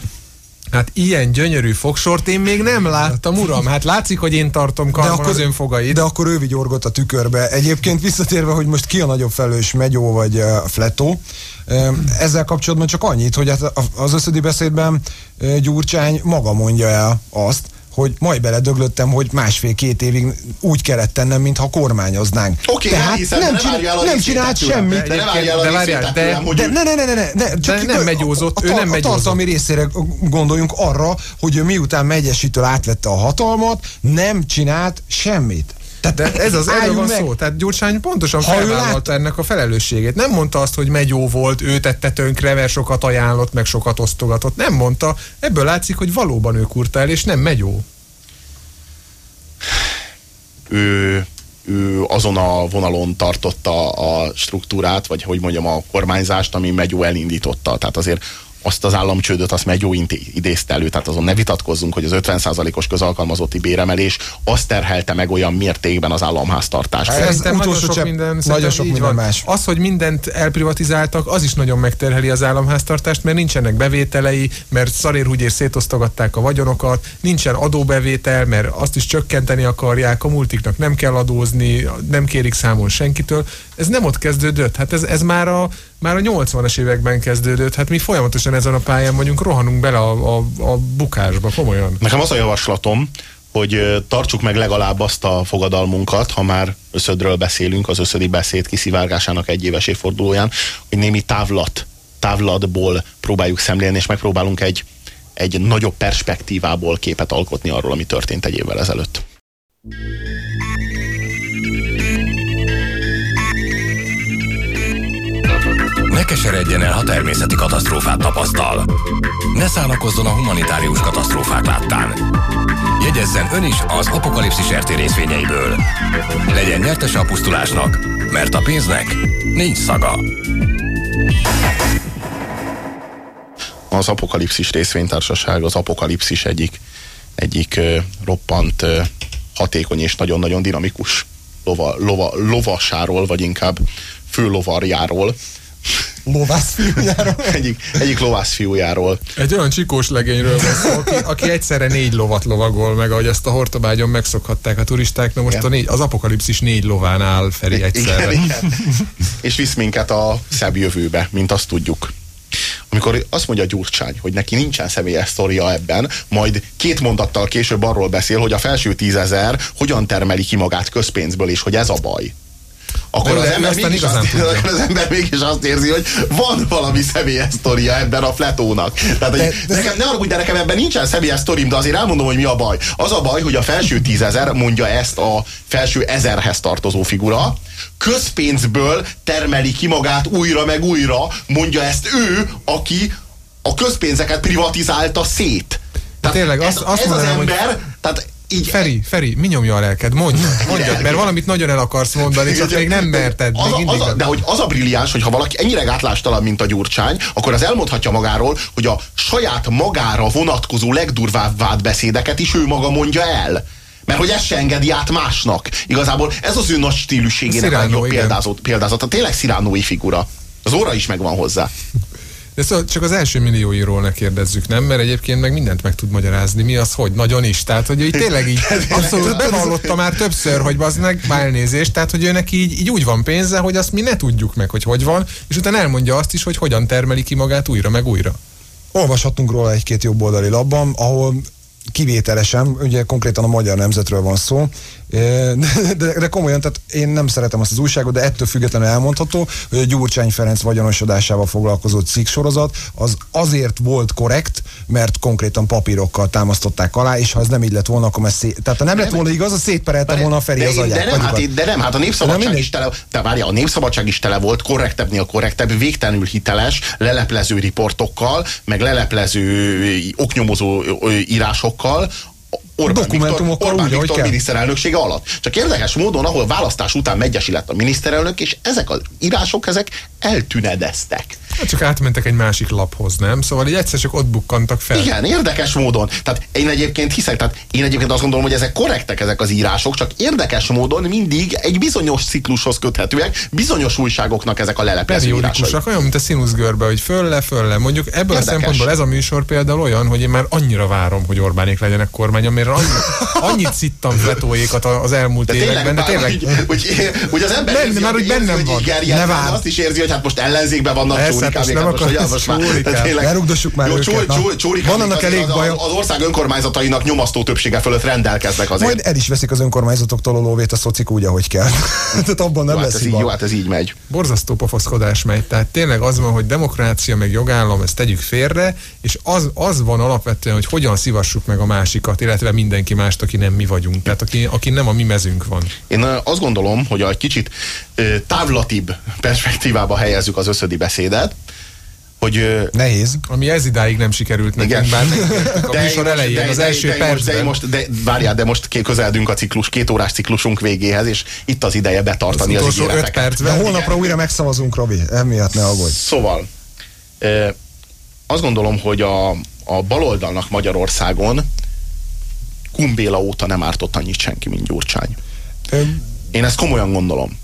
[SPEAKER 2] Hát ilyen gyönyörű fogsort én még nem láttam, uram. Hát látszik, hogy én tartom karban az önfogait.
[SPEAKER 3] de akkor ő vigyorgott a tükörbe. Egyébként visszatérve, hogy most ki a nagyobb felelős, Megyó vagy uh, Fletó, ezzel kapcsolatban csak annyit, hogy hát az összödi beszédben Gyurcsány maga mondja el azt, hogy majd beledöglöttem, hogy másfél-két évig úgy kellett tennem, mintha kormányoznánk.
[SPEAKER 1] Oké, elhiszem, de
[SPEAKER 3] nem,
[SPEAKER 1] ne
[SPEAKER 3] csinál, nem
[SPEAKER 1] részvétet
[SPEAKER 3] csinált semmit.
[SPEAKER 1] De várjál
[SPEAKER 2] De várjál, de-
[SPEAKER 3] De
[SPEAKER 1] ő-
[SPEAKER 3] ne, ne, ne, ne, ne, ne csak
[SPEAKER 2] nem megyózott, ő nem
[SPEAKER 3] a, a
[SPEAKER 2] megyózott.
[SPEAKER 3] tartalmi részére gondoljunk arra, hogy ő miután megyesítől átvette a hatalmat, nem csinált semmit. Tehát
[SPEAKER 2] De ez az erről van
[SPEAKER 3] meg.
[SPEAKER 2] szó. Tehát Gyurcsány pontosan
[SPEAKER 3] Ha
[SPEAKER 2] felvállalta ennek a felelősségét. Nem mondta azt, hogy megyó volt, ő tette tönkre, mert sokat ajánlott, meg sokat osztogatott. Nem mondta. Ebből látszik, hogy valóban ő kurta el, és nem megyó.
[SPEAKER 1] ő, ő azon a vonalon tartotta a struktúrát, vagy hogy mondjam, a kormányzást, ami Megyó elindította. Tehát azért azt az államcsődöt, azt Megyó idézte elő, tehát azon ne vitatkozzunk, hogy az 50%-os közalkalmazotti béremelés azt terhelte meg olyan mértékben az államháztartást.
[SPEAKER 3] Ez
[SPEAKER 2] Szerintem nagyon sok
[SPEAKER 3] csepp-
[SPEAKER 2] minden,
[SPEAKER 3] nagyon sok minden
[SPEAKER 2] van.
[SPEAKER 3] más.
[SPEAKER 2] Az, hogy mindent elprivatizáltak, az is nagyon megterheli az államháztartást, mert nincsenek bevételei, mert szarérhúgyér szétosztogatták a vagyonokat, nincsen adóbevétel, mert azt is csökkenteni akarják, a multiknak nem kell adózni, nem kérik számon senkitől. Ez nem ott kezdődött, hát ez, ez már a már a 80-as években kezdődött, hát mi folyamatosan ezen a pályán vagyunk, rohanunk bele a, a, a bukásba, komolyan.
[SPEAKER 1] Nekem az a javaslatom, hogy tartsuk meg legalább azt a fogadalmunkat, ha már összödről beszélünk, az összödi beszéd kiszivárgásának egy éves évfordulóján, hogy némi távlat, távlatból próbáljuk szemlélni, és megpróbálunk egy, egy nagyobb perspektívából képet alkotni arról, ami történt egy évvel ezelőtt.
[SPEAKER 6] Ne keseredjen el, ha természeti katasztrófát tapasztal. Ne szánakozzon a humanitárius katasztrófák láttán. Jegyezzen ön is az apokalipszis RT részvényeiből. Legyen nyertese a pusztulásnak, mert a pénznek nincs szaga.
[SPEAKER 1] Az Apokalipszis részvénytársaság az Apokalipszis egyik, egyik roppant hatékony és nagyon-nagyon dinamikus lova, lova, lovasáról, vagy inkább főlovarjáról,
[SPEAKER 3] Lovász fiújáról.
[SPEAKER 1] egyik, egyik lovász fiújáról.
[SPEAKER 2] Egy olyan csikós legényről van szó, aki, aki egyszerre négy lovat lovagol meg, ahogy ezt a Hortobágyon megszokhatták a turisták. Na most
[SPEAKER 1] Igen.
[SPEAKER 2] a négy, az apokalipszis négy lován áll Feri egyszerre.
[SPEAKER 1] Igen, igen. És visz minket a szebb jövőbe, mint azt tudjuk. Amikor azt mondja Gyurcsány, hogy neki nincsen személyes sztoria ebben, majd két mondattal később arról beszél, hogy a felső tízezer hogyan termeli ki magát közpénzből, és hogy ez a baj. Akkor az, ember mégis azt, akkor az ember mégis azt érzi, hogy van valami személyes sztoria ebben a fletónak. Tehát, hogy
[SPEAKER 3] De-
[SPEAKER 1] nekem, ne arra, de nekem ebben nincsen személyes sztorim, de azért elmondom, hogy mi a baj. Az a baj, hogy a felső tízezer mondja ezt a felső ezerhez tartozó figura, közpénzből termeli ki magát újra meg újra, mondja ezt ő, aki a közpénzeket privatizálta szét. Tehát
[SPEAKER 2] tényleg,
[SPEAKER 1] ez,
[SPEAKER 2] azt- azt
[SPEAKER 1] ez az
[SPEAKER 2] mondanám, hogy-
[SPEAKER 1] ember, tehát így
[SPEAKER 2] Feri, Feri, mi nyomja a lelked? Mondj, mondjad, mert valamit nagyon el akarsz mondani, csak még nem merted.
[SPEAKER 1] Az a, az a, de hogy az a brilliáns, hogy ha valaki ennyire gátlástalan, mint a Gyurcsány, akkor az elmondhatja magáról, hogy a saját magára vonatkozó legdurvább vádbeszédeket is ő maga mondja el. Mert hogy ezt se engedi át másnak. Igazából ez az ő nagy stílusségének a
[SPEAKER 2] Cyrano,
[SPEAKER 1] legjobb példázat, példázata. Tényleg sziránói figura. Az óra is megvan hozzá.
[SPEAKER 2] De szóval csak az első millióiról ne kérdezzük, nem? Mert egyébként meg mindent meg tud magyarázni. Mi az, hogy nagyon is. Tehát, hogy ő így tényleg így abszolút bevallotta már többször, hogy az meg elnézést. Tehát, hogy őnek így, így úgy van pénze, hogy azt mi ne tudjuk meg, hogy hogy van, és utána elmondja azt is, hogy hogyan termeli ki magát újra, meg újra.
[SPEAKER 3] Olvashatunk róla egy-két jobboldali labban, ahol kivételesen, ugye konkrétan a magyar nemzetről van szó, de, de, komolyan, tehát én nem szeretem azt az újságot, de ettől függetlenül elmondható, hogy a Gyurcsány Ferenc vagyonosodásával foglalkozó cikksorozat az azért volt korrekt, mert konkrétan papírokkal támasztották alá, és ha ez nem így lett volna, akkor szé... Tehát ha nem lett volna igaz, a szétperelte volna a Feri
[SPEAKER 1] de,
[SPEAKER 3] az agyát.
[SPEAKER 1] De nem, hát, de nem, hát a népszabadság is tele, de várja, a népszabadság is tele volt, korrektebbnél korrektebb, végtelenül hiteles, leleplező riportokkal, meg leleplező oknyomozó írásokkal, Orbán
[SPEAKER 3] dokumentumokkal
[SPEAKER 1] Viktor, Orbán
[SPEAKER 3] úgy,
[SPEAKER 1] Viktor miniszterelnöksége alatt. Csak érdekes módon, ahol választás után megyesi lett a miniszterelnök, és ezek az írások, ezek eltünedeztek.
[SPEAKER 2] Hát csak átmentek egy másik laphoz, nem? Szóval így egyszer csak ott bukkantak fel.
[SPEAKER 1] Igen, érdekes módon. Tehát én egyébként hiszek, tehát én egyébként azt gondolom, hogy ezek korrektek ezek az írások, csak érdekes módon mindig egy bizonyos ciklushoz köthetőek, bizonyos újságoknak ezek a írásai.
[SPEAKER 2] Periódikusak, olyan, mint a színuszgörbe, hogy fölle, fölle. Mondjuk ebből
[SPEAKER 1] Érdekes.
[SPEAKER 2] a szempontból ez a műsor például olyan, hogy én már annyira várom, hogy Orbánék legyenek kormányon, mert annyi, annyit szittam vetóékat az elmúlt
[SPEAKER 1] De
[SPEAKER 2] években, de tényleg
[SPEAKER 1] Hogy, hogy, hogy az ember
[SPEAKER 2] Benne,
[SPEAKER 1] érzi,
[SPEAKER 2] már
[SPEAKER 1] érzi,
[SPEAKER 2] bennem
[SPEAKER 1] hogy
[SPEAKER 2] van.
[SPEAKER 1] így gerjed,
[SPEAKER 3] Ne
[SPEAKER 1] azt is érzi, hogy hát most ellenzékben vannak
[SPEAKER 2] Persze, hát most
[SPEAKER 1] csórikámék.
[SPEAKER 2] nem
[SPEAKER 1] most, hogy
[SPEAKER 2] akarsz
[SPEAKER 1] most már- Jó,
[SPEAKER 3] őket,
[SPEAKER 1] csó- csó-
[SPEAKER 3] Van annak elég
[SPEAKER 1] az-
[SPEAKER 3] baja.
[SPEAKER 1] Az ország önkormányzatainak nyomasztó többsége fölött rendelkeznek azért.
[SPEAKER 3] Majd el is veszik az önkormányzatoktól a lóvét a szocik úgy, ahogy kell. Tehát abban nem
[SPEAKER 1] jó, hát
[SPEAKER 3] lesz
[SPEAKER 1] ez így, jó, hát ez így megy.
[SPEAKER 2] borzasztó pofoszkodás megy. Tehát tényleg az van, hogy demokrácia, meg jogállam, ezt tegyük félre, és az, az van alapvetően, hogy hogyan szivassuk meg a másikat, illetve mindenki mást, aki nem mi vagyunk. Tehát aki, aki nem a mi mezünk van.
[SPEAKER 1] Én azt gondolom, hogy egy kicsit távlatibb perspektívába helyezzük az összödi beszédet, hogy
[SPEAKER 3] Nehéz.
[SPEAKER 2] Ami ez idáig nem sikerült
[SPEAKER 1] Igen.
[SPEAKER 2] nekünk, bár megértük a
[SPEAKER 1] De
[SPEAKER 2] műsor elején,
[SPEAKER 1] de-
[SPEAKER 2] az
[SPEAKER 1] de-
[SPEAKER 2] első
[SPEAKER 1] de, de,
[SPEAKER 2] percben.
[SPEAKER 1] én most, de várjál, de most közeledünk a ciklus, két órás ciklusunk végéhez, és itt az ideje betartani
[SPEAKER 2] Az
[SPEAKER 1] az,
[SPEAKER 2] öt
[SPEAKER 1] ígéreteket.
[SPEAKER 2] percben.
[SPEAKER 3] De holnapra újra megszavazunk, Robi. Emiatt ne aggódj.
[SPEAKER 1] Szóval, ö, azt gondolom, hogy a, a baloldalnak Magyarországon Kumbéla óta nem ártott annyit senki, mint Gyurcsány.
[SPEAKER 3] Ö,
[SPEAKER 1] Én ezt komolyan gondolom.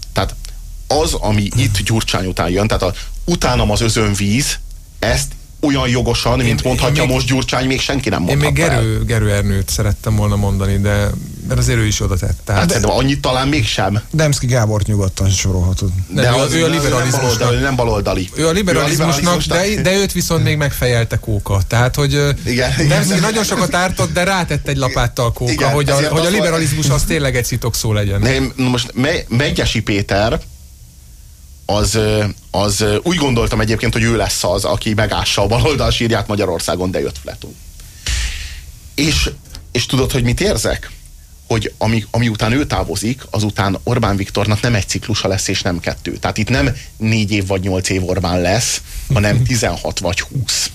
[SPEAKER 1] Tehát az, ami itt Gyurcsány után jön, tehát a, utánam az özönvíz, ezt olyan jogosan, mint
[SPEAKER 2] Én-
[SPEAKER 1] mondhatja
[SPEAKER 2] én még-
[SPEAKER 1] most Gyurcsány, még senki nem
[SPEAKER 2] Én
[SPEAKER 1] mondhatta
[SPEAKER 2] még
[SPEAKER 1] el.
[SPEAKER 2] Gerő, Gerő Ernőt szerettem volna mondani, de mert azért ő is oda tett.
[SPEAKER 1] Hát
[SPEAKER 2] Tehát,
[SPEAKER 1] szerintem annyit talán mégsem.
[SPEAKER 3] Demszki Gábort nyugodtan sorolhatod.
[SPEAKER 2] Nem, ő a- ő a
[SPEAKER 1] nem
[SPEAKER 2] liberalizmusnak.
[SPEAKER 1] baloldali, nem baloldali.
[SPEAKER 2] ő a liberalizmusnak, de, de őt viszont még megfejelte Kóka. Tehát, hogy
[SPEAKER 1] Igen,
[SPEAKER 2] igen,
[SPEAKER 1] igen.
[SPEAKER 2] Demszki nagyon sokat ártott, de rátett egy lapáttal Kóka,
[SPEAKER 1] Igen,
[SPEAKER 2] hogy, a, hogy a
[SPEAKER 1] az
[SPEAKER 2] liberalizmus az tényleg egy szitokszó legyen.
[SPEAKER 1] Nem, most Me- Megyesi Péter az, az úgy gondoltam egyébként, hogy ő lesz az, aki megássa a baloldal sírját Magyarországon, de jött Fletó. És, és tudod, hogy mit érzek? Hogy ami, ami után ő távozik, azután Orbán Viktornak nem egy ciklusa lesz, és nem kettő. Tehát itt nem négy év vagy nyolc év Orbán lesz, hanem 16 vagy 20.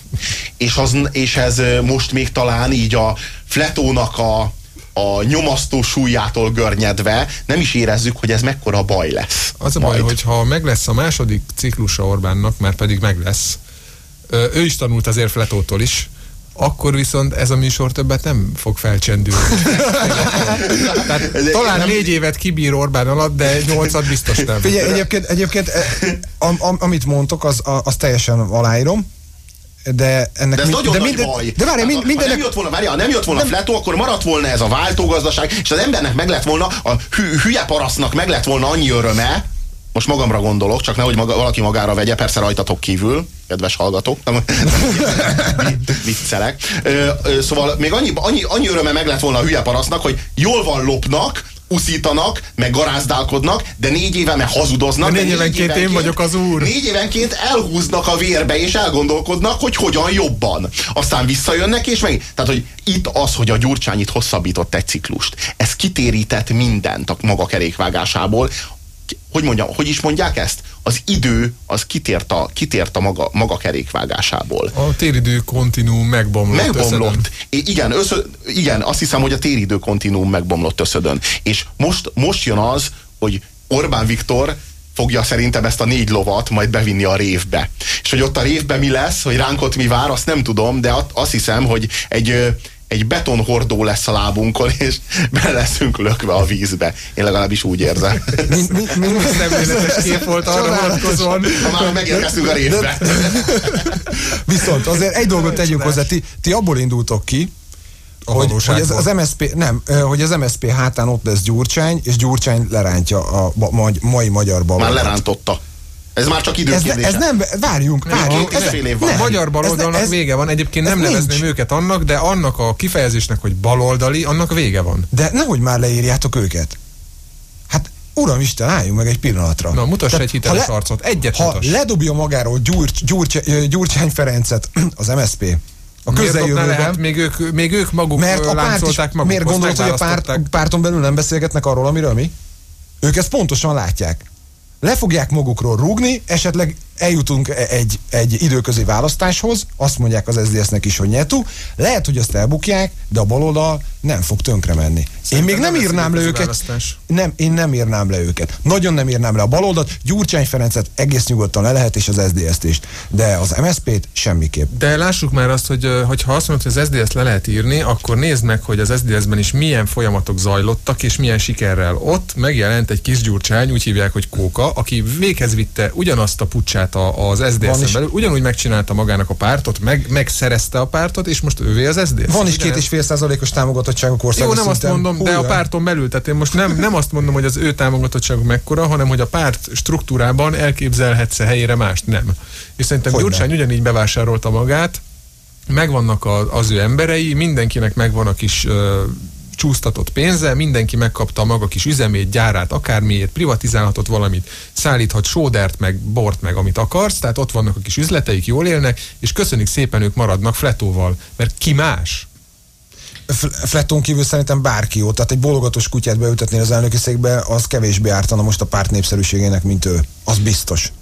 [SPEAKER 1] És, az, és ez most még talán így a Fletónak a, a nyomasztó súlyától görnyedve nem is érezzük, hogy ez mekkora baj lesz.
[SPEAKER 2] Az a baj,
[SPEAKER 1] majd.
[SPEAKER 2] hogy ha meg lesz a második ciklusa Orbánnak, már pedig meg lesz, ő is tanult azért Fletótól is, akkor viszont ez a műsor többet nem fog felcsendülni. Tehát talán négy évet kibír Orbán alatt, de nyolcat biztos nem.
[SPEAKER 3] Figyelj, egyébként, egyébként eh, am, am, amit mondtok, az, az teljesen aláírom, de ennek
[SPEAKER 1] De ez
[SPEAKER 3] mi-
[SPEAKER 1] nagyon
[SPEAKER 3] de
[SPEAKER 1] nagy
[SPEAKER 3] minden-
[SPEAKER 1] baj.
[SPEAKER 3] De várj,
[SPEAKER 1] Hát,
[SPEAKER 3] mind,
[SPEAKER 1] ha nem jött volna, várjál, ha nem jött volna Fletó, akkor maradt volna ez a váltógazdaság, és az embernek meg lett volna, a hü, hülye parasztnak meg lett volna annyi öröme, most magamra gondolok, csak nehogy maga, valaki magára vegye, persze rajtatok kívül, kedves hallgatók, nem, viccelek. Szóval még annyi, annyi, annyi öröme meg lett volna a hülye parasztnak, hogy jól van lopnak, uszítanak, meg garázdálkodnak, de négy éve hazudoznak.
[SPEAKER 2] De négy évenként én vagyok az úr.
[SPEAKER 1] Négy évenként elhúznak a vérbe, és elgondolkodnak, hogy hogyan jobban. Aztán visszajönnek, és meg... Tehát, hogy itt az, hogy a Gyurcsány itt hosszabbított egy ciklust, ez kitérített mindent a maga kerékvágásából. Hogy mondjam, hogy is mondják ezt? Az idő, az kitért a, kitért a maga, maga kerékvágásából.
[SPEAKER 2] A téridő kontinuum megbomlott.
[SPEAKER 1] Megbomlott. I- igen, összö, igen, azt hiszem, hogy a téridő kontinuum megbomlott összödön. És most, most jön az, hogy Orbán Viktor fogja szerintem ezt a négy lovat majd bevinni a révbe. És hogy ott a révbe mi lesz, hogy ránk ott mi vár, azt nem tudom, de azt hiszem, hogy egy, egy betonhordó lesz a lábunkon, és be leszünk lökve a vízbe. Én legalábbis úgy érzem.
[SPEAKER 3] Mi, mi, mi, mi,
[SPEAKER 2] Szemléletes kép volt arra vonatkozóan.
[SPEAKER 1] Ha már megérkeztünk a révbe.
[SPEAKER 3] Viszont azért egy dolgot tegyük hozzá, ti, ti abból indultok ki,
[SPEAKER 2] A
[SPEAKER 3] hogy, hogy az,
[SPEAKER 2] valóságból.
[SPEAKER 3] az MSP, nem, hogy az MSP hátán ott lesz Gyurcsány, és Gyurcsány lerántja a ba, magy, mai magyar
[SPEAKER 1] Már
[SPEAKER 3] baloldalt.
[SPEAKER 1] lerántotta. Ez már csak
[SPEAKER 3] Ez,
[SPEAKER 1] időkérdése.
[SPEAKER 3] ne, ez nem, várjunk, várjunk. ez-
[SPEAKER 1] fél év
[SPEAKER 2] A
[SPEAKER 1] van.
[SPEAKER 3] nem,
[SPEAKER 2] magyar baloldalnak
[SPEAKER 3] ez- ez-
[SPEAKER 2] vége van. Egyébként
[SPEAKER 3] ez
[SPEAKER 2] nem
[SPEAKER 3] nincs.
[SPEAKER 2] nevezném őket annak, de annak a kifejezésnek, hogy baloldali, annak vége van.
[SPEAKER 3] De nehogy már leírjátok őket. Hát, uram Isten, álljunk meg egy pillanatra.
[SPEAKER 2] Na, mutass
[SPEAKER 3] Tehát,
[SPEAKER 2] egy hiteles
[SPEAKER 3] ha
[SPEAKER 2] arcot. Egyet
[SPEAKER 3] Ha
[SPEAKER 2] mutass.
[SPEAKER 3] ledobja magáról Gyurcs, Gyurcs, Gyurcsány Ferencet, az MSP, a
[SPEAKER 2] le?
[SPEAKER 3] közeljövőben,
[SPEAKER 2] Hát még ők, még ők maguk
[SPEAKER 3] mert a párt is,
[SPEAKER 2] magukhoz,
[SPEAKER 3] miért gondolod, hogy a párt, párton belül nem beszélgetnek arról, amiről mi? Ők ezt pontosan látják. Le fogják magukról rúgni, esetleg eljutunk e- egy, egy időközi választáshoz, azt mondják az SZDSZ-nek is, hogy nyetu, lehet, hogy azt elbukják, de a baloldal nem fog tönkre menni. én még
[SPEAKER 2] nem
[SPEAKER 3] nem írnám le őket.
[SPEAKER 2] választás.
[SPEAKER 3] Nem, én nem írnám le őket. Nagyon nem írnám le a baloldalt, Gyurcsány Ferencet egész nyugodtan le lehet, és az SZDSZ-t is. De az MSZP-t semmiképp.
[SPEAKER 2] De lássuk már azt, hogy ha azt mondod, hogy az SZDSZ le lehet írni, akkor nézd meg, hogy az SZDSZ-ben is milyen folyamatok zajlottak, és milyen sikerrel. Ott megjelent egy kis gyurcsány, úgy hívják, hogy Kóka, aki véghez vitte ugyanazt a pucsát a- az
[SPEAKER 3] Van
[SPEAKER 2] SZDSZ-en
[SPEAKER 3] is.
[SPEAKER 2] belül, ugyanúgy megcsinálta magának a pártot, meg, megszerezte a pártot, és most ővé az SZDSZ.
[SPEAKER 3] Van is két és fél százalékos támogatottságok országos
[SPEAKER 2] Jó, nem azt mondom, de a párton belül, tehát én most nem, nem azt mondom, hogy az ő támogatottságuk mekkora, hanem hogy a párt struktúrában elképzelhetsz-e helyére mást, nem. És szerintem
[SPEAKER 3] Hogyne.
[SPEAKER 2] Gyurcsány ugyanígy bevásárolta magát, megvannak a, az ő emberei, mindenkinek megvan a kis csúsztatott pénze, mindenki megkapta a maga kis üzemét, gyárát, akármiért, privatizálhatott valamit, szállíthat sódert, meg bort, meg amit akarsz, tehát ott vannak a kis üzleteik, jól élnek, és köszönik szépen ők maradnak fletóval, mert ki más?
[SPEAKER 3] Fletton kívül szerintem bárki jó. Tehát egy bologatós kutyát beültetni az elnöki székbe, az kevésbé ártana most a párt népszerűségének, mint ő. Az biztos.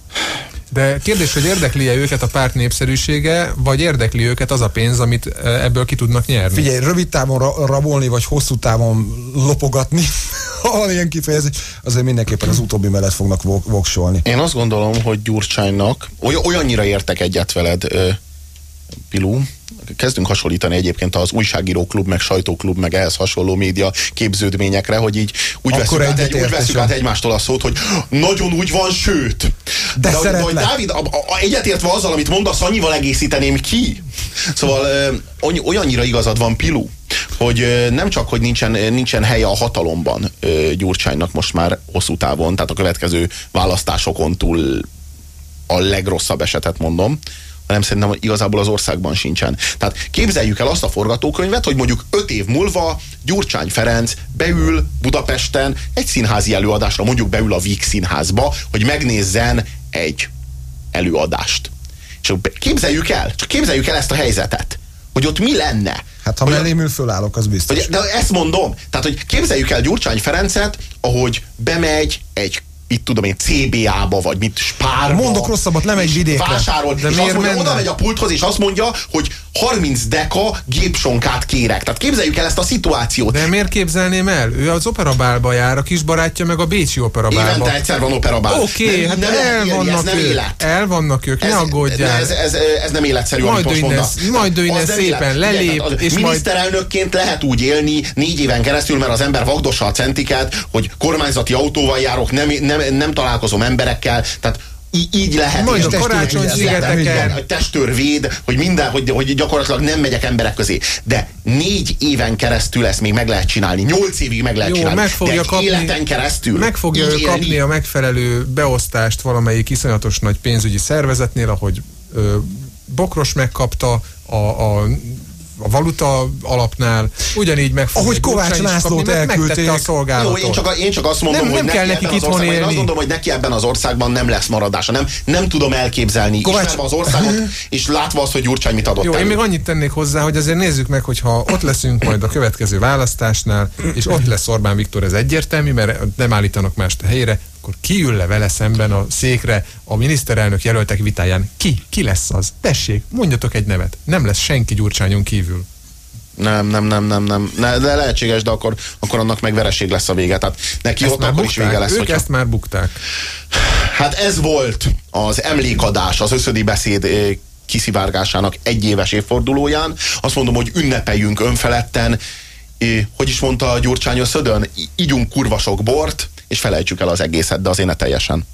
[SPEAKER 2] De kérdés, hogy érdekli-e őket a párt népszerűsége, vagy érdekli őket az a pénz, amit e, ebből ki tudnak nyerni?
[SPEAKER 3] Figyelj, rövid távon ra- rabolni, vagy hosszú távon lopogatni, ha van ilyen kifejezés, azért mindenképpen az utóbbi mellett fognak vok- voksolni.
[SPEAKER 1] Én azt gondolom, hogy Gyurcsánynak oly, olyannyira értek egyet veled, ö, Pilu, kezdünk hasonlítani egyébként az újságíróklub, meg sajtóklub, meg ehhez hasonló média képződményekre, hogy így úgy
[SPEAKER 3] Akkor
[SPEAKER 1] veszük, át, egy, úgy veszük át egymástól a szót, hogy nagyon úgy van, sőt.
[SPEAKER 3] De
[SPEAKER 1] hogy
[SPEAKER 3] szeretlek.
[SPEAKER 1] Dávid, a, a, egyetértve azzal, amit mondasz, annyival egészíteném ki. Szóval ö, oly- olyannyira igazad van, Pilu, hogy nem csak, hogy nincsen, nincsen helye a hatalomban Gyurcsánynak most már hosszú távon, tehát a következő választásokon túl a legrosszabb esetet mondom, hanem szerintem igazából az országban sincsen. Tehát képzeljük el azt a forgatókönyvet, hogy mondjuk öt év múlva Gyurcsány Ferenc beül Budapesten egy színházi előadásra, mondjuk beül a Víg színházba, hogy megnézzen egy előadást. És képzeljük el, csak képzeljük el ezt a helyzetet, hogy ott mi lenne.
[SPEAKER 3] Hát ha
[SPEAKER 1] Hogy-
[SPEAKER 3] mellém ül, fölállok, az biztos.
[SPEAKER 1] hogy, de ezt mondom, tehát hogy képzeljük el Gyurcsány Ferencet, ahogy bemegy egy itt tudom én, CBA-ba, vagy mit, Spárba.
[SPEAKER 3] Mondok rosszabbat, lemegy vidékre.
[SPEAKER 1] Vásárol,
[SPEAKER 2] De
[SPEAKER 1] és
[SPEAKER 2] miért
[SPEAKER 1] azt mondja, oda megy a pulthoz, és azt mondja, hogy 30 deka gépsonkát kérek. Tehát képzeljük el ezt a szituációt.
[SPEAKER 2] De miért képzelném el? Ő az operabálba jár, a kis barátja meg a Bécsi operabálba.
[SPEAKER 1] Évente egyszer van operabál.
[SPEAKER 2] Oké, okay, hát
[SPEAKER 1] nem lehet
[SPEAKER 2] el
[SPEAKER 1] élni, ez
[SPEAKER 2] vannak
[SPEAKER 1] nem
[SPEAKER 2] ők.
[SPEAKER 1] élet.
[SPEAKER 2] El vannak ők, ne
[SPEAKER 1] Ez,
[SPEAKER 2] aggódjál.
[SPEAKER 1] ez, ez, ez nem életszerű,
[SPEAKER 2] Majd
[SPEAKER 1] amit most mondasz.
[SPEAKER 2] majd ő szépen
[SPEAKER 1] élet.
[SPEAKER 2] lelép,
[SPEAKER 1] Igen, az-
[SPEAKER 2] és majd-
[SPEAKER 1] Miniszterelnökként lehet úgy élni négy éven keresztül, mert az ember vagdossa a centiket, hogy kormányzati autóval járok, nem, nem, nem találkozom emberekkel, tehát így lehet.
[SPEAKER 2] Majd a Karácsony-szigeteken.
[SPEAKER 1] Igen, hogy testőr véd, hogy minden, hogy, hogy gyakorlatilag nem megyek emberek közé. De négy éven keresztül ezt még meg lehet csinálni. Nyolc évig meg lehet
[SPEAKER 2] Jó,
[SPEAKER 1] csinálni.
[SPEAKER 2] meg fogja
[SPEAKER 1] de
[SPEAKER 2] kapni,
[SPEAKER 1] életen keresztül.
[SPEAKER 2] meg fogja ő kapni a megfelelő beosztást valamelyik iszonyatos nagy pénzügyi szervezetnél, ahogy ö, Bokros megkapta a, a a valuta alapnál, ugyanígy meg
[SPEAKER 3] Ahogy Kovács Lászlót
[SPEAKER 2] megtette a
[SPEAKER 3] elküldték.
[SPEAKER 2] szolgálatot.
[SPEAKER 1] Jó, én csak, én csak azt mondom,
[SPEAKER 2] Nem-
[SPEAKER 1] hogy
[SPEAKER 2] nem
[SPEAKER 1] neki
[SPEAKER 2] kell
[SPEAKER 1] ebben
[SPEAKER 2] nekik itthon
[SPEAKER 1] országban, én azt
[SPEAKER 2] élni.
[SPEAKER 1] gondolom, hogy neki ebben az országban nem lesz maradása. Nem, nem tudom elképzelni,
[SPEAKER 3] Kovács-
[SPEAKER 1] ismerve az országot, és látva azt, hogy Gyurcsány mit adott
[SPEAKER 2] Jó,
[SPEAKER 1] elő.
[SPEAKER 2] én még annyit tennék hozzá, hogy azért nézzük meg, hogyha ott leszünk majd a következő választásnál, és ott lesz Orbán Viktor, ez egyértelmű, mert nem állítanak mást a helyére, akkor ki ül le vele szemben a székre a miniszterelnök jelöltek vitáján? Ki? Ki lesz az? Tessék, mondjatok egy nevet. Nem lesz senki Gyurcsányon kívül.
[SPEAKER 1] Nem, nem, nem, nem, nem. Ne, de lehetséges, de akkor, akkor annak meg vereség lesz a vége. Tehát neki
[SPEAKER 2] Ezt
[SPEAKER 1] ott akkor is vége
[SPEAKER 2] bukták.
[SPEAKER 1] lesz.
[SPEAKER 2] Ők
[SPEAKER 1] Hogyha...
[SPEAKER 2] ezt már bukták.
[SPEAKER 1] Hát ez volt az emlékadás, az összödi beszéd eh, kiszivárgásának egyéves évfordulóján. Azt mondom, hogy ünnepeljünk önfeledten. Eh, Hogy is mondta a Gyurcsány összödön? I- Igyunk kurva sok bort, és felejtsük el az egészet, de azért ne teljesen.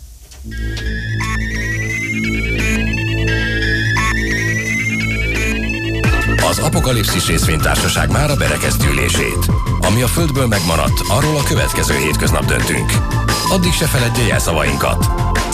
[SPEAKER 6] Apokalipszis részvénytársaság már a berekeztülését. Ami a Földből megmaradt, arról a következő hétköznap döntünk. Addig se feledje jelszavainkat.